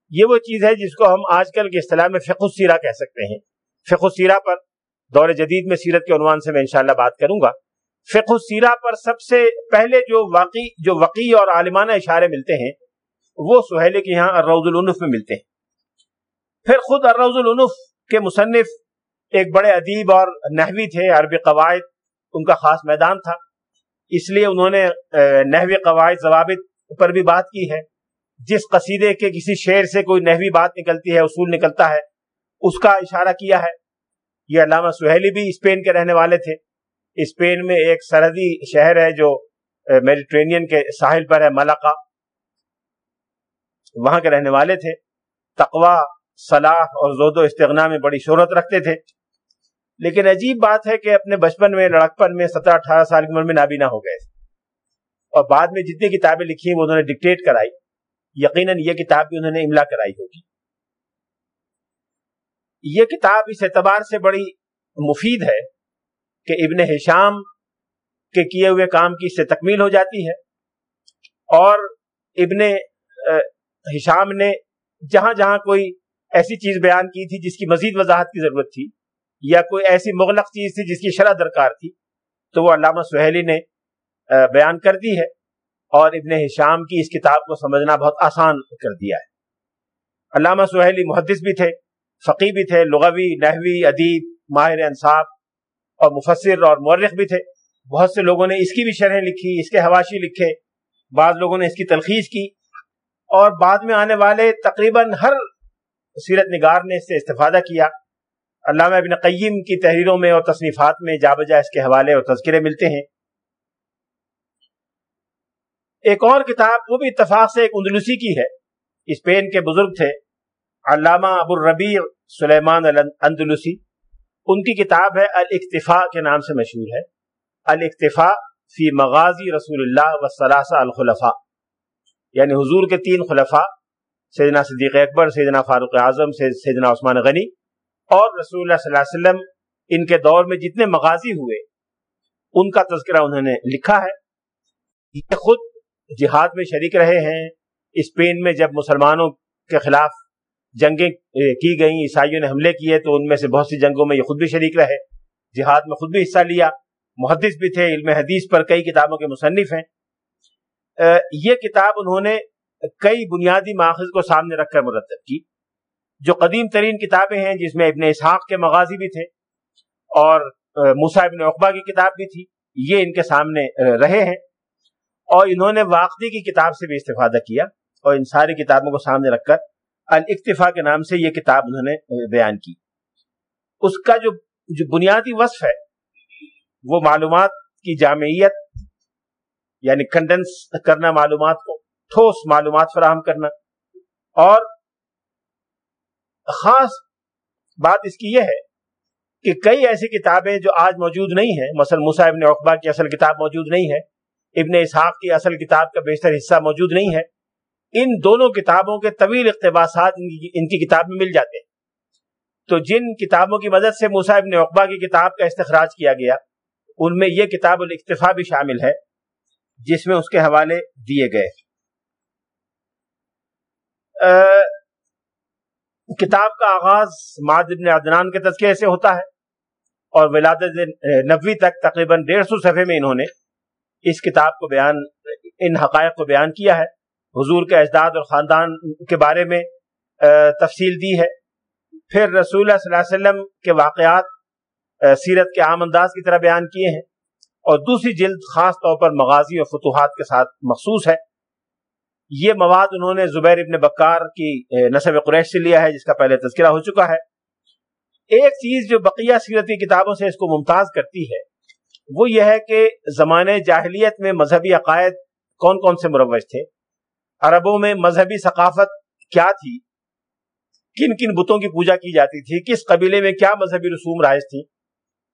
یہ وہ چیز ہے جس کو ہم آج کل کے اصطلاح میں فقہ سیرہ کہہ سکتے ہیں۔ فقہ سیرہ پر دور جدید میں سیرت کے عنوان سے میں انشاءاللہ بات کروں گا۔ فقہ سیرہ پر سب سے پہلے جو واقعی جو وقی اور عالمانہ اشارے ملتے ہیں، وہ سہیلے کے یہاں الروز العنف میں ملتے ہیں۔ پھر خود الروز العنف کے مصنف ایک بڑے ادیب اور نحوی تھے، عربی قواعد، ان کا خاص میدان تھا۔ اس لیے انہوں نے نحوی قواعد ضوابط پر بھی بات کی ہے۔ جس قصیدے کے کسی شعر سے کوئی نحوی بات نکلتی ہے، اصول نکلتا ہے، اس کا اشارہ کیا ہے۔ یہ علامہ سہیلی بھی اسپین کے رہنے والے تھے۔ اسپین میں ایک سرحدی شہر ہے جو میڈیٹرینین کے ساحل پر ہے ملکہ وہاں کے رہنے والے تھے۔ تقوا صلاح اور زود و استغنا میں بڑی شہرت رکھتے تھے۔ لیکن عجیب بات ہے کہ اپنے بچپن میں، لڑکپن میں سترہ اٹھارہ سال کی عمر میں نابینا ہو گئے۔ اور بعد میں جتنی کتابیں لکھی ہیں، وہ انہوں نے ڈکٹیٹ کرائی۔ یقیناً یہ کتاب بھی انہوں نے املا کرائی ہوگی۔ یہ کتاب اس اعتبار سے بڑی مفید ہے کہ ابن حشام کے کیے ہوئے کام کی اس سے تکمیل ہو جاتی ہے اور ابن حشام نے جہاں جہاں کوئی ایسی چیز بیان کی تھی جس کی مزید وضاحت کی ضرورت تھی یا کوئی ایسی مغلق چیز تھی جس کی شرح درکار تھی، تو وہ علامہ سہیلی نے بیان کر دی ہے اور ابن حشام کی اس کتاب کو سمجھنا بہت آسان کر دیا ہے۔ علامہ سہیلی محدث بھی تھے۔ فقی بھی تھے، لغوی، نحوی، ادیب، ماہر انصاف اور مفسر اور مورخ بھی تھے۔ بہت سے لوگوں نے اس کی بھی شرح لکھی، اس کے حواشی لکھے۔ بعض لوگوں نے اس کی تلخیص کی۔ اور بعد میں آنے والے تقریباً ہر سیرت نگار نے اس سے استفادہ کیا۔ علامہ ابن قیم کی تحریروں میں اور تصنیفات میں جا بجا اس کے حوالے اور تذکرے ملتے ہیں۔ ایک اور کتاب، وہ بھی اتفاق سے ایک اندلسی کی ہے۔ اسپین کے بزرگ تھے۔ علامہ ابو الربیع سلیمان الاندلسی، ان کی کتاب ہے الاکتفاء کے نام سے مشہور ہے۔ الاکتفاء فی مغازی رسول اللہ وسلاسہ الخلفاء۔ یعنی حضور کے تین خلفاء، سیدنا صدیق اکبر، سیدنا فاروق اعظم سیدنا عثمان غنی۔ اور رسول اللہ صلی اللہ علیہ وسلم ان کے دور میں جتنے مغازی ہوئے، ان کا تذکرہ انہوں نے لکھا ہے۔ یہ خود جہاد میں شریک رہے ہیں۔ اسپین میں جب مسلمانوں کے خلاف جنگیں کی گئیں، عیسائیوں نے حملے کیے تو ان میں سے بہت سی جنگوں میں یہ خود بھی شریک رہے۔ جہاد میں خود بھی حصہ لیا۔ محدث بھی تھے، علم حدیث پر کئی کتابوں کے مصنف ہیں۔ یہ کتاب انہوں نے کئی بنیادی ماخذ کو سامنے رکھ کر مرتب کی۔ جو قدیم ترین کتابیں ہیں، جس میں ابن اسحاق کے مغازی بھی تھے اور موسا ابن اقبا کی کتاب بھی تھی، یہ ان کے سامنے رہے ہیں۔ اور انہوں نے واقعی کی کتاب سے بھی استفادہ کیا اور ان ساری کتابوں کو سامنے رکھ کر الاکتفا کے نام سے یہ کتاب انہوں نے بیان کی۔ اس کا جو جو بنیادی وصف ہے، وہ معلومات کی جامعیت یعنی کنڈنس کرنا معلومات کو، ٹھوس معلومات فراہم کرنا۔ اور خاص بات اس کی یہ ہے کہ کئی ایسی کتابیں جو آج موجود نہیں ہیں، مثلا موسا ابن اقبا کی اصل کتاب موجود نہیں ہے، ابن اسحاق کی اصل کتاب کا بیشتر حصہ موجود نہیں ہے ان دونوں کتابوں کے طویل اقتباسات ان کی کتاب میں مل جاتے ہیں۔ تو جن کتابوں کی مدد سے موسا ابن اقبا کی کتاب کا استخراج کیا گیا، ان میں یہ کتاب الاکتفا بھی شامل ہے، جس میں اس کے حوالے دیے گئے۔ کتاب کا آغاز ماد ابن عدنان کے تذکرے سے ہوتا ہے اور ولادت نبوی تک تقریباً ڈیڑھ سو صفحے میں انہوں نے اس کتاب کو بیان، ان حقائق کو بیان کیا ہے۔ حضور کے اجداد اور خاندان کے بارے میں تفصیل دی ہے۔ پھر رسول اللہ صلی اللہ علیہ وسلم کے واقعات سیرت کے عام انداز کی طرح بیان کیے ہیں۔ اور دوسری جلد خاص طور پر مغازی اور فتوحات کے ساتھ مخصوص ہے۔ یہ مواد انہوں نے زبیر ابن بکار کی نصب قریش سے لیا ہے، جس کا پہلے تذکرہ ہو چکا ہے۔ ایک چیز جو بقیہ سیرتی کتابوں سے اس کو ممتاز کرتی ہے، وہ یہ ہے کہ زمانے جاہلیت میں مذہبی عقائد کون کون سے مروج تھے؟ عربوں میں مذہبی ثقافت کیا تھی؟ کن کن بتوں کی پوجا کی جاتی تھی؟ کس قبیلے میں کیا مذہبی رسوم رائج تھی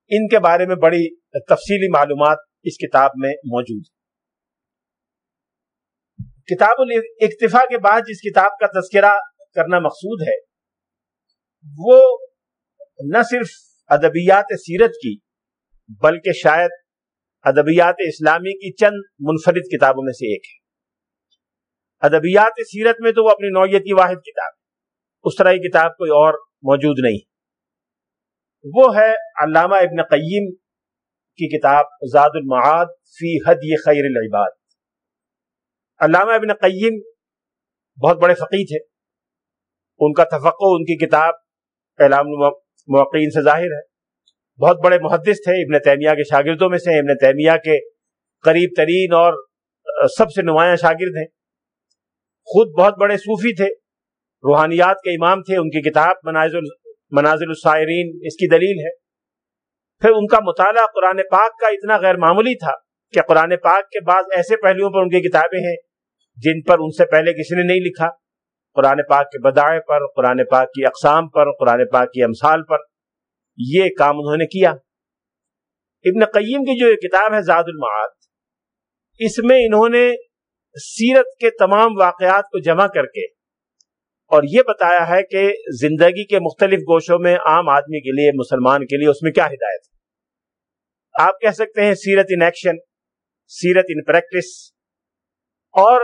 ان کے بارے میں بڑی تفصیلی معلومات اس کتاب میں موجود کتاب الاکتفا کے بعد جس کتاب کا تذکرہ کرنا مقصود ہے، وہ نہ صرف ادبیات سیرت کی، بلکہ شاید ادبیات اسلامی کی چند منفرد کتابوں میں سے ایک ہے۔ ادبیات سیرت میں تو وہ اپنی نوعیت کی واحد کتاب اس طرح کی کتاب کوئی اور موجود نہیں۔ وہ ہے علامہ ابن قیم کی کتاب زاد المعاد فی حد خیر العباد۔ علامہ ابن قیم بہت بڑے فقی تھے۔ ان کا تفقع ان کی کتاب اعلام موقعین سے ظاہر ہے۔ بہت بڑے محدث تھے۔ ابن تیمیہ کے شاگردوں میں سے ابن تیمیہ کے قریب ترین اور سب سے نمایاں شاگرد ہیں۔ خود بہت بڑے صوفی تھے، روحانیات کے امام تھے، ان کی کتاب منازل منازل السائرین، اس کی دلیل ہے۔ پھر ان کا مطالعہ قرآن پاک کا اتنا غیر معمولی تھا کہ قرآن پاک کے بعد ایسے پہلوؤں پر ان کی کتابیں ہیں جن پر ان سے پہلے کسی نے نہیں لکھا۔ قرآن پاک کے بدائے پر، قرآن پاک کی اقسام پر، قرآن پاک کی امثال پر یہ کام انہوں نے کیا۔ ابن قیم کی جو یہ کتاب ہے زاد المعاد، اس میں انہوں نے سیرت کے تمام واقعات کو جمع کر کے اور یہ بتایا ہے کہ زندگی کے مختلف گوشوں میں عام آدمی کے لیے، مسلمان کے لیے اس میں کیا ہدایت ہے؟ آپ کہہ سکتے ہیں سیرت ان ایکشن، سیرت ان پریکٹس اور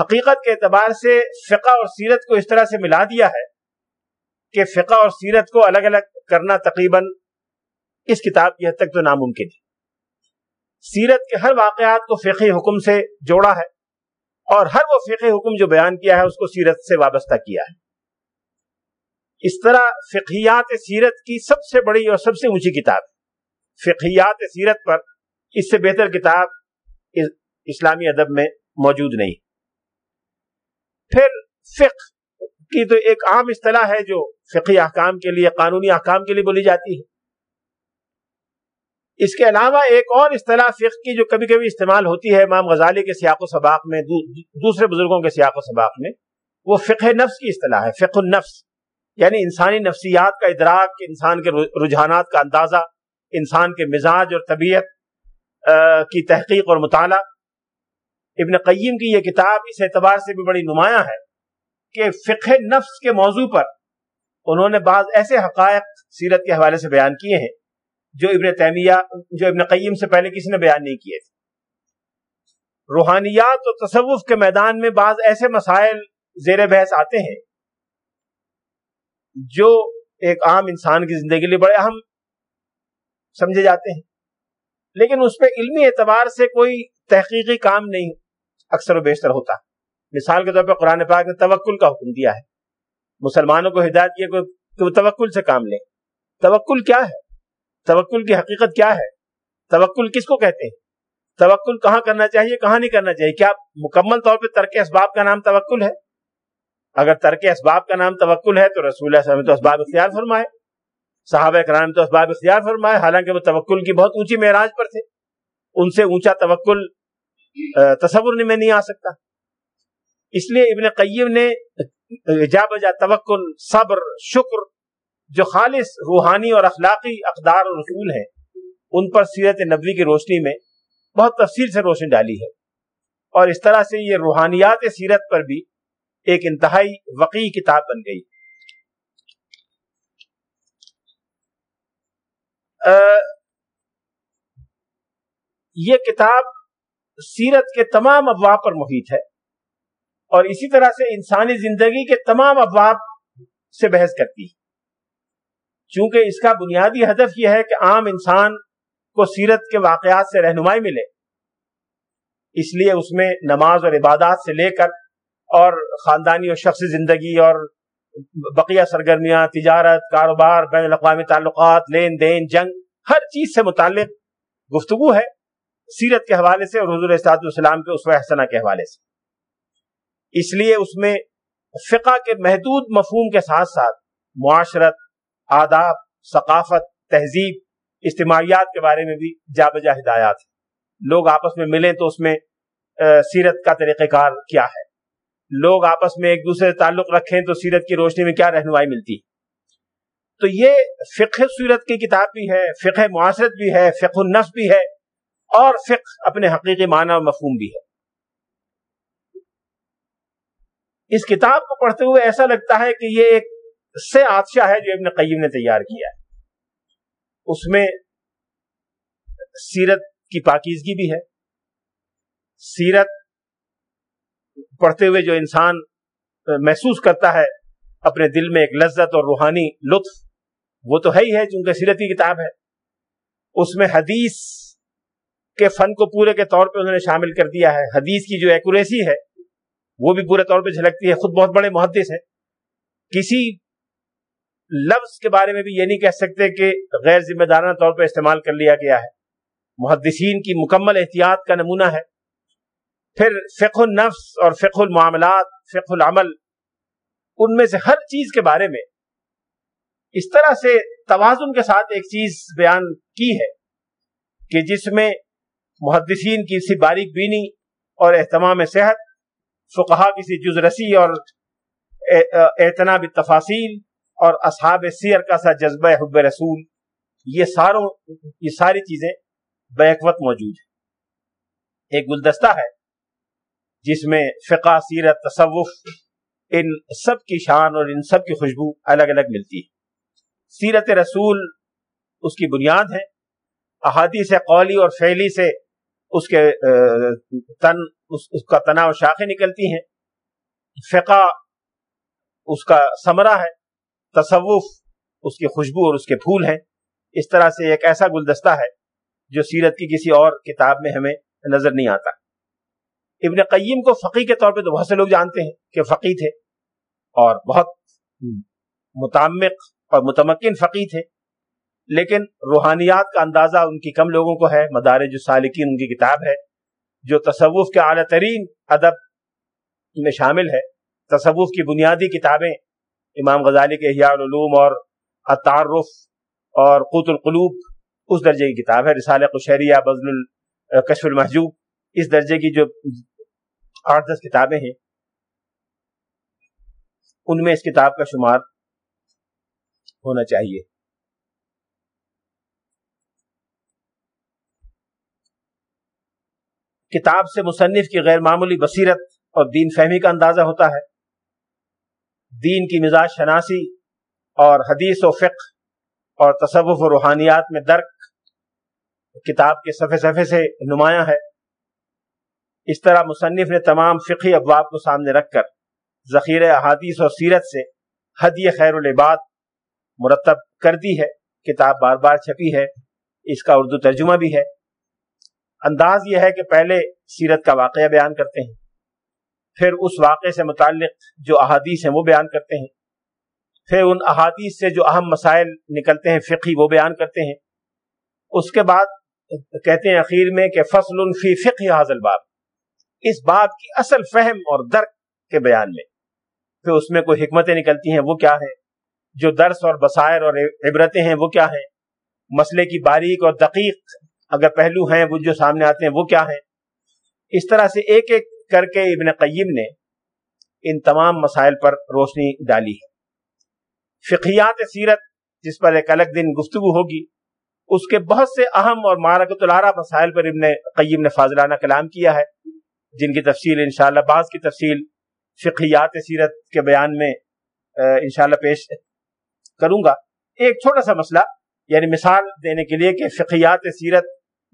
حقیقت کے اعتبار سے فقہ اور سیرت کو اس طرح سے ملا دیا ہے کہ فقہ اور سیرت کو الگ الگ کرنا تقریباً اس کتاب کی حد تک تو ناممکن ہے۔ سیرت کے ہر واقعات کو فقی حکم سے جوڑا ہے۔ اور ہر وہ فقہ حکم جو بیان کیا ہے، اس کو سیرت سے وابستہ کیا ہے۔ اس طرح فقہیات سیرت کی سب سے بڑی اور سب سے اونچی کتاب فقہیات سیرت پر اس سے بہتر کتاب اسلامی ادب میں موجود نہیں۔ پھر فقہ کی تو ایک عام اصطلاح ہے جو فقی احکام کے لیے، قانونی احکام کے لیے بولی جاتی ہے۔ اس کے علاوہ ایک اور اصطلاح فقہ کی جو کبھی کبھی استعمال ہوتی ہے امام غزالی کے سیاق و سباق میں دوسرے بزرگوں کے سیاق و سباق میں، وہ فقہ نفس کی اصطلاح ہے، فقہ النفس۔ یعنی انسانی نفسیات کا ادراک، انسان کے رجحانات کا اندازہ، انسان کے مزاج اور طبیعت کی تحقیق اور مطالعہ۔ ابن قیم کی یہ کتاب اس اعتبار سے بھی بڑی نمایاں ہے کہ فقہ نفس کے موضوع پر انہوں نے بعض ایسے حقائق سیرت کے حوالے سے بیان کیے ہیں۔ جو ابن تیمیہ، جو ابن قیم سے پہلے کسی نے بیان نہیں کیے تھے۔ روحانیات اور تصوف کے میدان میں بعض ایسے مسائل زیر بحث آتے ہیں جو ایک عام انسان کی زندگی کے لیے بڑے اہم سمجھے جاتے ہیں۔ لیکن اس پہ علمی اعتبار سے کوئی تحقیقی کام نہیں اکثر و بیشتر ہوتا۔ مثال کے طور پہ قرآن پاک نے توکل کا حکم دیا ہے۔ مسلمانوں کو ہدایت کیا کہ وہ توکل سے کام لیں۔ توکل کیا ہے؟ توکل کی حقیقت کیا ہے؟ توکل کس کو کہتے ہیں؟ توکل کہاں کرنا چاہیے، کہاں نہیں کرنا چاہیے؟ کیا مکمل طور پہ ترک اسباب کا نام توکل ہے؟ اگر ترک اسباب کا نام توکل ہے تو رسول اللہ تو اسباب اختیار فرمائے، صحابہ کرام تو اسباب اختیار فرمائے، حالانکہ وہ توکل کی بہت اونچی معراج پر تھے، ان سے اونچا توکل تصور میں نہیں آ سکتا۔ اس لیے ابن قیم نے، جا بجا توکل، صبر، شکر جو خالص روحانی اور اخلاقی اقدار اور رسول ہیں، ان پر سیرت نبوی کی روشنی میں بہت تفصیل سے روشنی ڈالی ہے۔ اور اس طرح سے یہ روحانیات سیرت پر بھی ایک انتہائی وقی کتاب بن گئی۔ یہ کتاب سیرت کے تمام ابواب پر محیط ہے اور اسی طرح سے انسانی زندگی کے تمام ابواب سے بحث کرتی ہے۔ چونکہ اس کا بنیادی ہدف یہ ہے کہ عام انسان کو سیرت کے واقعات سے رہنمائی ملے۔ اس لیے اس میں نماز اور عبادات سے لے کر اور خاندانی اور شخصی زندگی اور بقیہ سرگرمیاں، تجارت، کاروبار، بین الاقوامی تعلقات، لین دین، جنگ، ہر چیز سے متعلق گفتگو ہے سیرت کے حوالے سے اور حضور استاد السلام کے اس حسنہ کے حوالے سے۔ اس لیے اس میں فقہ کے محدود مفہوم کے ساتھ ساتھ معاشرت آداب، ثقافت، تہذیب، اجتماعیات کے بارے میں بھی جا بجا ہدایات ہیں۔ لوگ آپس میں ملیں تو اس میں سیرت کا طریقہ کار کیا ہے۔ لوگ آپس میں ایک دوسرے سے تعلق رکھیں تو سیرت کی روشنی میں کیا رہنمائی ملتی۔ تو یہ فقہ سیرت کی کتاب بھی ہے، فقہ معاشرت بھی ہے، فقہ النفس بھی ہے، اور فقہ اپنے حقیقی معنی اور مفہوم بھی ہے۔ اس کتاب کو پڑھتے ہوئے ایسا لگتا ہے کہ یہ ایک سے آدشاہ ہے جو ابن قیم نے تیار کیا ہے۔ اس میں سیرت کی پاکیزگی بھی ہے۔ سیرت پڑھتے ہوئے جو انسان محسوس کرتا ہے اپنے دل میں ایک لذت اور روحانی لطف، وہ تو ہے ہی ہے چونکہ سیرت کی کتاب ہے۔ اس میں حدیث کے فن کو پورے کے طور پہ انہوں نے شامل کر دیا ہے۔ حدیث کی جو ایکوریسی ہے، وہ بھی پورے طور پہ جھلکتی ہے۔ خود بہت بڑے محدث ہیں۔ کسی لفظ کے بارے میں بھی یہ نہیں کہہ سکتے کہ غیر ذمہ دارانہ طور پہ استعمال کر لیا گیا ہے۔ محدثین کی مکمل احتیاط کا نمونہ ہے۔ پھر فقہ النفس اور فقہ المعاملات، فقہ العمل، ان میں سے ہر چیز کے بارے میں اس طرح سے توازن کے ساتھ ایک چیز بیان کی ہے کہ جس میں محدثین کی سی باریک بینی اور اہتمام صحت، فقہا کی سی جز رسی اور اعتناب تفاصیل اور اصحاب سیر کا سا جذبہ حب رسول یہ ساروں یہ ساری چیزیں بیک وقت موجود ہیں۔ ایک گلدستہ ہے جس میں فقہ سیرت تصوف ان سب کی شان اور ان سب کی خوشبو الگ الگ ملتی ہے۔ سیرت رسول اس کی بنیاد ہے احادیث قولی اور فعلی سے اس کے تن اس, اس کا تنا و شاخیں نکلتی ہیں۔ فقہ اس کا ثمرہ ہے تصوف اس کی خوشبو اور اس کے پھول ہیں۔ اس طرح سے ایک ایسا گلدستہ ہے جو سیرت کی کسی اور کتاب میں ہمیں نظر نہیں آتا۔ ابن قیم کو فقی کے طور پہ تو بہت سے لوگ جانتے ہیں کہ فقی تھے اور بہت متعمق اور متمکن فقی تھے۔ لیکن روحانیات کا اندازہ ان کی کم لوگوں کو ہے مدارج السالکین ان کی کتاب ہے جو تصوف کے اعلیٰ ترین ادب میں شامل ہے۔ تصوف کی بنیادی کتابیں امام غزالی کے احیاء العلوم اور التعرف اور قوت القلوب، اس درجے کی کتاب ہے، رسالہ قشیریہ بزل الکشف المحجوب، اس درجے کی جو آٹھ دس کتابیں ہیں، ان میں اس کتاب کا شمار ہونا چاہیے۔ کتاب سے مصنف کی غیر معمولی بصیرت اور دین فہمی کا اندازہ ہوتا ہے۔ دین کی مزاج شناسی اور حدیث و فقہ اور تصوف و روحانیات میں درک کتاب کے صفحے صفحے سے نمایاں ہے۔ اس طرح مصنف نے تمام فقی ابواب کو سامنے رکھ کر ذخیر احادیث اور سیرت سے حدی خیر العباد مرتب کر دی ہے۔ کتاب بار بار چھپی ہے۔ اس کا اردو ترجمہ بھی ہے۔ انداز یہ ہے کہ پہلے سیرت کا واقعہ بیان کرتے ہیں۔ پھر اس واقعے سے متعلق جو احادیث ہیں وہ بیان کرتے ہیں۔ پھر ان احادیث سے جو اہم مسائل نکلتے ہیں فقی وہ بیان کرتے ہیں۔ اس کے بعد کہتے ہیں اخیر میں کہ فصل فی فقہ حاضل باب اس باب کی اصل فہم اور درک کے بیان میں۔ پھر اس میں کوئی حکمتیں نکلتی ہیں، وہ کیا ہے جو درس اور بسائر اور عبرتیں ہیں، وہ کیا ہیں؟ مسئلے کی باریک اور دقیق اگر پہلو ہیں، وہ جو سامنے آتے ہیں، وہ کیا ہیں؟ اس طرح سے ایک ایک کر کے ابن قیم نے ان تمام مسائل پر روشنی ڈالی ہے۔ فقیات سیرت، جس پر ایک الگ دن گفتگو ہوگی، اس کے بہت سے اہم اور مارکت الارا مسائل پر ابن قیم نے فاضلانہ کلام کیا ہے، جن کی تفصیل انشاءاللہ بعض کی تفصیل فقیات سیرت کے بیان میں انشاءاللہ پیش کروں گا۔ ایک چھوٹا سا مسئلہ یعنی مثال دینے کے لیے کہ فقیات سیرت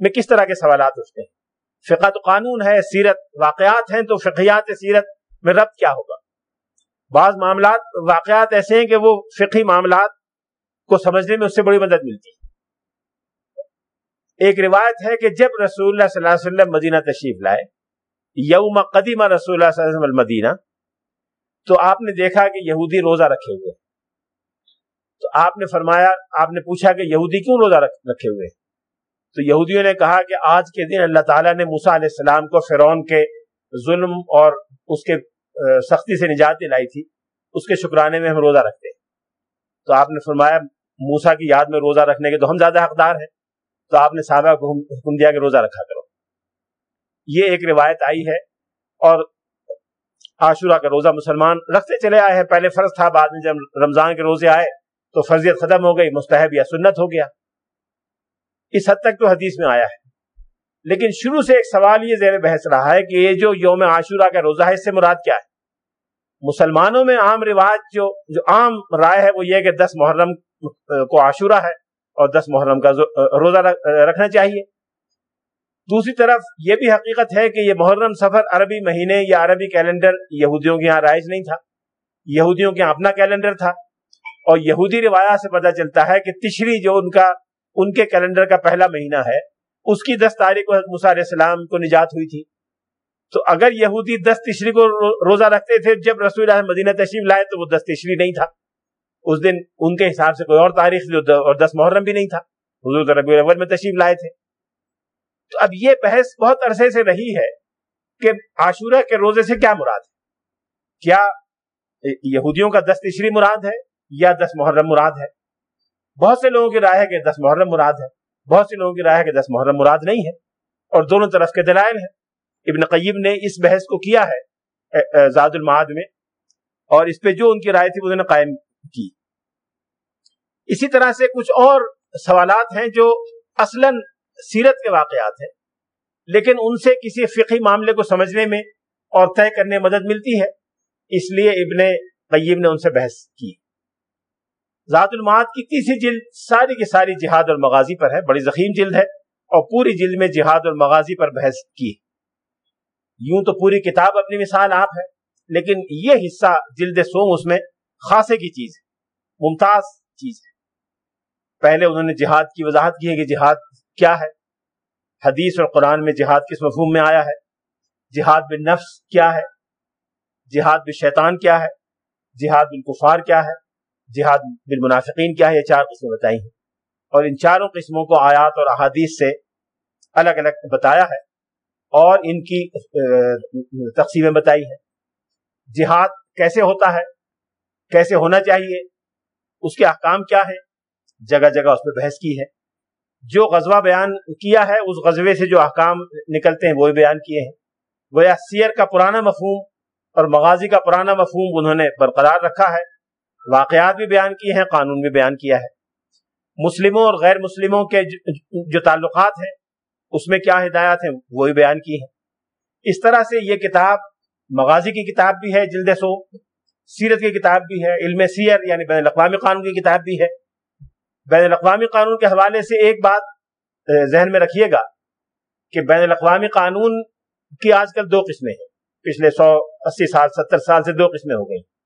میں کس طرح کے سوالات اٹھتے ہیں۔ فقہ تو قانون ہے، سیرت واقعات ہیں تو فقیات سیرت میں ربط کیا ہوگا؟ بعض معاملات واقعات ایسے ہیں کہ وہ فقی معاملات کو سمجھنے میں اس سے بڑی مدد ملتی ہے۔ ایک روایت ہے کہ جب رسول اللہ صلی اللہ علیہ وسلم مدینہ تشریف لائے، یوم قدیمہ رسول اللہ صلی اللہ علیہ وسلم مدینہ تو آپ نے دیکھا کہ یہودی روزہ رکھے ہوئے۔ تو آپ نے فرمایا، آپ نے پوچھا کہ یہودی کیوں روزہ رکھے ہوئے؟ تو یہودیوں نے کہا کہ آج کے دن اللہ تعالیٰ نے موسا علیہ السلام کو فرعون کے ظلم اور اس کے سختی سے نجات دلائی تھی، اس کے شکرانے میں ہم روزہ رکھتے ہیں۔ تو آپ نے فرمایا موسا کی یاد میں روزہ رکھنے کے تو ہم زیادہ حقدار ہیں۔ تو آپ نے صحابہ کو حکم دیا کہ روزہ رکھا کرو۔ یہ ایک روایت آئی ہے اور عاشورہ کا روزہ مسلمان رکھتے چلے آئے ہیں۔ پہلے فرض تھا، بعد میں جب رمضان کے روزے آئے تو فرضیت ختم ہو گئی، مستحب یا سنت ہو گیا۔ اس حد تک تو حدیث میں آیا ہے۔ لیکن شروع سے ایک سوال یہ زیر بحث رہا ہے کہ یہ جو یوم عاشورہ کا روزہ ہے، اس سے مراد کیا ہے؟ مسلمانوں میں عام رواج جو جو عام رائے ہے، وہ یہ کہ دس محرم کو عاشورہ ہے اور دس محرم کا روزہ رکھنا چاہیے۔ دوسری طرف یہ بھی حقیقت ہے کہ یہ محرم سفر عربی مہینے یا عربی کیلنڈر یہودیوں کے یہاں رائج نہیں تھا۔ یہودیوں کے یہاں اپنا کیلنڈر تھا اور یہودی روایات سے پتہ چلتا ہے کہ تشری جو ان کا ان کے کیلنڈر کا پہلا مہینہ ہے۔ اس کی دس تاریخ کو حضرت علیہ السلام کو نجات ہوئی تھی۔ تو اگر یہودی دس تشری کو روزہ رکھتے تھے، جب رسول اللہ مدینہ تشریف لائے تو وہ دس تشری نہیں تھا۔ اس دن ان کے حساب سے کوئی اور تاریخ اور دس محرم بھی نہیں تھا۔ حضور ربی الاول میں تشریف لائے تھے۔ تو اب یہ بحث بہت عرصے سے رہی ہے کہ عاشورہ کے روزے سے کیا مراد ہے؟ کیا یہودیوں کا دس تشری مراد ہے یا دس محرم مراد ہے؟ بہت سے لوگوں کی رائے ہے کہ دس محرم مراد ہے۔ بہت سے لوگوں کی رائے ہے کہ دس محرم مراد نہیں ہے۔ اور دونوں طرف کے دلائل ہیں۔ ابن قیب نے اس بحث کو کیا ہے زاد المعاد میں۔ اور اس پہ جو ان کی رائے تھی، انہوں نے قائم کی۔ اسی طرح سے کچھ اور سوالات ہیں جو اصلا سیرت کے واقعات ہیں۔ لیکن ان سے کسی فقی معاملے کو سمجھنے میں اور طے کرنے میں مدد ملتی ہے۔ اس لیے ابن قیب نے ان سے بحث کی۔ ذات المعاد کی تیسری جلد ساری کی ساری جہاد اور مغازی پر ہے، بڑی ضخیم جلد ہے، اور پوری جلد میں جہاد اور مغازی پر بحث کی یوں تو پوری کتاب اپنی مثال آپ ہے، لیکن یہ حصہ جلد سوم اس میں خاصے کی چیز ہے، ممتاز چیز ہے۔ پہلے انہوں نے جہاد کی وضاحت کی ہے کہ جہاد کیا ہے۔ حدیث اور قرآن میں جہاد کس مفہوم میں آیا ہے؟ جہاد بن نفس کیا ہے؟ جہاد بن شیطان کیا ہے؟ جہاد بن کفار کیا ہے؟ جہاد بالمنافقین کیا ہے، یہ چار قسمیں بتائی ہیں۔ اور ان چاروں قسموں کو آیات اور احادیث سے الگ الگ بتایا ہے اور ان کی تقسیمیں بتائی ہیں۔ جہاد کیسے ہوتا ہے؟ کیسے ہونا چاہیے؟ اس کے احکام کیا ہیں؟ جگہ جگہ اس پہ بحث کی ہے۔ جو غزوہ بیان کیا ہے، اس غزوے سے جو احکام نکلتے ہیں وہ بھی بیان کیے ہیں۔ وہ سیر کا پرانا مفہوم اور مغازی کا پرانا مفہوم انہوں نے برقرار رکھا ہے۔ واقعات بھی بیان کیے ہیں، قانون بھی بیان کیا ہے۔ مسلموں اور غیر مسلموں کے جو تعلقات ہیں، اس میں کیا ہدایات ہیں، وہ بھی بیان کی ہیں۔ اس طرح سے یہ کتاب مغازی کی کتاب بھی ہے، جلد سو، سیرت کی کتاب بھی ہے، علم سیر یعنی بین الاقوامی قانون کی کتاب بھی ہے۔ بین الاقوامی قانون کے حوالے سے ایک بات ذہن میں رکھیے گا کہ بین الاقوامی قانون کی آج کل دو قسمیں ہیں۔ پچھلے سو، اسی سال، ستر سال سے دو قسمیں ہو گئی۔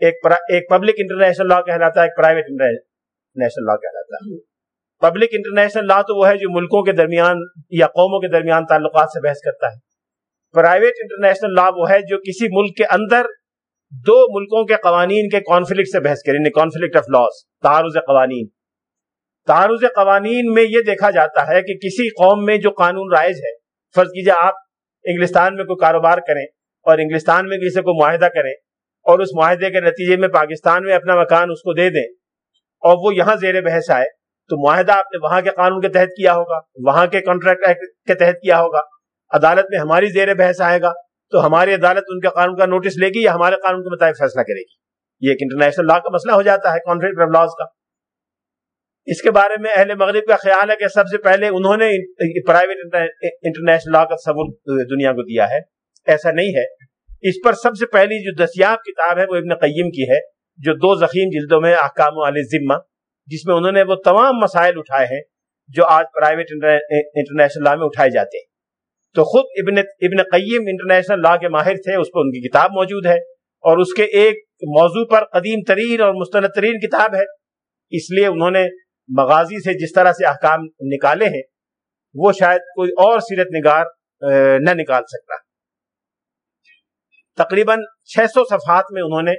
ایک ایک پبلک انٹرنیشنل لا کہلاتا ہے، ایک پرائیویٹ انٹرنیشنل لا کہلاتا ہے۔ پبلک انٹرنیشنل لا تو وہ ہے جو ملکوں کے درمیان یا قوموں کے درمیان تعلقات سے بحث کرتا ہے۔ پرائیویٹ انٹرنیشنل لا وہ ہے جو کسی ملک کے اندر دو ملکوں کے قوانین کے کانفلکٹ سے بحث کریں کانفلکٹ آف لاس تعارض قوانین۔ تعارض قوانین میں یہ دیکھا جاتا ہے کہ کسی قوم میں جو قانون رائج ہے، فرض کیجیے آپ انگلستان میں کوئی کاروبار کریں اور انگلستان میں کسی کو معاہدہ کریں اور اس معاہدے کے نتیجے میں پاکستان میں اپنا مکان اس کو دے دیں اور وہ یہاں زیر بحث آئے، تو معاہدہ آپ نے وہاں کے قانون کے تحت کیا ہوگا، وہاں کے کانٹریکٹ ایکٹ کے تحت کیا ہوگا؟ عدالت میں ہماری زیر بحث آئے گا، تو ہماری عدالت ان کے قانون کا نوٹس لے گی یا ہمارے قانون کے مطابق فیصلہ کرے گی؟ یہ ایک انٹرنیشنل لا کا مسئلہ ہو جاتا ہے کانفلکٹ آف لاز کا۔ اس کے بارے میں اہل مغرب کا خیال ہے کہ سب سے پہلے انہوں نے پرائیویٹ انٹرنیشنل لا کا تصور دنیا کو دیا ہے، ایسا نہیں ہے۔ اس پر سب سے پہلی جو دستیاب کتاب ہے وہ ابن قیم کی ہے، جو دو زخیم جلدوں میں احکام علیہ ذمہ، جس میں انہوں نے وہ تمام مسائل اٹھائے ہیں جو آج پرائیویٹ انٹرنیشنل لا میں اٹھائے جاتے ہیں۔ تو خود ابن ابن قیم انٹرنیشنل لا کے ماہر تھے، اس پر ان کی کتاب موجود ہے اور اس کے ایک موضوع پر قدیم ترین اور مستند ترین کتاب ہے۔ اس لیے انہوں نے مغازی سے جس طرح سے احکام نکالے ہیں، وہ شاید کوئی اور سیرت نگار نہ نکال سکتا۔ تقریباً چھ سو صفحات میں انہوں نے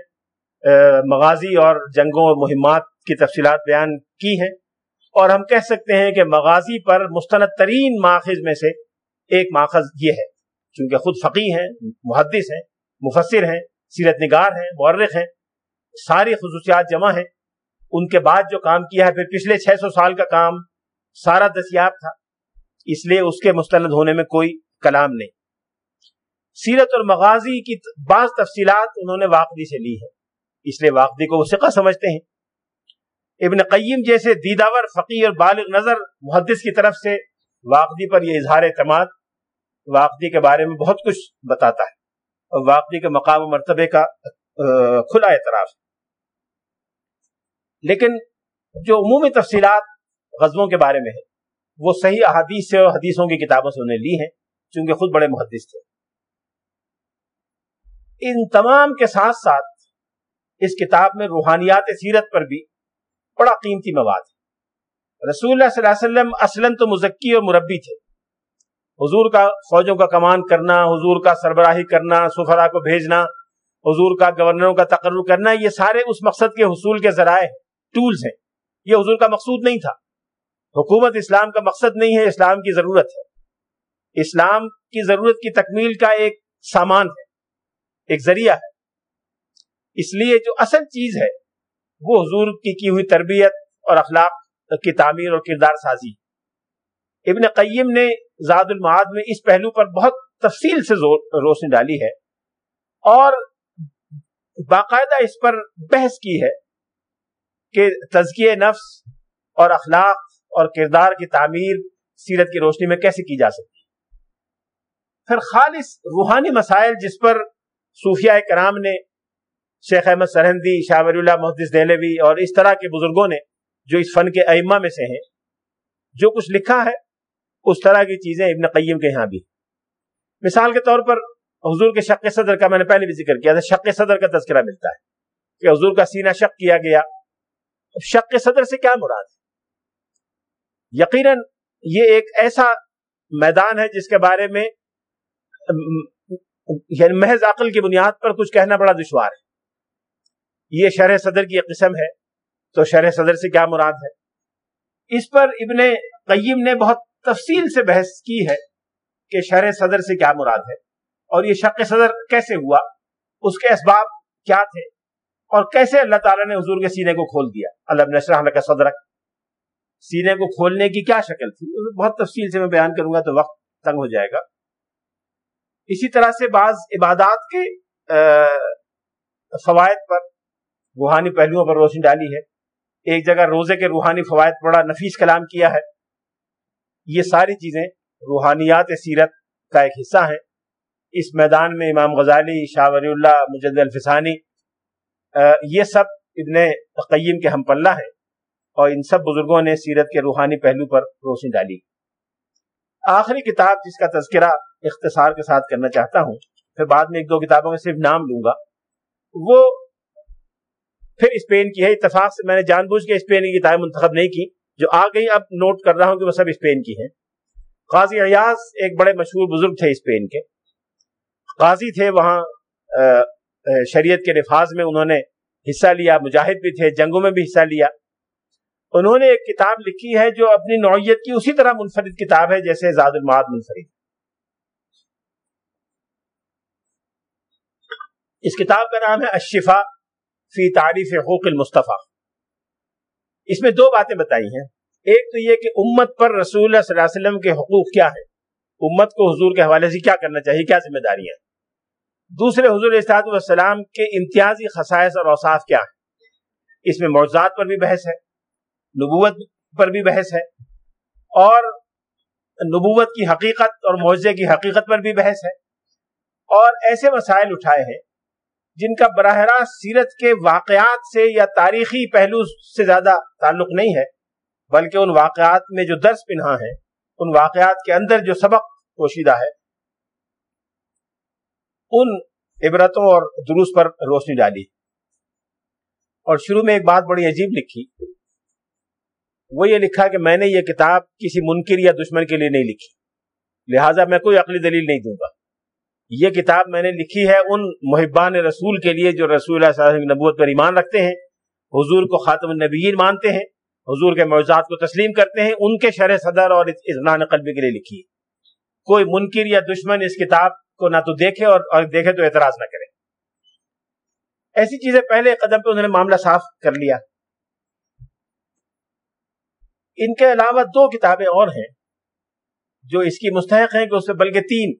مغازی اور جنگوں اور مہمات کی تفصیلات بیان کی ہیں۔ اور ہم کہہ سکتے ہیں کہ مغازی پر مستند ترین ماخذ میں سے ایک ماخذ یہ ہے۔ چونکہ خود فقی ہیں، محدث ہیں، مفسر ہیں، سیرت نگار ہیں، مورخ ہیں، ساری خصوصیات جمع ہیں۔ ان کے بعد جو کام کیا ہے، پھر پچھلے چھ سو سال کا کام سارا دستیاب تھا۔ اس لیے اس کے مستند ہونے میں کوئی کلام نہیں۔ سیرت اور مغازی کی بعض تفصیلات انہوں نے واقعی سے لی ہے اس لیے واقعی کو وہ سکا سمجھتے ہیں۔ ابن قیم جیسے دیداور فقی اور بالغ نظر محدث کی طرف سے واقعی پر یہ اظہار اعتماد واقعی کے بارے میں بہت کچھ بتاتا ہے اور واقعی کے مقام و مرتبے کا کھلا اعتراف لیکن جو عمومی تفصیلات غزبوں کے بارے میں ہے وہ صحیح احادیث سے اور حدیثوں کی کتابوں سے انہیں لی ہیں، چونکہ خود بڑے محدث تھے۔ ان تمام کے ساتھ ساتھ اس کتاب میں روحانیات سیرت پر بھی بڑا قیمتی مواد ہے۔ رسول اللہ صلی اللہ علیہ وسلم اصلاً تو مزکی اور مربی تھے۔ حضور کا فوجوں کا کمان کرنا، حضور کا سربراہی کرنا سفرا کو بھیجنا، حضور کا گورنروں کا تقرر کرنا، یہ سارے اس مقصد کے حصول کے ذرائع ٹولز ہیں۔ یہ حضور کا مقصود نہیں تھا۔ حکومت اسلام کا مقصد نہیں ہے، اسلام کی ضرورت ہے۔ اسلام کی ضرورت کی تکمیل کا ایک سامان ہے۔ ایک ذریعہ ہے۔ اس لیے جو اصل چیز ہے، وہ حضور کی کی ہوئی تربیت اور اخلاق کی تعمیر اور کردار سازی۔ ابن قیم نے زاد المعاد میں اس پہلو پر بہت تفصیل سے روشنی ڈالی ہے اور باقاعدہ اس پر بحث کی ہے کہ تزکیہ نفس اور اخلاق اور کردار کی تعمیر سیرت کی روشنی میں کیسے کی جا سکتی۔ پھر خالص روحانی مسائل جس پر صوفیہ کرام نے شیخ احمد سرہندی، شاہ ولی اللہ محدث دہلوی اور اس طرح کے بزرگوں نے جو اس فن کے ائمہ میں سے ہیں، جو کچھ لکھا ہے، اس طرح کی چیزیں ابن قیم کے یہاں بھی مثال کے طور پر حضور کے شق صدر کا میں نے پہلے بھی ذکر کیا تھا، شق صدر کا تذکرہ ملتا ہے کہ حضور کا سینہ شق کیا گیا۔ شق صدر سے کیا مراد ہے؟ یقیناً یہ ایک ایسا میدان ہے جس کے بارے میں یعنی محض عقل کی بنیاد پر کچھ کہنا بڑا دشوار ہے۔ یہ شرح صدر کی ایک قسم ہے۔ تو شرح صدر سے کیا مراد ہے؟ اس پر ابن قیم نے بہت تفصیل سے بحث کی ہے کہ شرح صدر سے کیا مراد ہے۔ اور یہ شق صدر کیسے ہوا؟ اس کے اسباب کیا تھے؟ اور کیسے اللہ تعالیٰ نے حضور کے سینے کو کھول دیا؟ اللہ نشرح کا صدرک۔ سینے کو کھولنے کی کیا شکل تھی؟ بہت تفصیل سے میں بیان کروں گا تو وقت تنگ ہو جائے گا۔ اسی طرح سے بعض عبادات کے فوائد پر روحانی پہلوؤں پر روشنی ڈالی ہے۔ ایک جگہ روزے کے روحانی فوائد بڑا نفیس کلام کیا ہے۔ یہ ساری چیزیں روحانیات سیرت کا ایک حصہ ہیں۔ اس میدان میں امام غزالی، شاہ ولی اللہ مجد الفسانی یہ سب ابن قیم کے ہم پلہ ہیں اور ان سب بزرگوں نے سیرت کے روحانی پہلو پر روشنی ڈالی۔ آخری کتاب جس کا تذکرہ اختصار کے ساتھ کرنا چاہتا ہوں، پھر بعد میں ایک دو کتابوں میں صرف نام لوں گا، وہ پھر اسپین کی ہے، اتفاق سے میں نے جان بوجھ کے اسپین کی کتابیں منتخب نہیں کی، جو آ گئی، اب نوٹ کر رہا ہوں کہ وہ سب اسپین کی ہیں۔ قاضی ایاز ایک بڑے مشہور بزرگ تھے اسپین کے۔ قاضی تھے وہاں شریعت کے نفاذ میں انہوں نے حصہ لیا، مجاہد بھی تھے، جنگوں میں بھی حصہ لیا۔ انہوں نے ایک کتاب لکھی ہے جو اپنی نوعیت کی اسی طرح منفرد کتاب ہے جیسے زاد المعاد منفرد۔ اس کتاب کا نام ہے اشفا فی تعریف حقوق المصطفیٰ۔ اس میں دو باتیں بتائی ہیں۔ ایک تو یہ کہ امت پر رسول اللہ صلی اللہ علیہ وسلم کے حقوق کیا ہے امت کو حضور کے حوالے سے کیا کرنا چاہیے؟ کیا ذمہ داریاں دوسرے حضور استاد والسلام کے امتیازی خصائص اور اوصاف کیا ہیں؟ اس میں معجزات پر بھی بحث ہے۔ نبوت پر بھی بحث ہے اور نبوت کی حقیقت اور معجزے کی حقیقت پر بھی بحث ہے اور ایسے مسائل اٹھائے ہیں جن کا براہ راست سیرت کے واقعات سے یا تاریخی پہلو سے زیادہ تعلق نہیں ہے، بلکہ ان واقعات میں جو درس پنہا ہے ان واقعات کے اندر جو سبق پوشیدہ ہے، ان عبرتوں اور دروس پر روشنی ڈالی۔ اور شروع میں ایک بات بڑی عجیب لکھی۔ وہ یہ لکھا کہ میں نے یہ کتاب کسی منکر یا دشمن کے لیے نہیں لکھی۔ لہٰذا میں کوئی عقلی دلیل نہیں دوں گا۔ یہ کتاب میں نے لکھی ہے ان محبان رسول کے لیے جو رسول اللہ صلی اللہ علیہ وسلم نبوت پر ایمان رکھتے ہیں۔ حضور کو خاتم النبیین مانتے ہیں، حضور کے معجزات کو تسلیم کرتے ہیں، ان کے شرح صدر اور اطمینان قلبی کے لیے لکھی۔ ہے کوئی منکر یا دشمن اس کتاب کو نہ تو دیکھے اور دیکھے تو اعتراض نہ کرے۔ ایسی چیزیں پہلے قدم پہ انہوں نے معاملہ صاف کر لیا۔ ان کے علاوہ دو کتابیں اور ہیں جو اس کی مستحق ہیں کہ اس میں بلکہ تین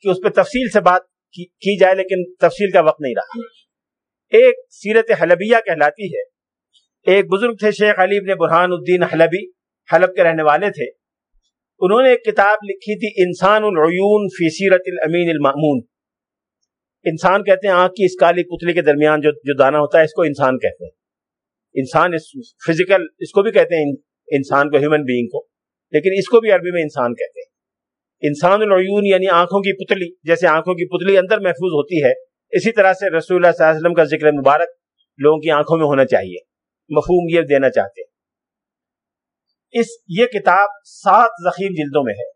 کہ اس پہ تفصیل سے بات کی جائے لیکن تفصیل کا وقت نہیں رہا۔ ایک سیرت حلبیہ کہلاتی ہے۔ ایک بزرگ تھے شیخ علی بن برحان الدین حلبی، حلب کے رہنے والے تھے۔ انہوں نے ایک کتاب لکھی تھی، انسان العیون فی سیرت الامین المامون انسان کہتے ہیں آنکھ کی اس کالی پتلی کے درمیان جو جو دانا ہوتا ہے، اس کو انسان کہتے ہیں۔ انسان اس فزیکل اس کو بھی کہتے ہیں انسان کو ہیومن بینگ کو۔ لیکن اس کو بھی عربی میں انسان کہتے ہیں۔ انسان العیون یعنی آنکھوں کی پتلی، جیسے آنکھوں کی پتلی اندر محفوظ ہوتی ہے، اسی طرح سے رسول اللہ صلی اللہ علیہ وسلم کا ذکر مبارک لوگوں کی آنکھوں میں ہونا چاہیے۔ مفہوم یہ دینا چاہتے ہیں۔ اس، یہ کتاب سات ذخیر جلدوں میں ہے۔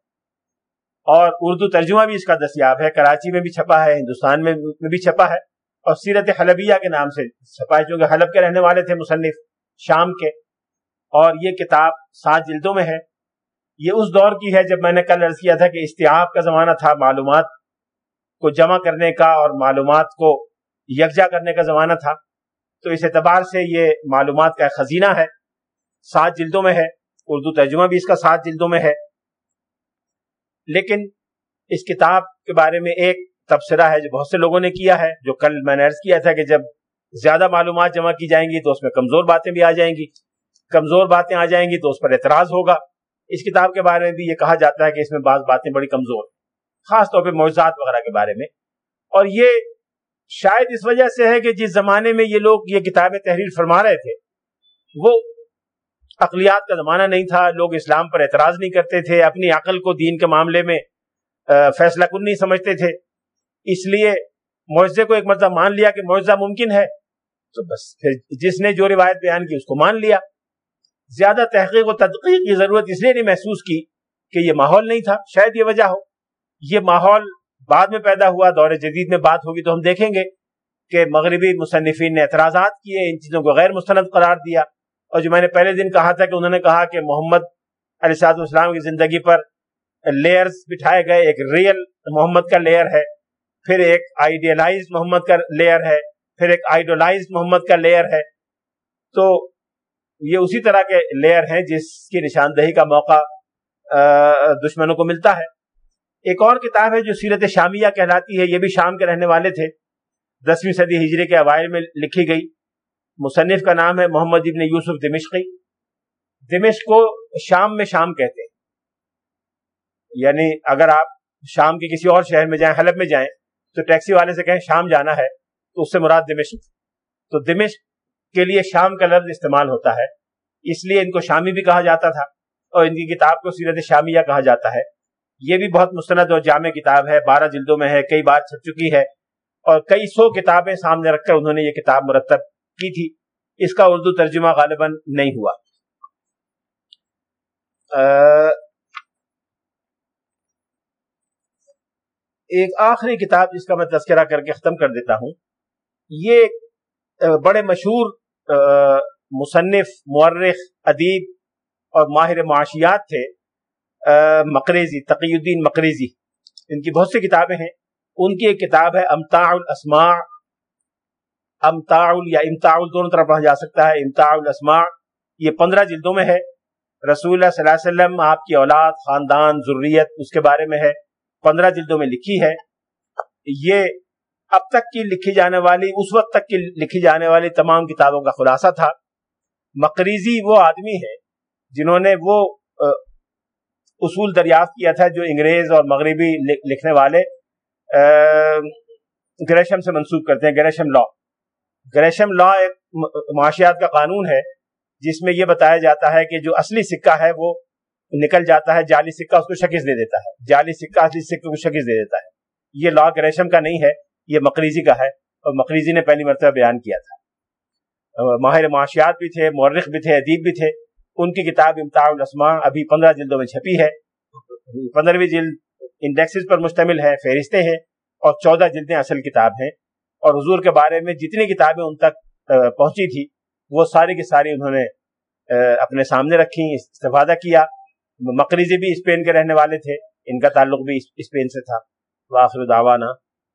اور اردو ترجمہ بھی اس کا دستیاب ہے، کراچی میں بھی چھپا ہے، ہندوستان میں بھی چھپا ہے۔ اور سیرت حلبیہ کے نام سے چھپا ہے، چونکہ حلب کے رہنے والے تھے مصنف شام کے۔ اور یہ کتاب سات جلدوں میں ہے۔ یہ اس دور کی ہے جب میں نے کل عرض کیا تھا کہ اشتیاب کا زمانہ تھا، معلومات کو جمع کرنے کا اور معلومات کو یکجا کرنے کا زمانہ تھا۔ تو اس اعتبار سے یہ معلومات کا خزینہ ہے۔ سات جلدوں میں ہے۔ اردو ترجمہ بھی اس کا سات جلدوں میں ہے۔ لیکن اس کتاب کے بارے میں ایک تبصرہ ہے جو بہت سے لوگوں نے کیا ہے، جو کل میں نے عرض کیا تھا کہ جب زیادہ معلومات جمع کی جائیں گی تو اس میں کمزور باتیں بھی آ جائیں گی۔ کمزور باتیں آ جائیں گی تو اس پر اعتراض ہوگا۔ اس کتاب کے بارے میں بھی یہ کہا جاتا ہے کہ اس میں بعض باتیں بڑی کمزور خاص طور پہ معجزات وغیرہ کے بارے میں۔ اور یہ شاید اس وجہ سے ہے کہ جس زمانے میں یہ لوگ یہ کتابیں تحریر فرما رہے تھے، وہ اقلیات کا زمانہ نہیں تھا، لوگ اسلام پر اعتراض نہیں کرتے تھے، اپنی عقل کو دین کے معاملے میں فیصلہ کن نہیں سمجھتے تھے۔ اس لیے معاوضے کو ایک مرتبہ مان لیا کہ معاوضہ ممکن ہے۔ تو بس، پھر جس نے جو روایت بیان کی اس کو مان لیا۔ زیادہ تحقیق و تدقیق کی ضرورت اس لیے نہیں محسوس کی کہ یہ ماحول نہیں تھا، شاید یہ وجہ ہو۔ یہ ماحول بعد میں پیدا ہوا، دور جدید میں بات ہوگی تو ہم دیکھیں گے کہ مغربی مصنفین نے اعتراضات کیے، ان چیزوں کو غیر مستند قرار دیا۔ اور جو میں نے پہلے دن کہا تھا کہ انہوں نے کہا کہ محمد علیہ صاحب السلام کی زندگی پر لیئرز بٹھائے گئے، ایک ریئل محمد کا لیئر ہے، پھر ایک آئیڈیلائز محمد کا لیئر ہے، پھر ایک آئیڈولائز محمد کا لیئر ہے۔ تو یہ اسی طرح کے لیئر ہیں جس کی نشاندہی کا موقع دشمنوں کو ملتا ہے۔ ایک اور کتاب ہے جو سیرت شامیہ کہلاتی ہے، یہ بھی شام کے رہنے والے تھے۔ دسویں صدی ہجری کے اوائل میں لکھی گئی۔ مصنف کا نام ہے محمد ابن یوسف دمشقی۔ دمشق کو شام میں شام کہتے ہیں۔ یعنی اگر آپ شام کے کسی اور شہر میں جائیں، حلب میں جائیں، تو ٹیکسی والے سے کہیں شام جانا ہے، تو اس سے مراد دمشق۔ تو دمشق کے لیے شام کا لفظ استعمال ہوتا ہے۔ اس لیے ان کو شامی بھی کہا جاتا تھا اور ان کی کتاب کو سیرت شامیہ کہا جاتا ہے۔ یہ بھی بہت مستند اور جامع کتاب ہے۔ بارہ جلدوں میں ہے، کئی بار چھپ چکی ہے اور کئی سو کتابیں سامنے رکھ کر انہوں نے یہ کتاب مرتب کی تھی۔ اس کا اردو ترجمہ غالباً نہیں ہوا۔ ایک آخری کتاب جس کا میں تذکرہ کر کے ختم کر دیتا ہوں۔ یہ بڑے مشہور مصنف، مورخ، ادیب اور ماہر معاشیات تھے مقریزی، تقی الدین مقریزی۔ ان کی بہت سی کتابیں ہیں۔ ان کی ایک کتاب ہے، امتاع الاسماع۔ امتاع یا امتاع دونوں طرح پڑھا جا سکتا ہے، امتاع الاسماع۔ یہ پندرہ جلدوں میں ہے۔ رسول اللہ صلی اللہ علیہ وسلم، آپ کی اولاد، خاندان ضروریت اس کے بارے میں ہے۔ پندرہ جلدوں میں لکھی ہے۔ یہ اب تک کی لکھی جانے والی، اس وقت تک کی لکھی جانے والی تمام کتابوں کا خلاصہ تھا۔ مقریزی وہ آدمی ہے جنہوں نے وہ اصول دریافت کیا تھا جو انگریز اور مغربی لکھنے والے گریشم سے منسوخ کرتے ہیں، گریشم لا۔ گریشم لا ایک معاشیات کا قانون ہے، جس میں یہ بتایا جاتا ہے کہ جو اصلی سکہ ہے وہ نکل جاتا ہے، جعلی سکہ اس کو شکست دے دیتا ہے۔ جعلی سکہ اصلی سکے کو شکست دے دیتا ہے۔ یہ لا گریشم کا نہیں ہے۔ یہ مقریزی کا ہے اور مقریزی نے پہلی مرتبہ بیان کیا تھا۔ ماہر معاشیات بھی تھے، مورخ بھی تھے، ادیب بھی تھے۔ ان کی کتاب امتاع الاسماء ابھی پندرہ جلدوں میں چھپی ہے۔ پندرہویں جلد انڈیکسز پر مشتمل ہے، فہرستیں ہیں اور چودہ جلدیں اصل کتاب ہیں۔ اور حضور کے بارے میں جتنی کتابیں ان تک پہنچی تھی، وہ ساری کی ساری انہوں نے اپنے سامنے رکھی، استفادہ کیا۔ مقریزی بھی اسپین کے رہنے والے تھے، ان کا تعلق بھی اسپین سے تھا۔ واخر دعوانا